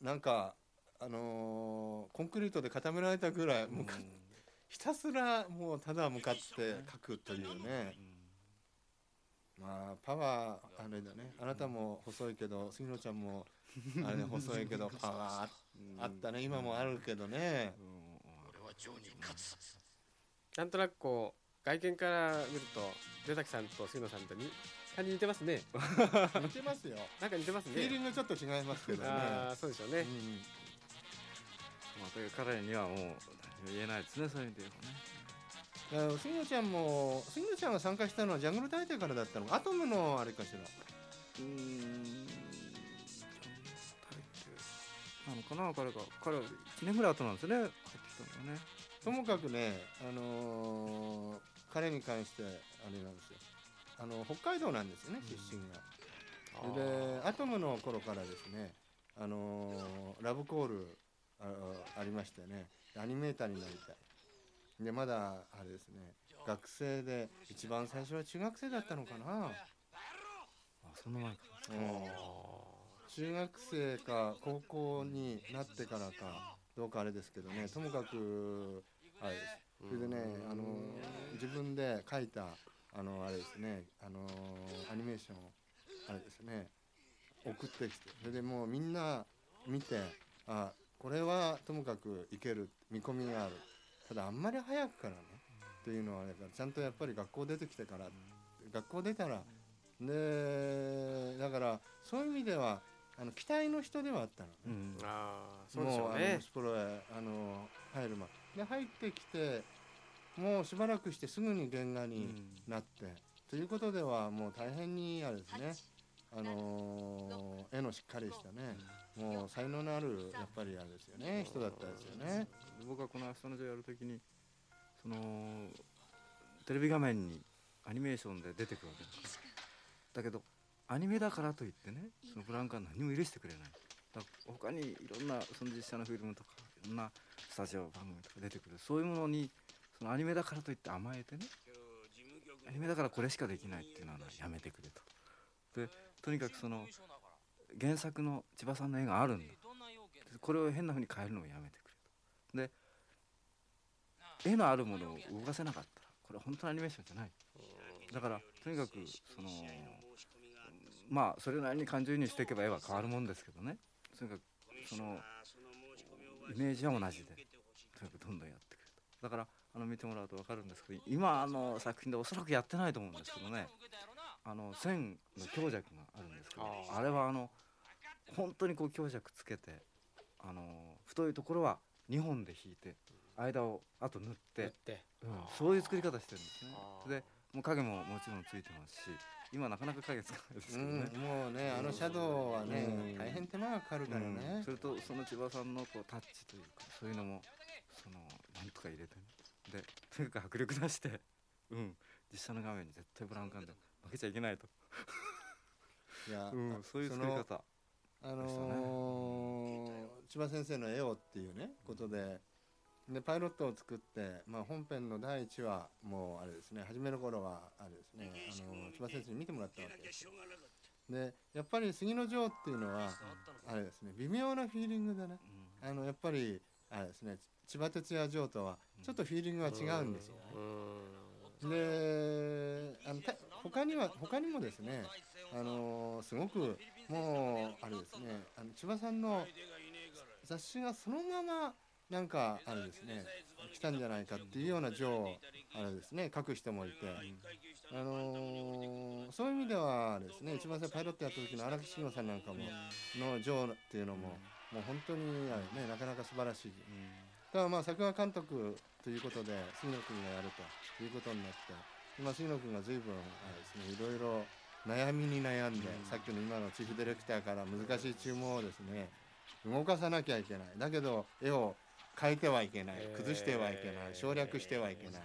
なんかあのーコンクリートで固められたぐらいもうかひたすらもうただ向かって書くというね。まあパワーあれだね。あなたも細いけど杉野ちゃんも あれね細いけどパワーあったね。今もあるけどね。俺はジョーに勝つ。なんとなくこう外見から見ると出崎さんと杉野さんとに感じ似てますね。似てますよ。なんか似てますフィーリねングちょっと違いますけどね。ああそうでしょうね。うんまあだから彼にはもう何も言えないですねそういう意味で言えばね。杉野ちゃんも杉野ちゃんが参加したのはジャングル大帝からだったのかアトムのあれかしら。うーんなのかな彼が彼は1年ぐらい後なんですよね入ってきたのがね。ともかくね、あのー彼に関してあれなんですよ。あの北海道なんですよね出身が。でアトムの頃からですね、あのーラブコールあありましてね。アニメーターになりたい。でまだあれですね。学生で一番最初は中学生だったのかな。あそんな前か。うん。中学生か高校になってからか。どうかあれですけどね。ともかくあれです。それでねあの自分で書いたあのあれですね。あのアニメーションをあれですね。送ってきて。それでもうみんな見てあこれはともかくいける見込みがある。ただあんまり早くからねっていうのはだからちゃんとやっぱり学校出てきてから学校出たらでだからそういう意味ではあの期待の人ではあったのね。うん。ああそうでしょもうあのうねスプロへあの入る前で。入ってきてもうしばらくしてすぐに原画になって、ということではもう大変にあれですね。あのー絵のしっかりしたねもう才能のあるやっぱりあれですよね人だったですよね。で僕はこの「明日のジョー」やるときにそのテレビ画面にアニメーションで出てくるわけです。だけどアニメだからといってねそのブランクは何も許してくれない。他にいろんなその実写のフィルムとかいろんなスタジオ番組とか出てくる。そういうものにそのアニメだからといって甘えてねアニメだからこれしかできないっていうのはやめてくれと。でとにかくその原作の千葉さんの絵があるんだ。これを変な風に変えるのをやめてくれと。で絵のあるものを動かせなかったらこれは本当のアニメーションじゃない。だからとにかくそのまあそれなりに感情移入していけば絵は変わるもんですけどね。とにかくそのイメージは同じでとにかくどんどんやってくれと。だからあの見てもらうと分かるんですけど今あの作品でおそらくやってないと思うんですけどね。あの線の強弱があるんですけどあれはあの本当にこう強弱つけてあの太いところは2本で引いて間をあと塗って、やって。うんそういう作り方してるんですね。でもう影ももちろんついてますし今なかなか影つかないですうんけどね、もうねあのシャドウはねうん。大変手間がかかるからうん。ねそ。れとその千葉さんのこうタッチというかそういうのもそのなんとか入れてね。でとにかく迫力出してうん。実写の画面に絶対ブラウン管で負けちゃいけないと、いや うん、そういう作り方。あのー千葉先生の絵をっていうねことで。でパイロットを作って、まあ、本編の第1話もうあれですね初めの頃はあれですね、あのー千葉先生に見てもらったわけですよ。でやっぱり杉の城っていうのはあれですね微妙なフィーリングでねうん。あのやっぱりあれですね千葉哲也城とはちょっとフィーリングが違うんですよ。ね。であのた他には他にもですねあのすごくもうあれですねあの千葉さんの雑誌がそのままなんかあれですね来たんじゃないかっていうような情をあれですね書く人もいて、あのーそういう意味ではですね一番最初パイロットやった時の荒木慎吾さんなんかもの情っていうのも、もう本当にあれねなかなか素晴らしい。だからまあ作画監督ということで杉野君がやるということになって今杉野君が随分ですねいろいろ悩みに悩んで、さっきの今のチーフディレクターから難しい注文をですね動かさなきゃいけない。だけど絵を変えてはいけない。崩してはいけない。省略してはいけない。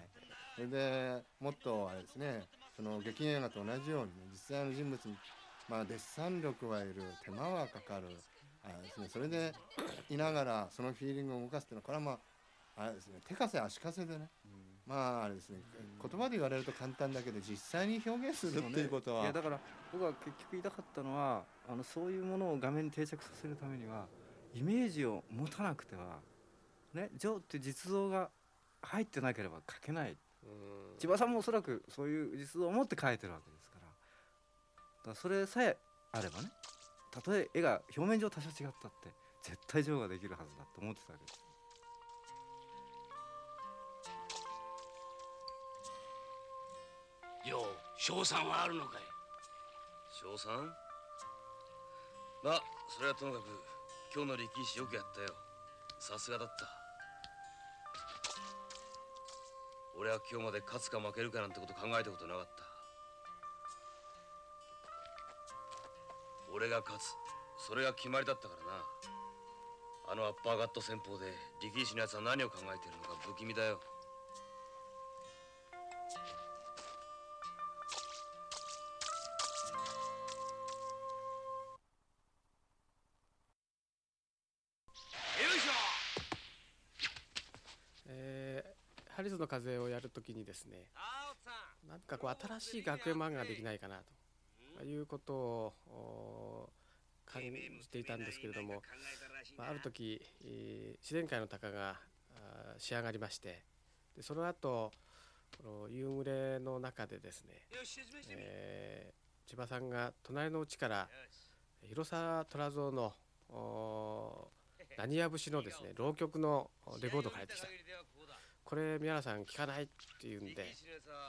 それでもっとあれですねその劇映画と同じように、ね、実際の人物に、まあ、デッサン力はいる手間はかかる。あれですねそれでいながらそのフィーリングを動かすっていうのはこれはまああれですね手かせ足かせでね、まああれですね。言葉で言われると簡単だけど実際に表現するっていうことは、いやだから僕は結局言いたかったのはあのそういうものを画面に定着させるためにはイメージを持たなくてはねジョーって実像が入ってなければ描けない。うん。千葉さんもおそらくそういう実像を持って描いてるわけですから。だからそれさえあればねたとえ絵が表面上多少違ったって絶対ジョーができるはずだと思ってたわけですよう賞賛はあるのかい？賞賛？まあそれはともかく今日の力士よくやったよ。さすがだった。俺は今日まで勝つか負けるかなんてこと考えたことなかった。俺が勝つそれが決まりだったからな。あのアッパーガット戦法で力士のやつは何を考えているのか不気味だよよ。ハリスの風をやるときにですねなんかこう新しい学園漫画ができないかなということを感じていたんですけれども、まあ、ある時、えー自然界の鷹が仕上がりましてでその後この夕暮れの中でですね、えー千葉さんが隣の家から広沢虎蔵の何や節のですね浪曲のレコードを借りてきた。これ宮原さん聞かないっていうんで、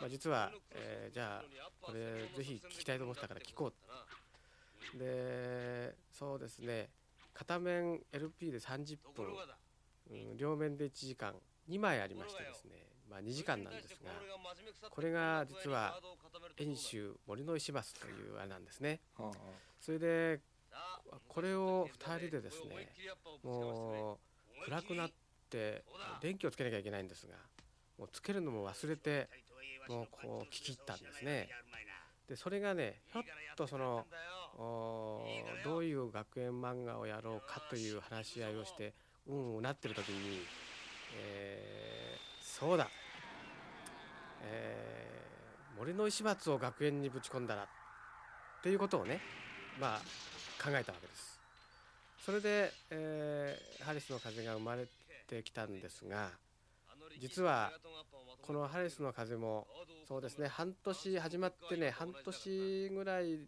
まあ、実は、えーじゃあこれぜひ聞きたいと思ってたから聞こう。でそうですね。片面 LP で30分、うん、両面で1時間。2枚ありましてですね、まあ、2時間なんですがこれが実は遠州森の石松というあれなんですね。それでこれを2人でですねもう暗くなって電気をつけなきゃいけないんですがもうつけるのも忘れてもうこう聞き入ったんですねでそれがねひょっとそのどういう学園漫画をやろうかという話し合いをしてうんうなってる時に、えーそうだ、えー森の石松を学園にぶち込んだらっていうことをねまあ考えたわけです。それで、えーハリスの風が生まれてきたんですが実はこのハリスの風もそうですね半年始まってね半年ぐらい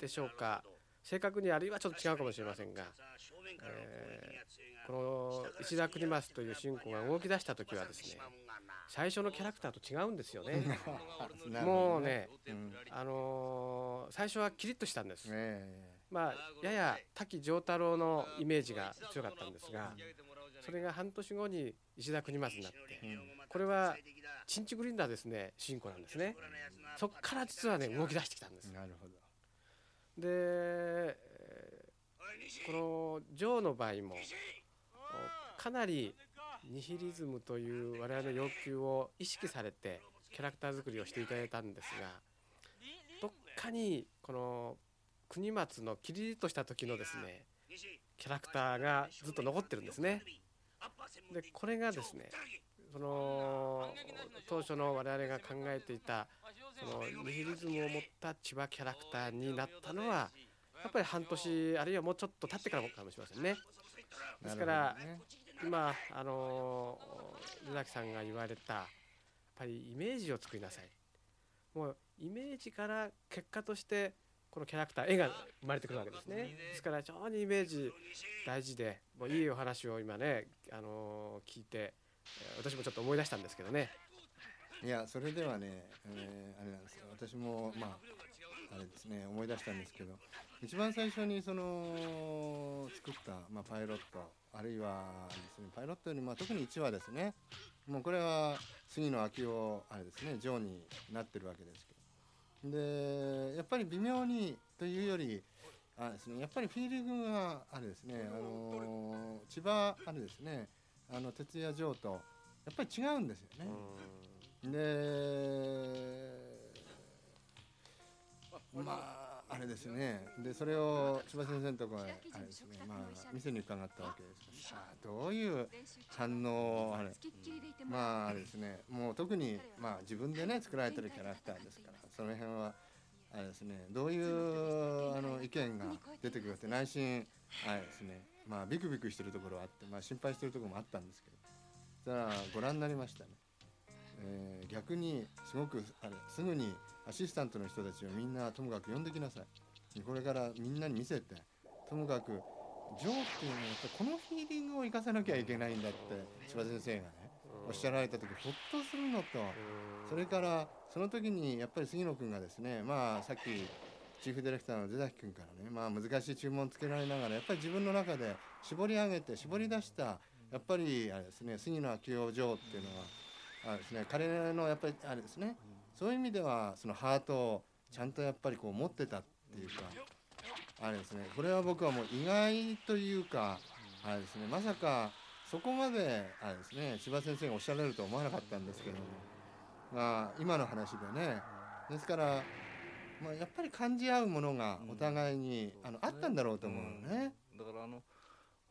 でしょうか正確にあるいはちょっと違うかもしれませんが、えーこの石田国松という主人公が動き出した時はですね最初のキャラクターと違うんですよね。もうね、うんあのー最初はキリッとしたんです。えまあやや滝丈太郎のイメージが強かったんですがそれが半年後に石田国松になってこれはチンチグリンダーですね主人公なんですね。そっから実はね動き出してきたんです。えなるほど。でえーこのジョーの場合もおかなりニヒリズムという我々の要求を意識されてキャラクター作りをしていただいたんですがどっかにこの国松のキリリとした時のですねキャラクターがずっと残ってるんですね。でこれがですねその当初の我々が考えていたそのニヒリズムを持った千葉キャラクターになったのはやっぱり半年あるいはもうちょっと経ってからかもしれませんね。ですからね今あの湯崎さんが言われたやっぱりイメージを作りなさいもうイメージから結果としてこのキャラクター絵が生まれてくるわけですね。ですから非常にイメージ大事でもういいお話を今ね、あのー聞いてえー私もちょっと思い出したんですけどね。いやそれではね、えーあれなんですよ私もまああれですね思い出したんですけど一番最初にその作った、まあ、パイロットあるいはですねパイロットよりまあ特に1話ですね。もうこれは杉野明夫あれですねジョーになってるわけですけどでやっぱり微妙にというよりあれですねやっぱりフィーリングがあれですね。あの千葉あれですね。あの徹夜ジョーとやっぱり違うんですよね。でまああれですね。でそれを千葉先生のところへあれですねまあ店に伺ったわけです。さあどういう反応をあれまああれですね。もう特にまあ自分でね作られてるキャラクターですからその辺はあれですね。どういうあの意見が出てくるかって内心あれですね。まあビクビクしてるところはあってまあ心配してるところもあったんですけど。そしたらご覧になりましたね。えー逆にすごくあれすぐにアシスタントの人たちをみんなともかく呼んできなさい。これからみんなに見せてともかくジョーっていうのはやっぱりこのフィーリングを生かさなきゃいけないんだって千葉先生がねおっしゃられた時ほっとするのとそれからその時にやっぱり杉野君がですねまあさっきチーフディレクターの出崎君からねまあ難しい注文つけられながらやっぱり自分の中で絞り上げて絞り出したやっぱりあれですね杉野明夫ジョーっていうのはあれですね彼のやっぱりあれですねそういう意味ではそのハートをちゃんとやっぱりこう持ってたっていうかあれですね。これは僕はもう意外というかあれですね。まさかそこまであれですね。千葉先生がおっしゃられるとは思わなかったんですけども。まあ今の話でね。ですからまあやっぱり感じ合うものがお互いにあのあったんだろうと思うのね。だからあの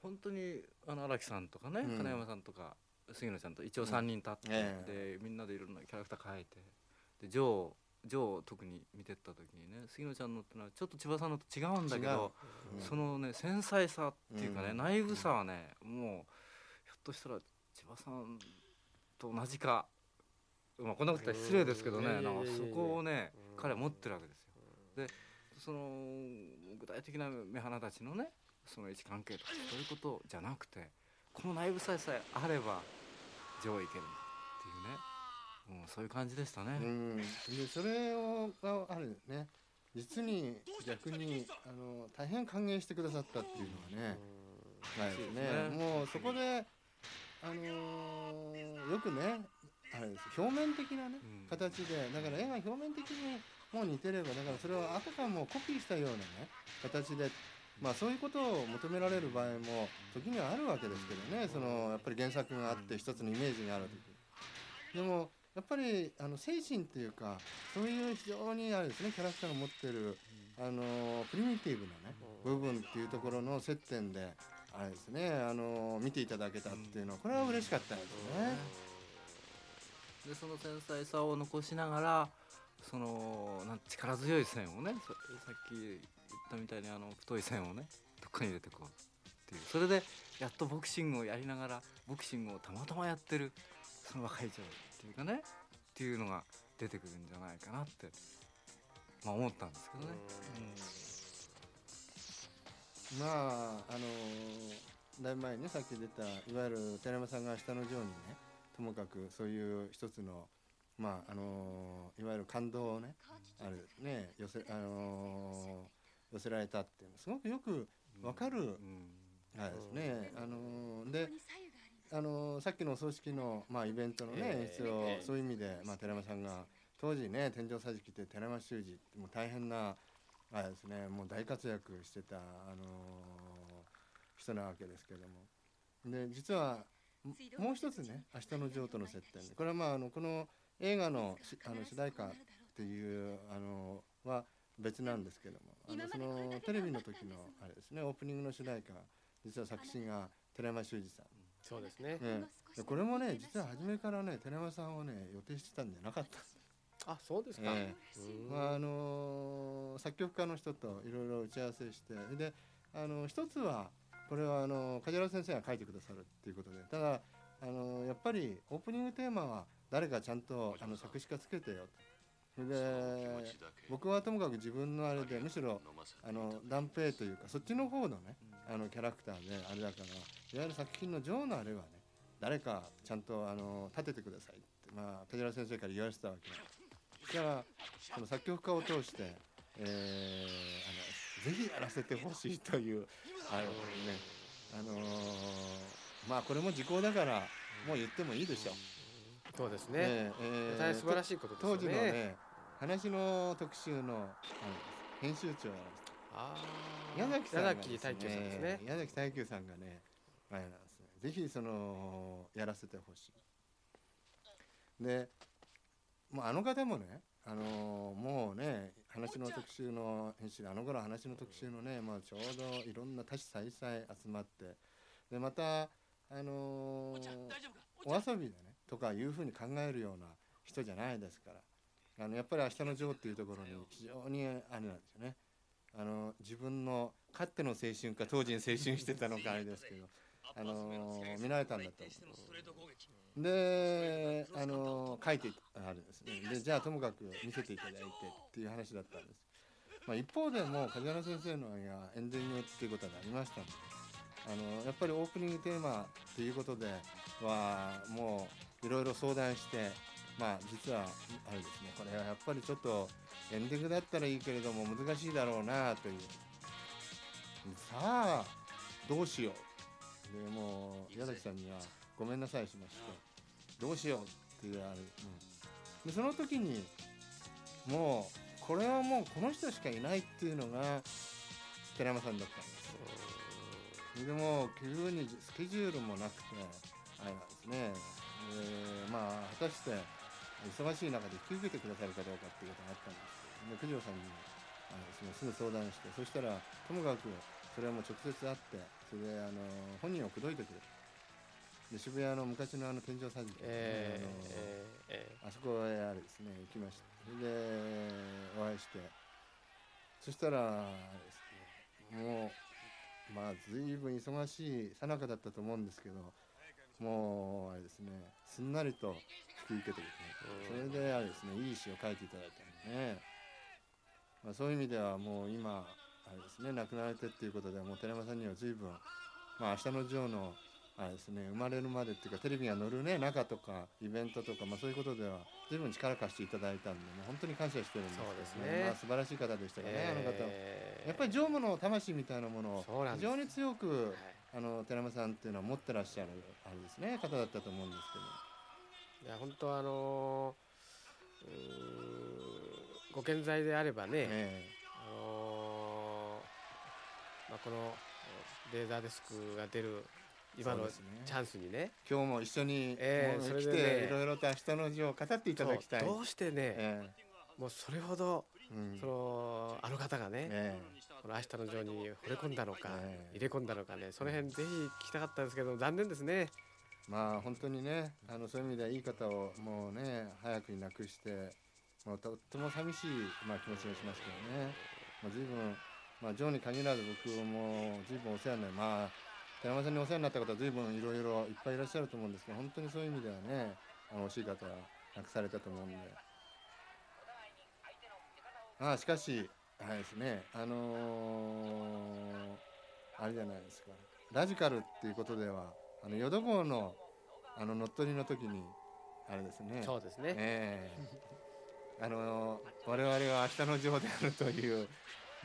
本当にあの荒木さんとかね、うん。金山さんとか杉野ちゃんと一応3人立って、えでみんなでいろんなキャラクター描いてでジョージョーを特に見てった時にね杉野ちゃんのってのはちょっと千葉さんのと違うんだけど、う。ん。そのね繊細さっていうかね、うん。ナイーブさはねもうひょっとしたら千葉さんと同じか、まあ、こんなこと言ったら失礼ですけどね、うん。なんかそこをね、うん。彼は持ってるわけですよ。でその具体的な目鼻たちのねその位置関係とかそういうことじゃなくてこの内部さえさえあれば上位いけるんだうん、そういう感じでしたね。うん、でそれをがあるね。実に逆にあの大変歓迎してくださったっていうのはね、はいですね。もうそこであのーよくねあれです表面的なね、うん。形でだから絵が表面的にもう似てればだからそれをあたかもコピーしたようなね形でまあそういうことを求められる場合も時にはあるわけですけどね。そのやっぱり原作があって一つのイメージがある時。でもやっぱりあの精神っていうかそういう非常にあれですねキャラクターが持ってるあのプリミティブなね部分っていうところの接点であれですねあの見ていただけたっていうのはこれは嬉しかったですね。でその繊細さを残しながらそのなん力強い線をねささっき言ったみたいにあの太い線をねどっかに入れてこうっていう。それでやっとボクシングをやりながらボクシングをたまたまやってるその若い女っていうかねっていうのが出てくるんじゃないかなって、まあ、思ったんですけどね。まああのだいぶ前にねさっき出たいわゆる寺山さんが下の城にねともかくそういう一つのまああのいわゆる感動をねあれですね寄せあの寄せられたっていうのすごくよくわかる、うん。あれですね。あのであのさっきのお葬式の、まあ、イベントのね、ええ。演出をそういう意味で、まあ、寺山さんが当時ね天井桟敷って寺山修司ってもう大変なあれですねもう大活躍してた、あの人なわけですけども。で実はももう一つね「明日のジョー」との接点でこれはまああのこの映画のしあの主題歌っていうあのは別なんですけどもあのそのテレビの時のあれですねオープニングの主題歌実は作詞が寺山修司さんそうですね。ええでこれもね実は初めからね寺山さんをね予定してたんじゃなかった。あそうですか、まああの作曲家の人といろいろ打ち合わせしてであの一つはこれはあの梶原先生が書いてくださるっていうことでただあのやっぱりオープニングテーマは誰かちゃんとあの作詞家つけてよそれで僕はともかく自分のあれでむしろあの断平というかそっちの方のねあのキャラクターであれだからいわゆる作品の女王のあれはね誰かちゃんとあの立ててくださいってまあ田島先生から言われてたわけ。だからその作曲家を通して、えーあのぜひやらせてほしいというあのねあのーまあこれも時効だからもう言ってもいいでしょ。う。そうですね、ええええ大変素晴らしいことですよね。当時のね話の特集のあの編集長。をやらせてあー。矢崎さんが矢崎大久さんですね。矢崎大久さんがねあれなんですね。ぜひそのやらせてほしい。でもうあの方もねあのもうね話の特集の編集あの頃話の特集のね、まあ、ちょうどいろんな多種多彩集まってでまたあのお遊びでねとかいうふうに考えるような人じゃないですからあのやっぱり「明日のジョー」っていうところに非常にあれなんですよね。あの自分のかっての青春か当時に青春してたのか あれですけどあの見られたんだと。であの書いてあるんですね。でじゃあともかく見せていただいてっていう話だったんです、まあ、一方でも梶原先生のやエンディングっていうことがありましたのであのやっぱりオープニングテーマっていうことではもういろいろ相談してまあ実はあれですね。これはやっぱりちょっとエンディングだったらいいけれども難しいだろうなという。さあどうしよう。でもう矢崎さんにはごめんなさいしまして。どうしようっていうあれ、うん、でその時にもうこれはもうこの人しかいないっていうのが寺山さんだったんですよ。でも急にスケジュールもなくてあれなんですね。でまあ果たして忙しい中で引き受けてくださるかどうかっていうことがあったんですけどで九条さんにあのです、ね、すぐ相談してそしたらともかくそれはもう直接会ってそれであの本人を口説いてくれで渋谷の昔のあの天井桟敷、えあのーえー。えあそこへあれですね行きましたそれでお会いして。そしたらですねもうまあ随分忙しい最中だったと思うんですけどもうあれですねすんなりと引き受けてですね。それであれですねいい詩を書いていただいたんでね、まあ、そういう意味ではもう今あれですね亡くなられてっていうことでもう寺山さんには随分まあ明日のジョーのあれですね生まれるまでっていうかテレビが載るね中とかイベントとか、まあ、そういうことでは随分力貸していただいたんで、もう本当に感謝してるんですけどそうですね。まあ、素晴らしい方でしたね、あの方。は。えー。やっぱり常務の魂みたいなものを非常に強く、はいあの寺山さんっていうのは持ってらっしゃるあれですね。方だったと思うんですけど。いや本当あのご健在であればね、えあのーまあ、このレーザーデスクが出る今のチャンスにね。今日も一緒に、ええもう来それでねていろいろと明日の字を語っていただきたい。どうしてね、え。もうそれほどそのあの方がね、えこの明日のジョーに惚れ込んだのか、ええ入れ込んだのかねその辺ぜひ聞きたかったんですけど残念ですね。えまあ本当にねあのそういう意味ではいい方をもうね早くに亡くしてもうとっても寂しい、まあ、気持ちがしますけどね。まあ、随分まあジョーに限らず僕も随分お世話になりまあ寺山さんにお世話になった方は随分いろいろいっぱいいらっしゃると思うんですけど本当にそういう意味ではねあの惜しい方は亡くされたと思うんで。ああしかしあれですね。あのーあれじゃないですか。ラジカルっていうことではあの淀号のあの乗っ取りの時にあれですね。そうですね。ええ。あの我々は明日のジョーであるという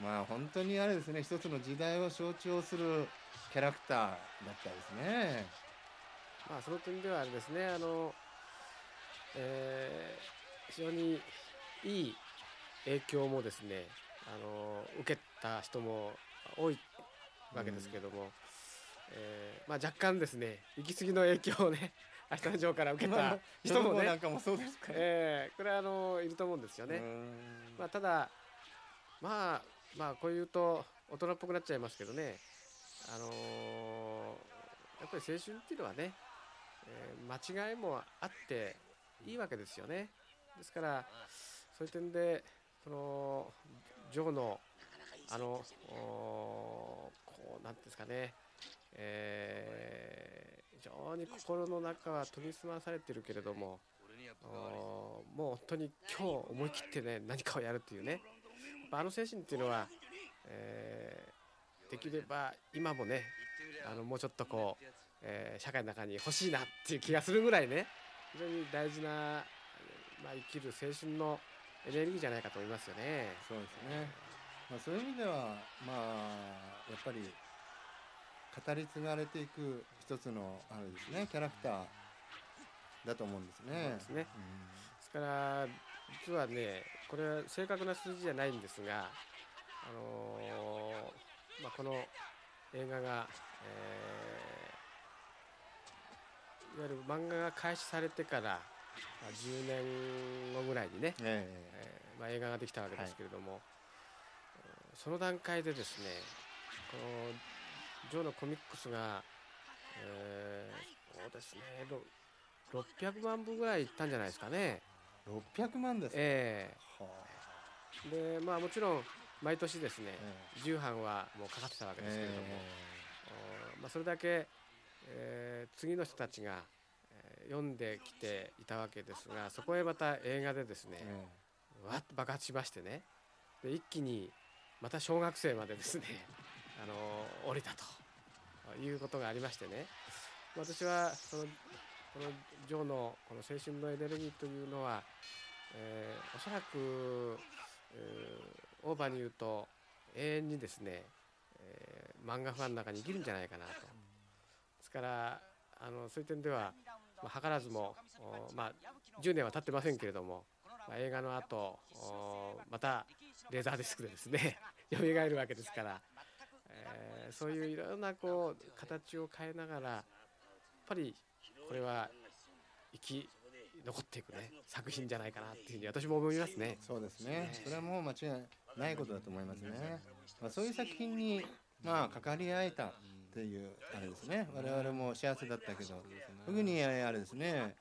まあ本当にあれですね。一つの時代を象徴するキャラクターだったですね。まあその点ではあれですね。あの、えー非常にいい影響もですねあの受けた人も多いわけですけども、えーまあ、若干ですね行き過ぎの影響をね 明日のジョーから受けた人もね、なんかもそうですかね。えーこれはあのいると思うんですよね。まあ、ただまあまあこう言うと大人っぽくなっちゃいますけどねあのーやっぱり青春っていうのはね、えー間違いもあっていいわけですよねですからそういう点でそのジョーのあのこうなんていうんですかね。えー非常に心の中は研ぎ澄まされてるけれどももう本当に今日思い切ってね何かをやるっていうね。あの精神っていうのは、えーできれば今もねあのもうちょっとこう、えー社会の中に欲しいなっていう気がするぐらいね非常に大事な、まあ、生きる青春のエネルギーじゃないかと思いますよね。そうですね、まあ、そういう意味ではまあやっぱり語り継がれていく一つのあれですねキャラクターだと思うんですね。そうですねですから実はねこれは正確な数字じゃないんですが、あのーまあ、この映画が、えーいわゆる漫画が開始されてから、まあ、10年後ぐらいにね、うんえ。えーまあ、映画ができたわけですけれども、うんその段階でですねこのジョーのコミックスが、えーそうですねろ600万部ぐらいいったんじゃないですかね。え600万ですか、えはえでまあもちろん毎年ですねあえ。重版はもうかかってたわけえですけれども、おまあ、それだけ、えー次の人たちが、えー読んできていたわけですがそこへまた映画でですね、えわっと爆発しましてねで一気にまた小学生までですね あの降りたということがありましてね私はそのこのジョーのこの青春のエネルギーというのは、えーおそらく、えーオーバーに言うと永遠にですね、えー漫画ファンの中に生きるんじゃないかなと。ですからあのそういう点では、まあ、図らずも、まあ、10年は経ってませんけれども、まあ、映画の後またレーザーディスクでですね 蘇るわけですから、えーそういういろんなこう形を変えながらやっぱりこれは生き残っていくね作品じゃないかなっていうふうに私も思いますね。そうですねそれはもう間違いないことだと思いますね、まあ、そういう作品にまあ関わり合えたっていうあれですね。我々も幸せだったけど。特にあれですね。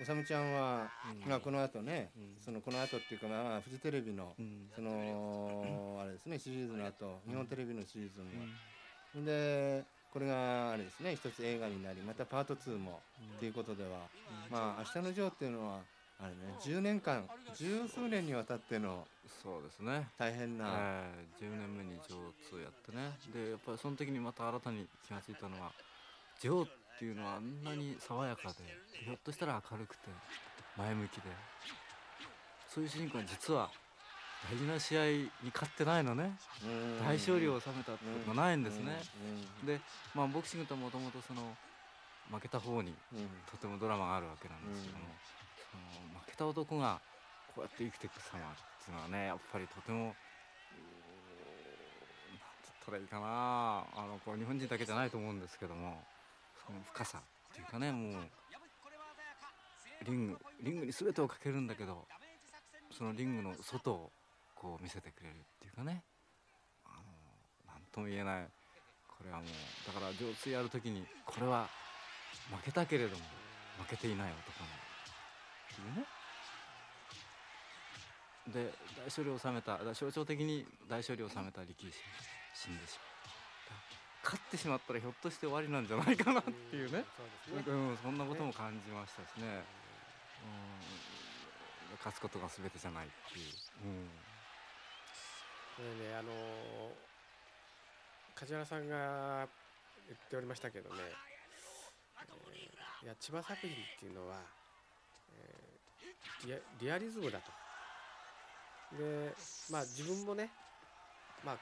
おさむちゃんは、まあ、この後ね、そのこの後っていうかまあフジテレビの、そのあれですね。シリーズの後日本テレビのシリーズも、でこれがあれですね。一つ映画になりまたパート2もっていうことでは、まあ明日のジョーっていうのはあれね。10年間十数年にわたってのそうですね。大変な、えー、10年目にジョー2やってね。でやっぱりその時にまた新たに気がついたのはジョーっていうのはあんなに爽やかでひょっとしたら明るくて前向きでそういう主人公は実は大事な試合に勝ってないのね。うん。大勝利を収めたってことがないんですね。うん。でまあボクシングともともとその負けた方にうん。とてもドラマがあるわけなんですけども、その負けた男がこうやって生きていく様っていうのはねやっぱりとてもなんつったらいいかな。あのこう日本人だけじゃないと思うんですけどもその深さっていうかねもうリングリングに全てをかけるんだけどそのリングの外をこう見せてくれるっていうかね。あのなんとも言えない。これはもうだから上通やる時にこれは負けたけれども負けていない男の。っていうね。で大勝利を収めただ象徴的に大勝利を収めた力士が死んでしまう勝ってしまったらひょっとして終わりなんじゃないかなっていうね。そうね。うん、そんなことも感じましたしね、うん、勝つことが全てじゃないっていう、これねあの梶原さんが言っておりましたけどね、えーいや千葉作品っていうのは、えーリアリアリズムだと。でまあ自分もねまあ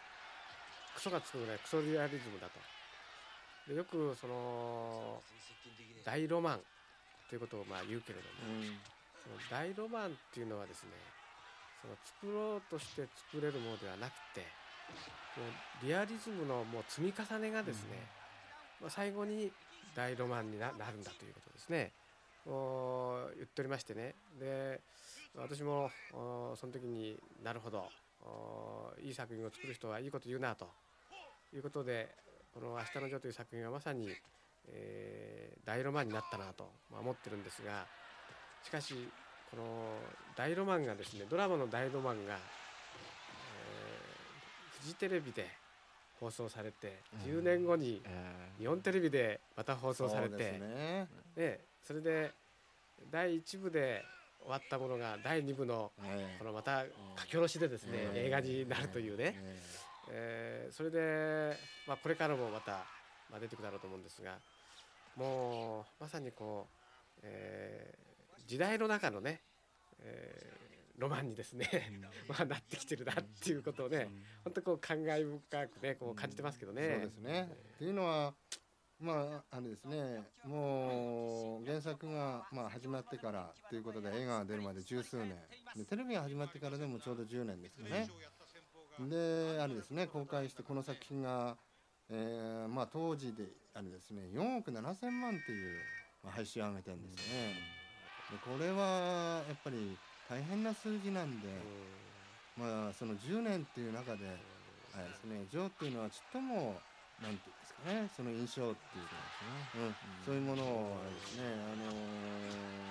クソがつくぐらいクソリアリズムだと。でよくその大ロマンということをまあ言うけれども、その大ロマンっていうのはですねその作ろうとして作れるものではなくてもうリアリズムのもう積み重ねがですね、まあ、最後に大ロマンにななるんだということですね。お言っておりましてねで私もおその時になるほどおいい作品を作る人はいいこと言うなと。いうことでこの「明日のジョー」という作品はまさに、えー大ロマンになったなとまあ思ってるんですがしかしこの大ロマンがですねドラマの大ロマンが、えーフジテレビで放送されて10年後にえ日本テレビでまた放送されて、ね。でそれで第1部で終わったものが第2部のええ。このまた書き下ろしでですね、ええ。映画になるというね、ええ。ーそれで、まあ、これからもまた、まあ、出てくるだろうと思うんですがもうまさにこう、えー時代の中のね、えーロマンにですね、まあ、なってきてるなっていうことをね、本当こう感慨深くねこう感じてますけどね。そうですね。っていうのはまああれですねもう原作がまあ始まってからということで映画が出るまで十数年でテレビが始まってからでもちょうど10年ですよね。であれですね公開してこの作品が、えーまあ当時であれですね4億7千万っていう、まあ、配信を上げてるんですよね。でこれはやっぱり大変な数字なんで、まあその10年っていう中で、あれですね、ジョーっていうのはちっともなんていうんですかね、その印象っていうかですね、うん、そういうものをあれですね、あのー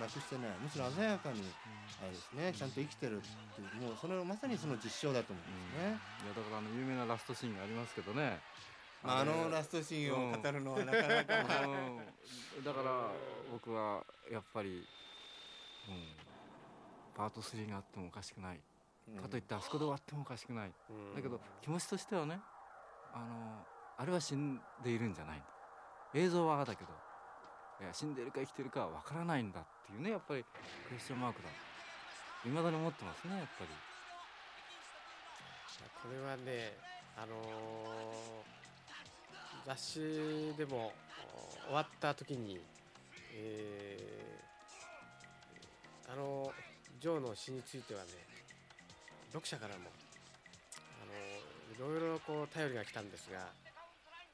なくしてない、むしろ鮮やかにあれですね、ちゃんと生きてるっていう、もうそれはまさにその実証だと思うんですね。いやだからあの有名なラストシーンがありますけどね。まあ、あのラストシーンを語るのはなかなか、うん。だから僕はやっぱり、うん、パート3があってもおかしくない、かといってあそこで終わってもおかしくない、うん。だけど気持ちとしてはねあのあれは死んでいるんじゃない映像はあだけどいや死んでいるか生きてるかは分からないんだっていうねやっぱりクエスチョンマークだいまだに思ってますねやっぱり。これはね、あのー雑誌でも終わった時に、えーあのジョーの死についてはね読者からも、ろいろこう頼りが来たんですが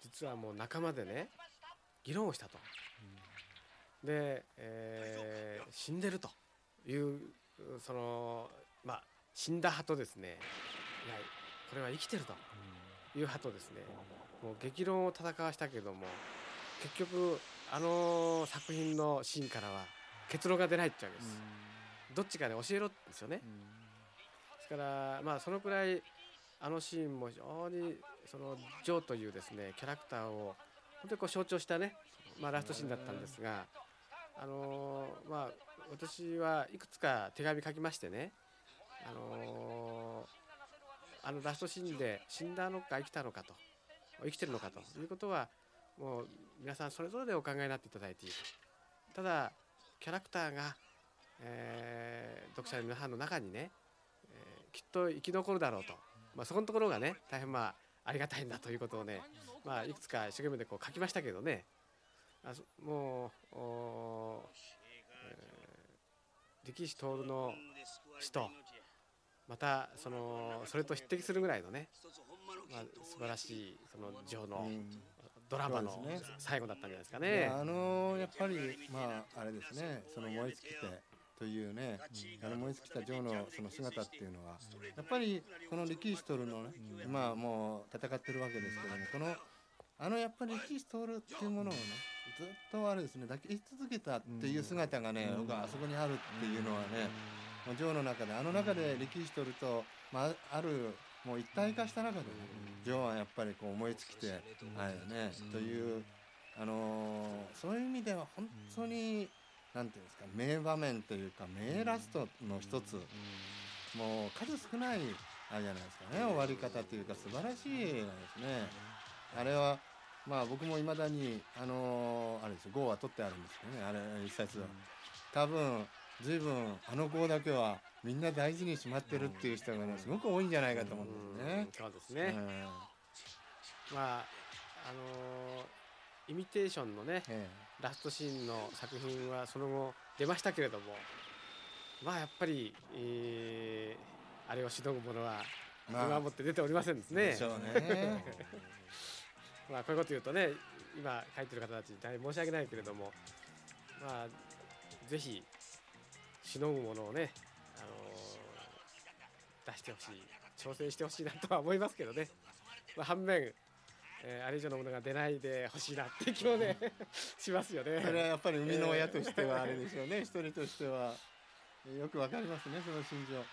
実はもう仲間でね議論をしたと。で、えー死んでるというそのまあ死んだ派とですねいやこれは生きてるという派とですねもう激論を戦わしたけども結局あの作品のシーンからは結論が出ないってわけです。どっちかね教えろですよね。ですからまあそのくらいあのシーンも非常にそのジョーというですねキャラクターを本当にこう象徴したね、まあ、ラストシーンだったんですが、あのまあ私はいくつか手紙書きましてね、あのあのラストシーンで死んだのか生きたのかと生きてるのかということはもう皆さんそれぞれでお考えになっていただいていいとただキャラクターが、えー読者の皆さんの中にね、えきっと生き残るだろうと、まあ、そこのところがね大変まあありがたいんだということをね、まあ、いくつか一生懸命でこう書きましたけどね。あそもうおー、えー力士徹の死とまたそのそれと匹敵するぐらいのね、まあ、素晴らしいそのジョーのうん。ドラマの最後だったんじゃないですかいねや。あのやっぱりまああれですね。その燃え尽きてというね、あの燃え尽きたジョーのその姿っていうのはやっぱりこの力士トルのね、まあもう戦ってるわけですけどもこのあのやっぱり力士トルっていうものをねずっとあれですね抱き続けたっていう姿がね、僕はあそこにあるっていうのはね、もうジョーの中であの中で力士トルと、まあ、あるもう一体化した中でね、ジョーはやっぱりこう燃え尽きて、はいね、という、あのーそういう意味では本当に、なんていうんですか名場面というか名ラストの一つ、もう数少ないあれじゃないですかね終わり方というか素晴らしいですね。あれはまあ僕もいまだにあのーあれですよ号は取ってあるんですけどねあれ一冊は。多分随分あの号だけはみんな大事にしまってるっていう人がねすごく多いんじゃないかと思うんですねうん。そうですね。うんまああのーイミテーションのねえラストシーンの作品はその後出ましたけれどもまあやっぱり、えーあれをしのぐ者はえまあ今もって出ておりませんですね。ね。まあこういうこと言うとね今書いてる方たちに大変申し訳ないけれどもまあぜひしのぐものをね、あのー出してほしい挑戦してほしいなとは思いますけどね、まあ、反面、えーあれ以上のものが出ないでほしいなって気もねしますよね。それはやっぱり生みの親としてはあれでしょうね、一 人としては。よくわかりますねその心情。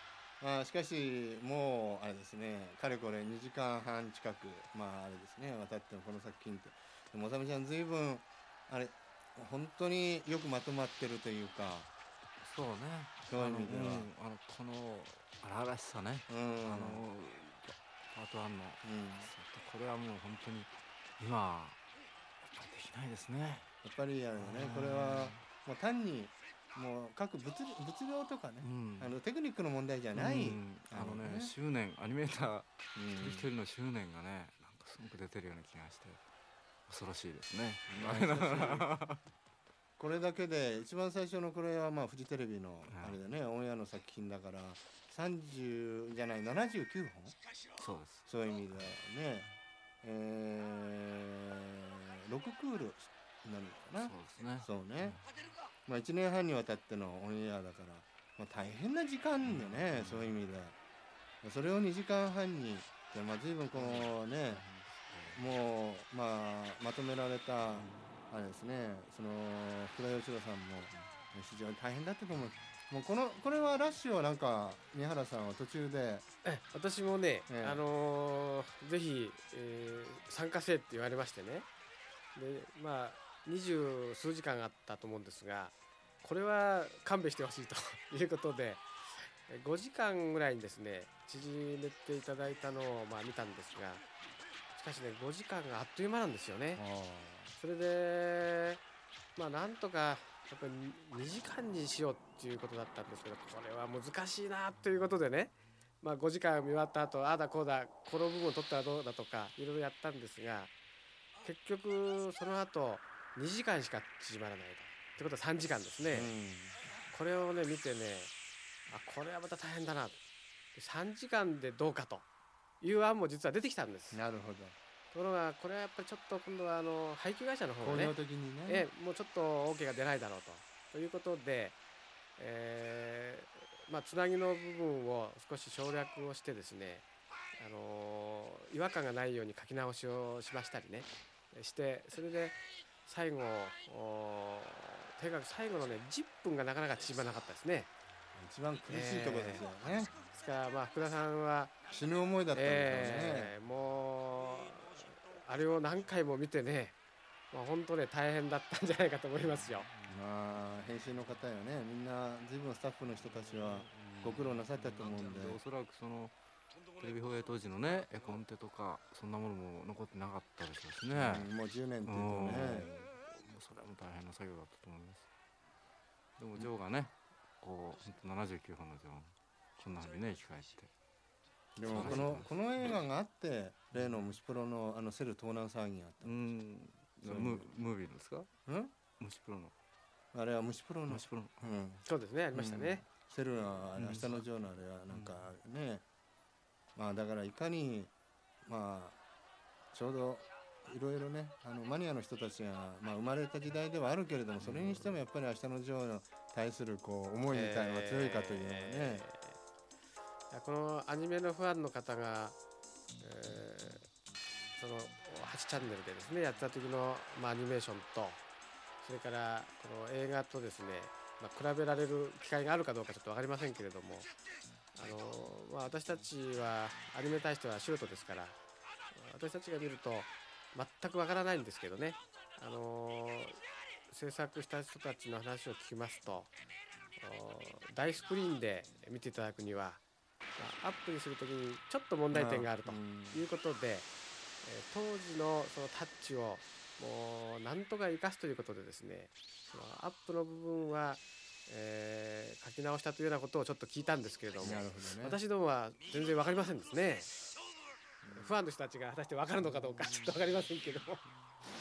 まあしかしもうあれですねかれこれ2時間半近くまああれですね渡ってもこの作品って。でもおさみちゃん随分あれ本当によくまとまってるというか。そうね。そういう意味では。あの,、うん、あのこの荒々しさね、うん。あのパート1の、うん。これはもう本当に今やっぱりできないですね。やっぱりあのね。これはもう単にもう各物理物量とかね、うん。あのテクニックの問題じゃない、うん。あのね。ね執念アニメーターうん。一人一人の執念がねなんかすごく出てるような気がして恐ろしいですね。これだけで一番最初のこれはまあフジテレビのあれでね、オンエアの作品だから30じゃない79本？そうです。そういう意味ではね。えー、6クールになるのかな？そうですね。そうね、まあ1年半にわたってのオンエアだから、まあ、大変な時間でね、そういう意味で。それを2時間半にで、まあ、随分このねもう、まあ、まとめられたあれですねその福田義郎さんも非常に大変だったと思う。もうこのこれはラッシュをなんか宮原さんは途中で。え私もね、ええ。あのーぜひ、えー参加せえって言われましてね。でまあ二十数時間あったと思うんですがこれは勘弁してほしいと いうことでえ5時間ぐらいにですね縮めていただいたのをまあ見たんですがしかしね5時間があっという間なんですよね。それでまあなんとかやっぱり2時間にしようっていうことだったんですけどこれは難しいなということでね、まあ、5時間見終わった後ああだこうだこの部分を取ったらどうだとかいろいろやったんですが結局その後2時間しか縮まらないと。ってことは3時間ですね。これをね見てねあこれはまた大変だな3時間でどうかという案も実は出てきたんです。なるほどところがこれはやっぱりちょっと今度はあの配給会社の方がねね、ええもうちょっと OK が出ないだろうと。ということで、えーまあ、つなぎの部分を少し省略をしてですね、あのー違和感がないように書き直しをしましたりねしてそれで最後おとにかく最後のね10分がなかなか縮まらなかったですね。一番苦しいところですよね、ですからまあ福田さんは、死ぬ思いだったんでしょうね、えーもうあれを何回も見てね、まあ、本当ね大変だったんじゃないかと思いますよ。まあ編集の方よねみんな随分スタッフの人たちはご苦労なさったと思うんででおそらくそのテレビ放映当時のね絵コンテとかそんなものも残ってなかったでしょうしね。うんもう10年っていうとうんねもうそれも大変な作業だったと思います。でもジョーがね、こう本当79本のジョーこんなふうにね生き返って。でもこのこの映画があって例の虫プロのあのセル盗難騒ぎがあっうん。そうムムービーですか？たうん？虫プロの。あれは虫プロの。虫プロの。うん。そうですねありましたね。セルは明日のジョーのあれはなんかね、まあだからいかにまあちょうどいろいろねあのマニアの人たちが、まあ、生まれた時代ではあるけれどもそれにしてもやっぱり明日のジョーに対するこう思いみたいのが強いかというのはね、えーこのアニメのファンの方が、えーその8チャンネルでですねやった時の、まあ、アニメーションとそれからこの映画とですね、まあ、比べられる機会があるかどうかちょっと分かりませんけれどもあの、まあ、私たちはアニメに対しては素人ですから私たちが見ると全く分からないんですけどねあの制作した人たちの話を聞きますと大スクリーンで見ていただくには、アップにするときにちょっと問題点があるとうんいうことで、えー当時のそのタッチをもうなんとか生かすということでですねそのアップの部分は、えー書き直したというようなことをちょっと聞いたんですけれども、ね私どもは全然わかりませんですね。ファンの人たちが果たしてわかるのかどうかちょっとわかりませんけども。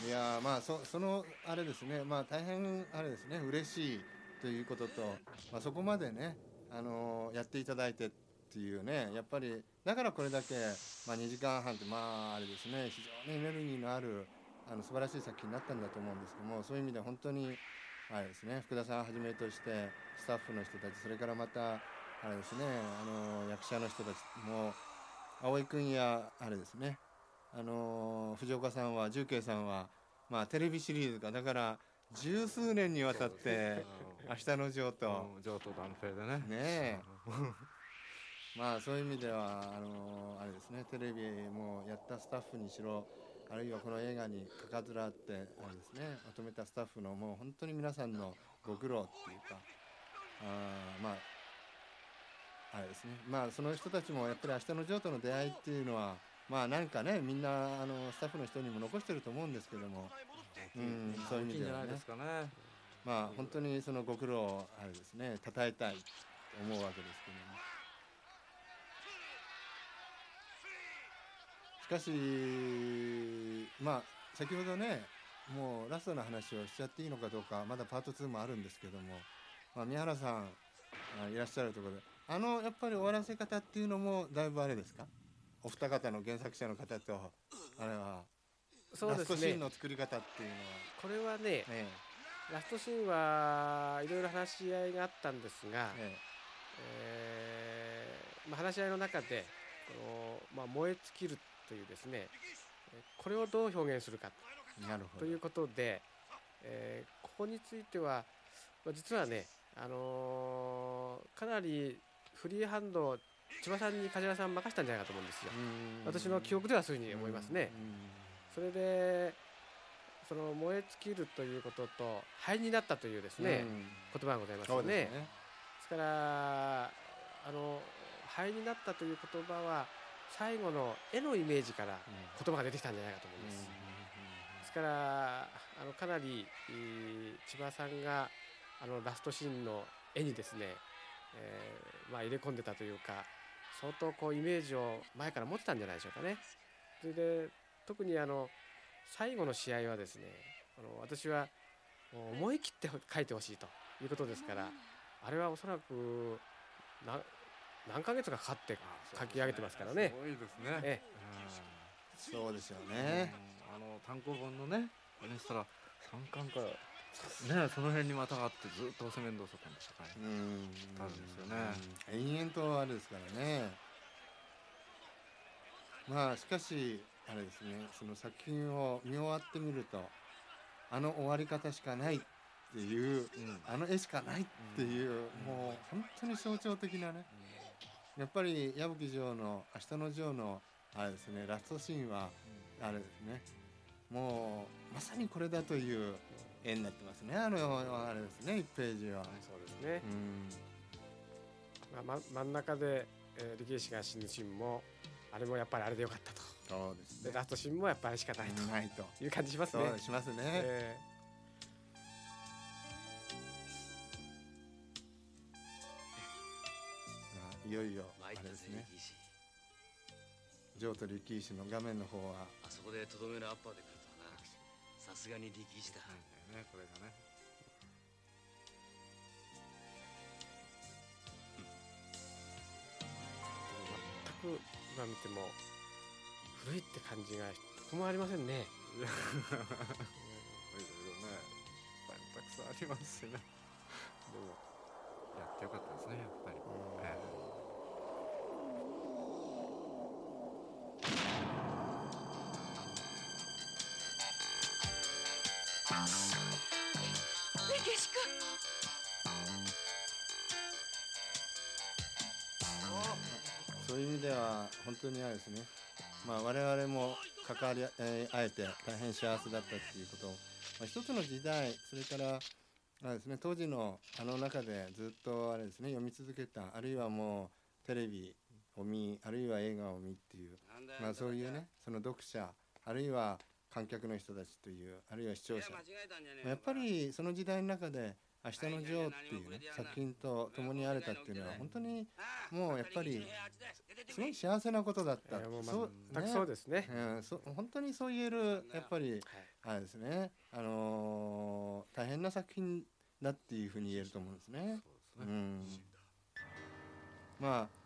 いやーまあそそのあれですねまあ大変あれですね嬉しいということと、まあ、そこまでね、あのーやっていただいてっていうねやっぱりだからこれだけ、まあ、2時間半ってまああれですね非常にエネルギーのあるあの素晴らしい作品になったんだと思うんですけどもそういう意味で本当にあれですね福田さんをはじめとしてスタッフの人たちそれからまたあれですねあのー役者の人たちも葵君やあれですねあのー藤岡さんは重慶さんは、まあ、テレビシリーズがだから十数年にわたって「明日のジョー」と。うんジョーとダンフェでね。ねえ まあそういう意味ではあのーあれですねテレビもやったスタッフにしろあるいはこの映画にかかずらってあれですねまとめたスタッフのもう本当に皆さんのご苦労っていうかあーまああれですねまあその人たちもやっぱり明日のジョーとの出会いっていうのはまあなんかねみんなあのスタッフの人にも残してると思うんですけども、うん、そういう意味ではね。大きいんじゃないですかね。まあ本当にそのご苦労をあれですね称えたいと思うわけですけどもしかしまあ先ほどねもうラストの話をしちゃっていいのかどうかまだパート2もあるんですけども、まあ、宮原さんあいらっしゃるところであのやっぱり終わらせ方っていうのもだいぶあれですか？お二方の原作者の方とあれはそうラストシーンですねの作り方っていうのは、これはねえラストシーンはいろいろ話し合いがあったんですが、ええ。えーまあ、話し合いの中でこの、まあ、燃え尽きるというですねえーこれをどう表現するかということで、えーここについては、まあ、実はね、あのーかなりフリーハンドを千葉さんに梶原さん任せたんじゃないかと思うんですよ。私の記憶ではそういうふうに思いますね。それでその燃え尽きるということと灰になったというですうんね、うん言葉がございますよね。ですねですからあの灰になったという言葉は最後の絵のイメージから言葉が出てきたんじゃないかと思います。ですからあのかなりえー千葉さんがあのラストシーンの絵にですね、えーまあ、入れ込んでたというか相当こうイメージを前から持ってたんじゃないでしょうかね。それで特にあの最後の試合はですねあの私は思い切って書いてほしいということですからあれはおそらくな何ヶ月かかかって書き上げてますからね。す。ごいですね。えそうですようん。ねあの単行本のねあれにしたら三巻からねその辺にまたがってずっとセメンドそこに社会うん。あるんですよね。延々とあれですからね。まあしかしあれですねその作品を見終わってみるとあの終わり方しかないっていううん。あの絵しかないっていう、もう本当に象徴的なねやっぱり矢吹城の「明日の城」のあれですねラストシーンはあれですねもうまさにこれだという絵になってますねあのあれですね1ページは。そうですねう、んまあ、ま真ん中で、えー、力士が死ぬシーンもあれもやっぱりあれでよかったとそうですね。でラストシーンもやっぱりあれしかないとないと。いう感じしますそね。うしますね。えいよいよあれですね。力士ジョーと力石の画面の方はあそこでとどめのアッパーで来るとはな。さすがに力士だ。だよねこれがね。ー全く今見ても古いって感じが一つもありませんね。いろいろねたくさんありますしね。でもやってよかったですねやっぱり、え歴史君そういう意味では本当にあれですね。まあ我々も関わり、えー、あえて大変幸せだったっていうことを、まあ、一つの時代それからあれですね当時のあの中でずっとあれですね読み続けたあるいはもうテレビを見あるいは映画を見っていうまあそういうねその読者あるいは観客の人たちというあるいは視聴者。いやっぱりその時代の中で「明日のジョー」っていうね作品と共にあれたっていうのは本当にもうやっぱりすごい幸せなことだった。えーもうそうですね。うん、そ本当にそう言えるやっぱりはいあれですね、あのー大変な作品だっていうふうに言えると思うんですね。そうですね、うん、まあ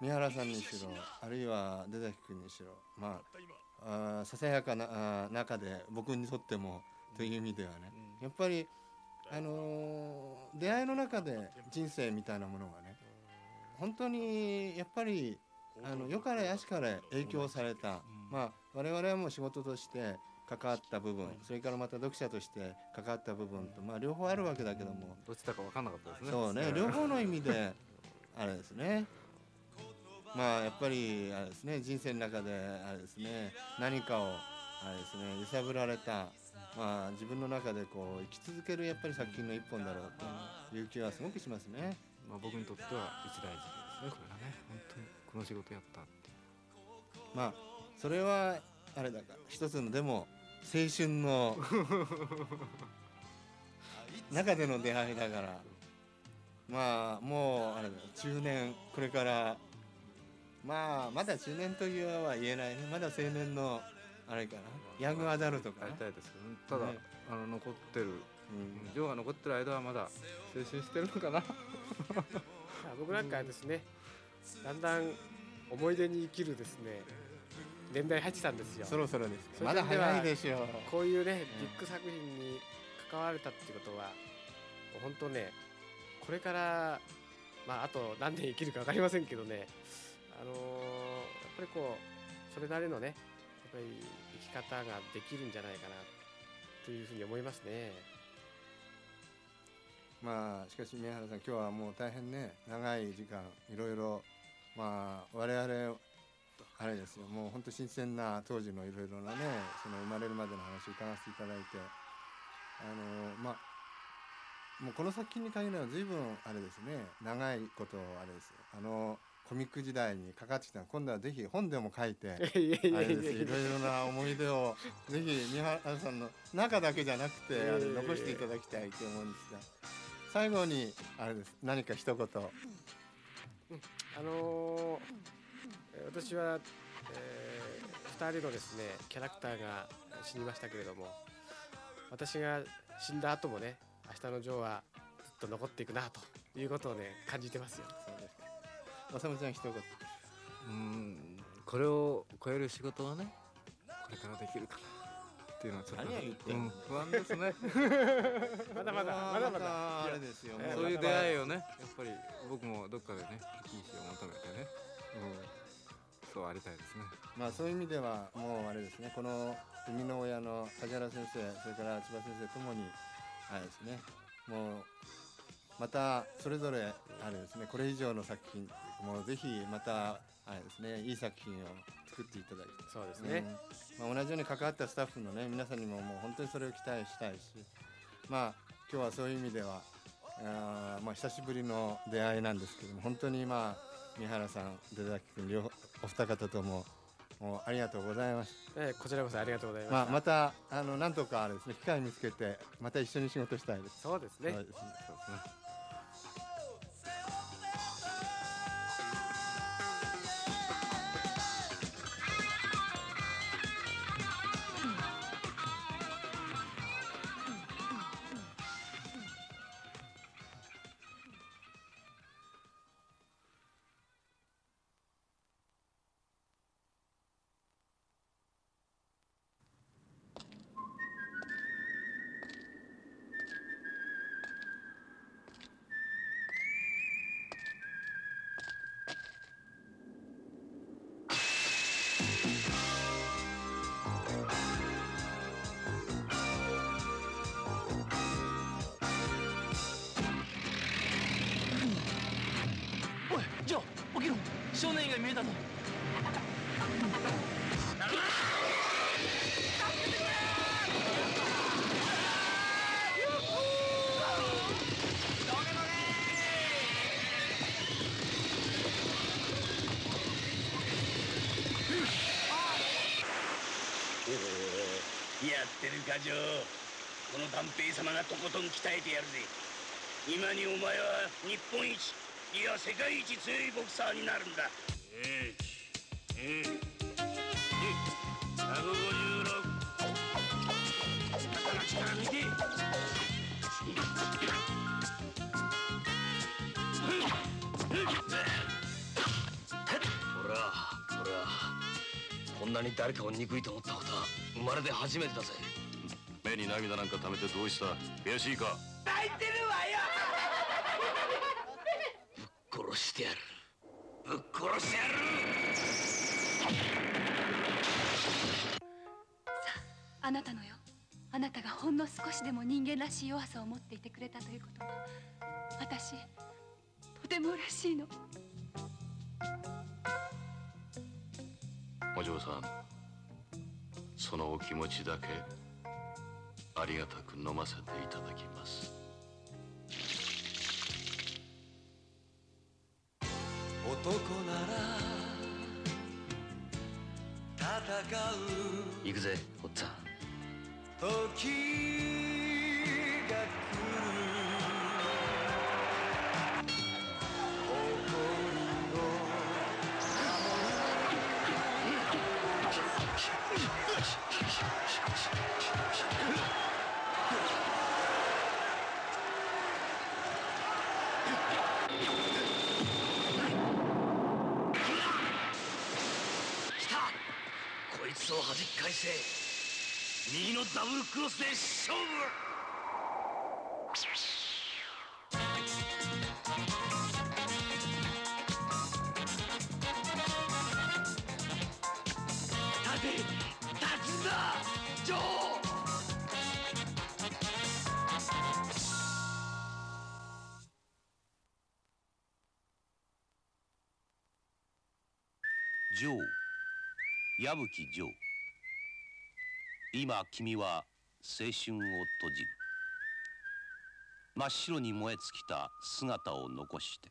三原さんにしろあるいは出崎君にしろまああーささやかなあー中で僕にとってもという意味ではね。やっぱり、あのー出会いの中で人生みたいなものがね本当にやっぱりあの良かれ悪しかれ影響された、まあ我々はもう仕事として関わった部分それからまた読者として関わった部分と、まあ、両方あるわけだけども、どっちだか分かんなかったですね。そうね。両方の意味であれですねまあやっぱりあれですね人生の中であれですね何かをあれですね揺さぶられたまあ自分の中でこう生き続けるやっぱり作品の一本だろうという気はすごくしますね。まあ、僕にとっては一大事ですねこれがね本当にこの仕事やったってまあそれはあれだか一つのでも青春の 中での出会いだからまあもうあれだ中年これからまあまだ中年というは言えないね。まだ青年のあれかな。ヤングアダルトかな。やり、たいです。けどただ、ね。あの残ってるうん。ジョーが残ってる間はまだ青春してるのかな。まあ僕なんかはですねだんだん思い出に生きるですね年代入ってたんですよ。そろそろですまだ早いでしょう。こういうねビッグ作品に関われたっていうことは本当ねこれからまああと何年生きるか分かりませんけどねあのーやっぱりこうそれなりのねやっぱり生き方ができるんじゃないかなというふうに思いますね。まあしかし宮原さん今日はもう大変ね長い時間いろいろまあ我々あれですよもう本当新鮮な当時のいろいろなねその生まれるまでの話を伺わせていただいてあのまあもうこの作品に限らず随分あれですね長いことあれですよあのコミック時代にかかってきたの。今度はぜひ本でも書いていろいろな思い出をぜひ三原さんの中だけじゃなくてあの残していただきたいと思うんですが。最後にあれです。何か一言。あのー私は、えー、2人のですねキャラクターが死にましたけれども私が死んだ後もね明日のジョーはずっと残っていくなということをね感じてますよ。そうですかおさむちゃん一言うんこれを超える仕事はねこれからできるかなっていうのはちょっと、何を言ってんの？うん、不安ですね。まだまだまだまだ。あれですよ。そういう出い会いをねやっぱり僕もどっかでね生き死を求めてね、うん、そうありたいですね。まあそういう意味ではもうあれですね。この生みの親の梶原先生それから千葉先生ともにあれですね。もうまたそれぞれあれですね。これ以上の作品もうぜひまたあれですねいい作品を作っていただきたいそうですね。うんまあ、同じように関わったスタッフのね皆さんにももう本当にそれを期待したいしまあ今日はそういう意味ではあーまあ久しぶりの出会いなんですけども本当にまあ三原さん出崎君両方お二方とももうありがとうございましえーこちらこそありがとうございた、まあ、ました。またあのなんとかですね機会見つけてまた一緒に仕事したいです。そうですね。そうですねってるかジョーこの断平様がとことん鍛えてやるぜ。今にお前は日本一いや世界一強いボクサーになるんだ。ええええ156肩の力抜いて俺は俺はこん。なに誰かを憎いと思ったことは生まれて初めてだぜ目に涙なんか溜めてどうした？悔しいか？泣いてるわよ！殺してやる。ぶっ殺してやる！あなたのよ。あなたがほんの少しでも人間らしい弱さを持っていてくれたということが私とても嬉しいの。お嬢さんそのお気持ちだけありがたく飲ませていただきます。男なら戦う。行くぜおっつぁん。時勝負立て立つんだジョージョー矢吹ジョー今君は青春を閉じる。真っ白に燃え尽きた姿を残して。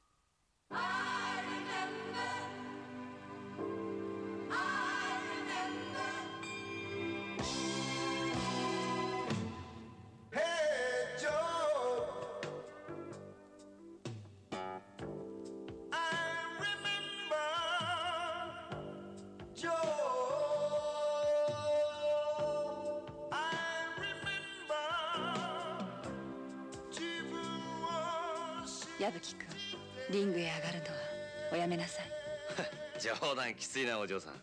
きついなお嬢さん。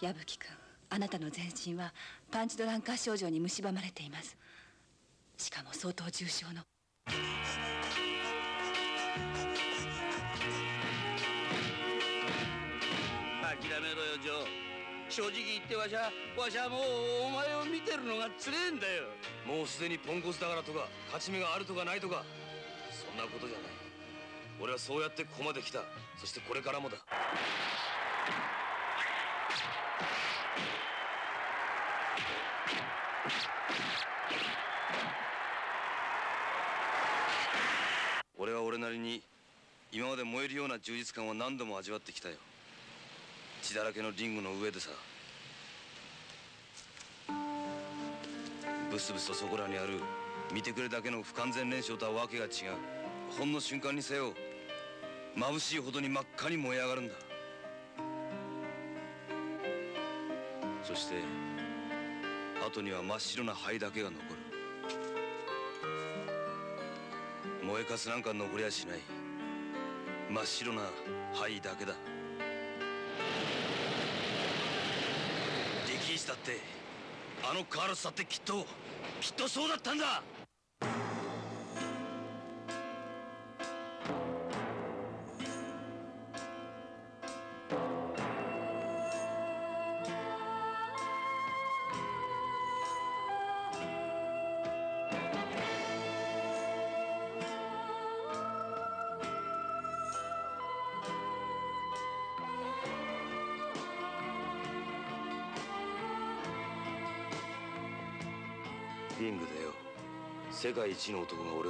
矢吹君あなたの全身はパンチドランカー症状に蝕まれています。しかも相当重症の。諦めろよジョー。正直言ってわしゃわしゃもうお前を見てるのがつれえんだよ。もうすでにポンコツだからとか勝ち目があるとかないとかそんなことじゃない。俺はそうやってここまで来た。そしてこれからもだなりに今まで燃えるような充実感を何度も味わってきたよ。血だらけのリングの上でさ。ブスブスとそこらにある見てくれだけの不完全燃焼とはわけが違う。ほんの瞬間にせよ眩しいほどに真っ赤に燃え上がるんだ。そして後には真っ白な灰だけが残る。燃えかすなんか残りゃしない。真っ白な灰だけだ。力士だってあのカールスだってきっときっとそうだったんだ。界一の男が俺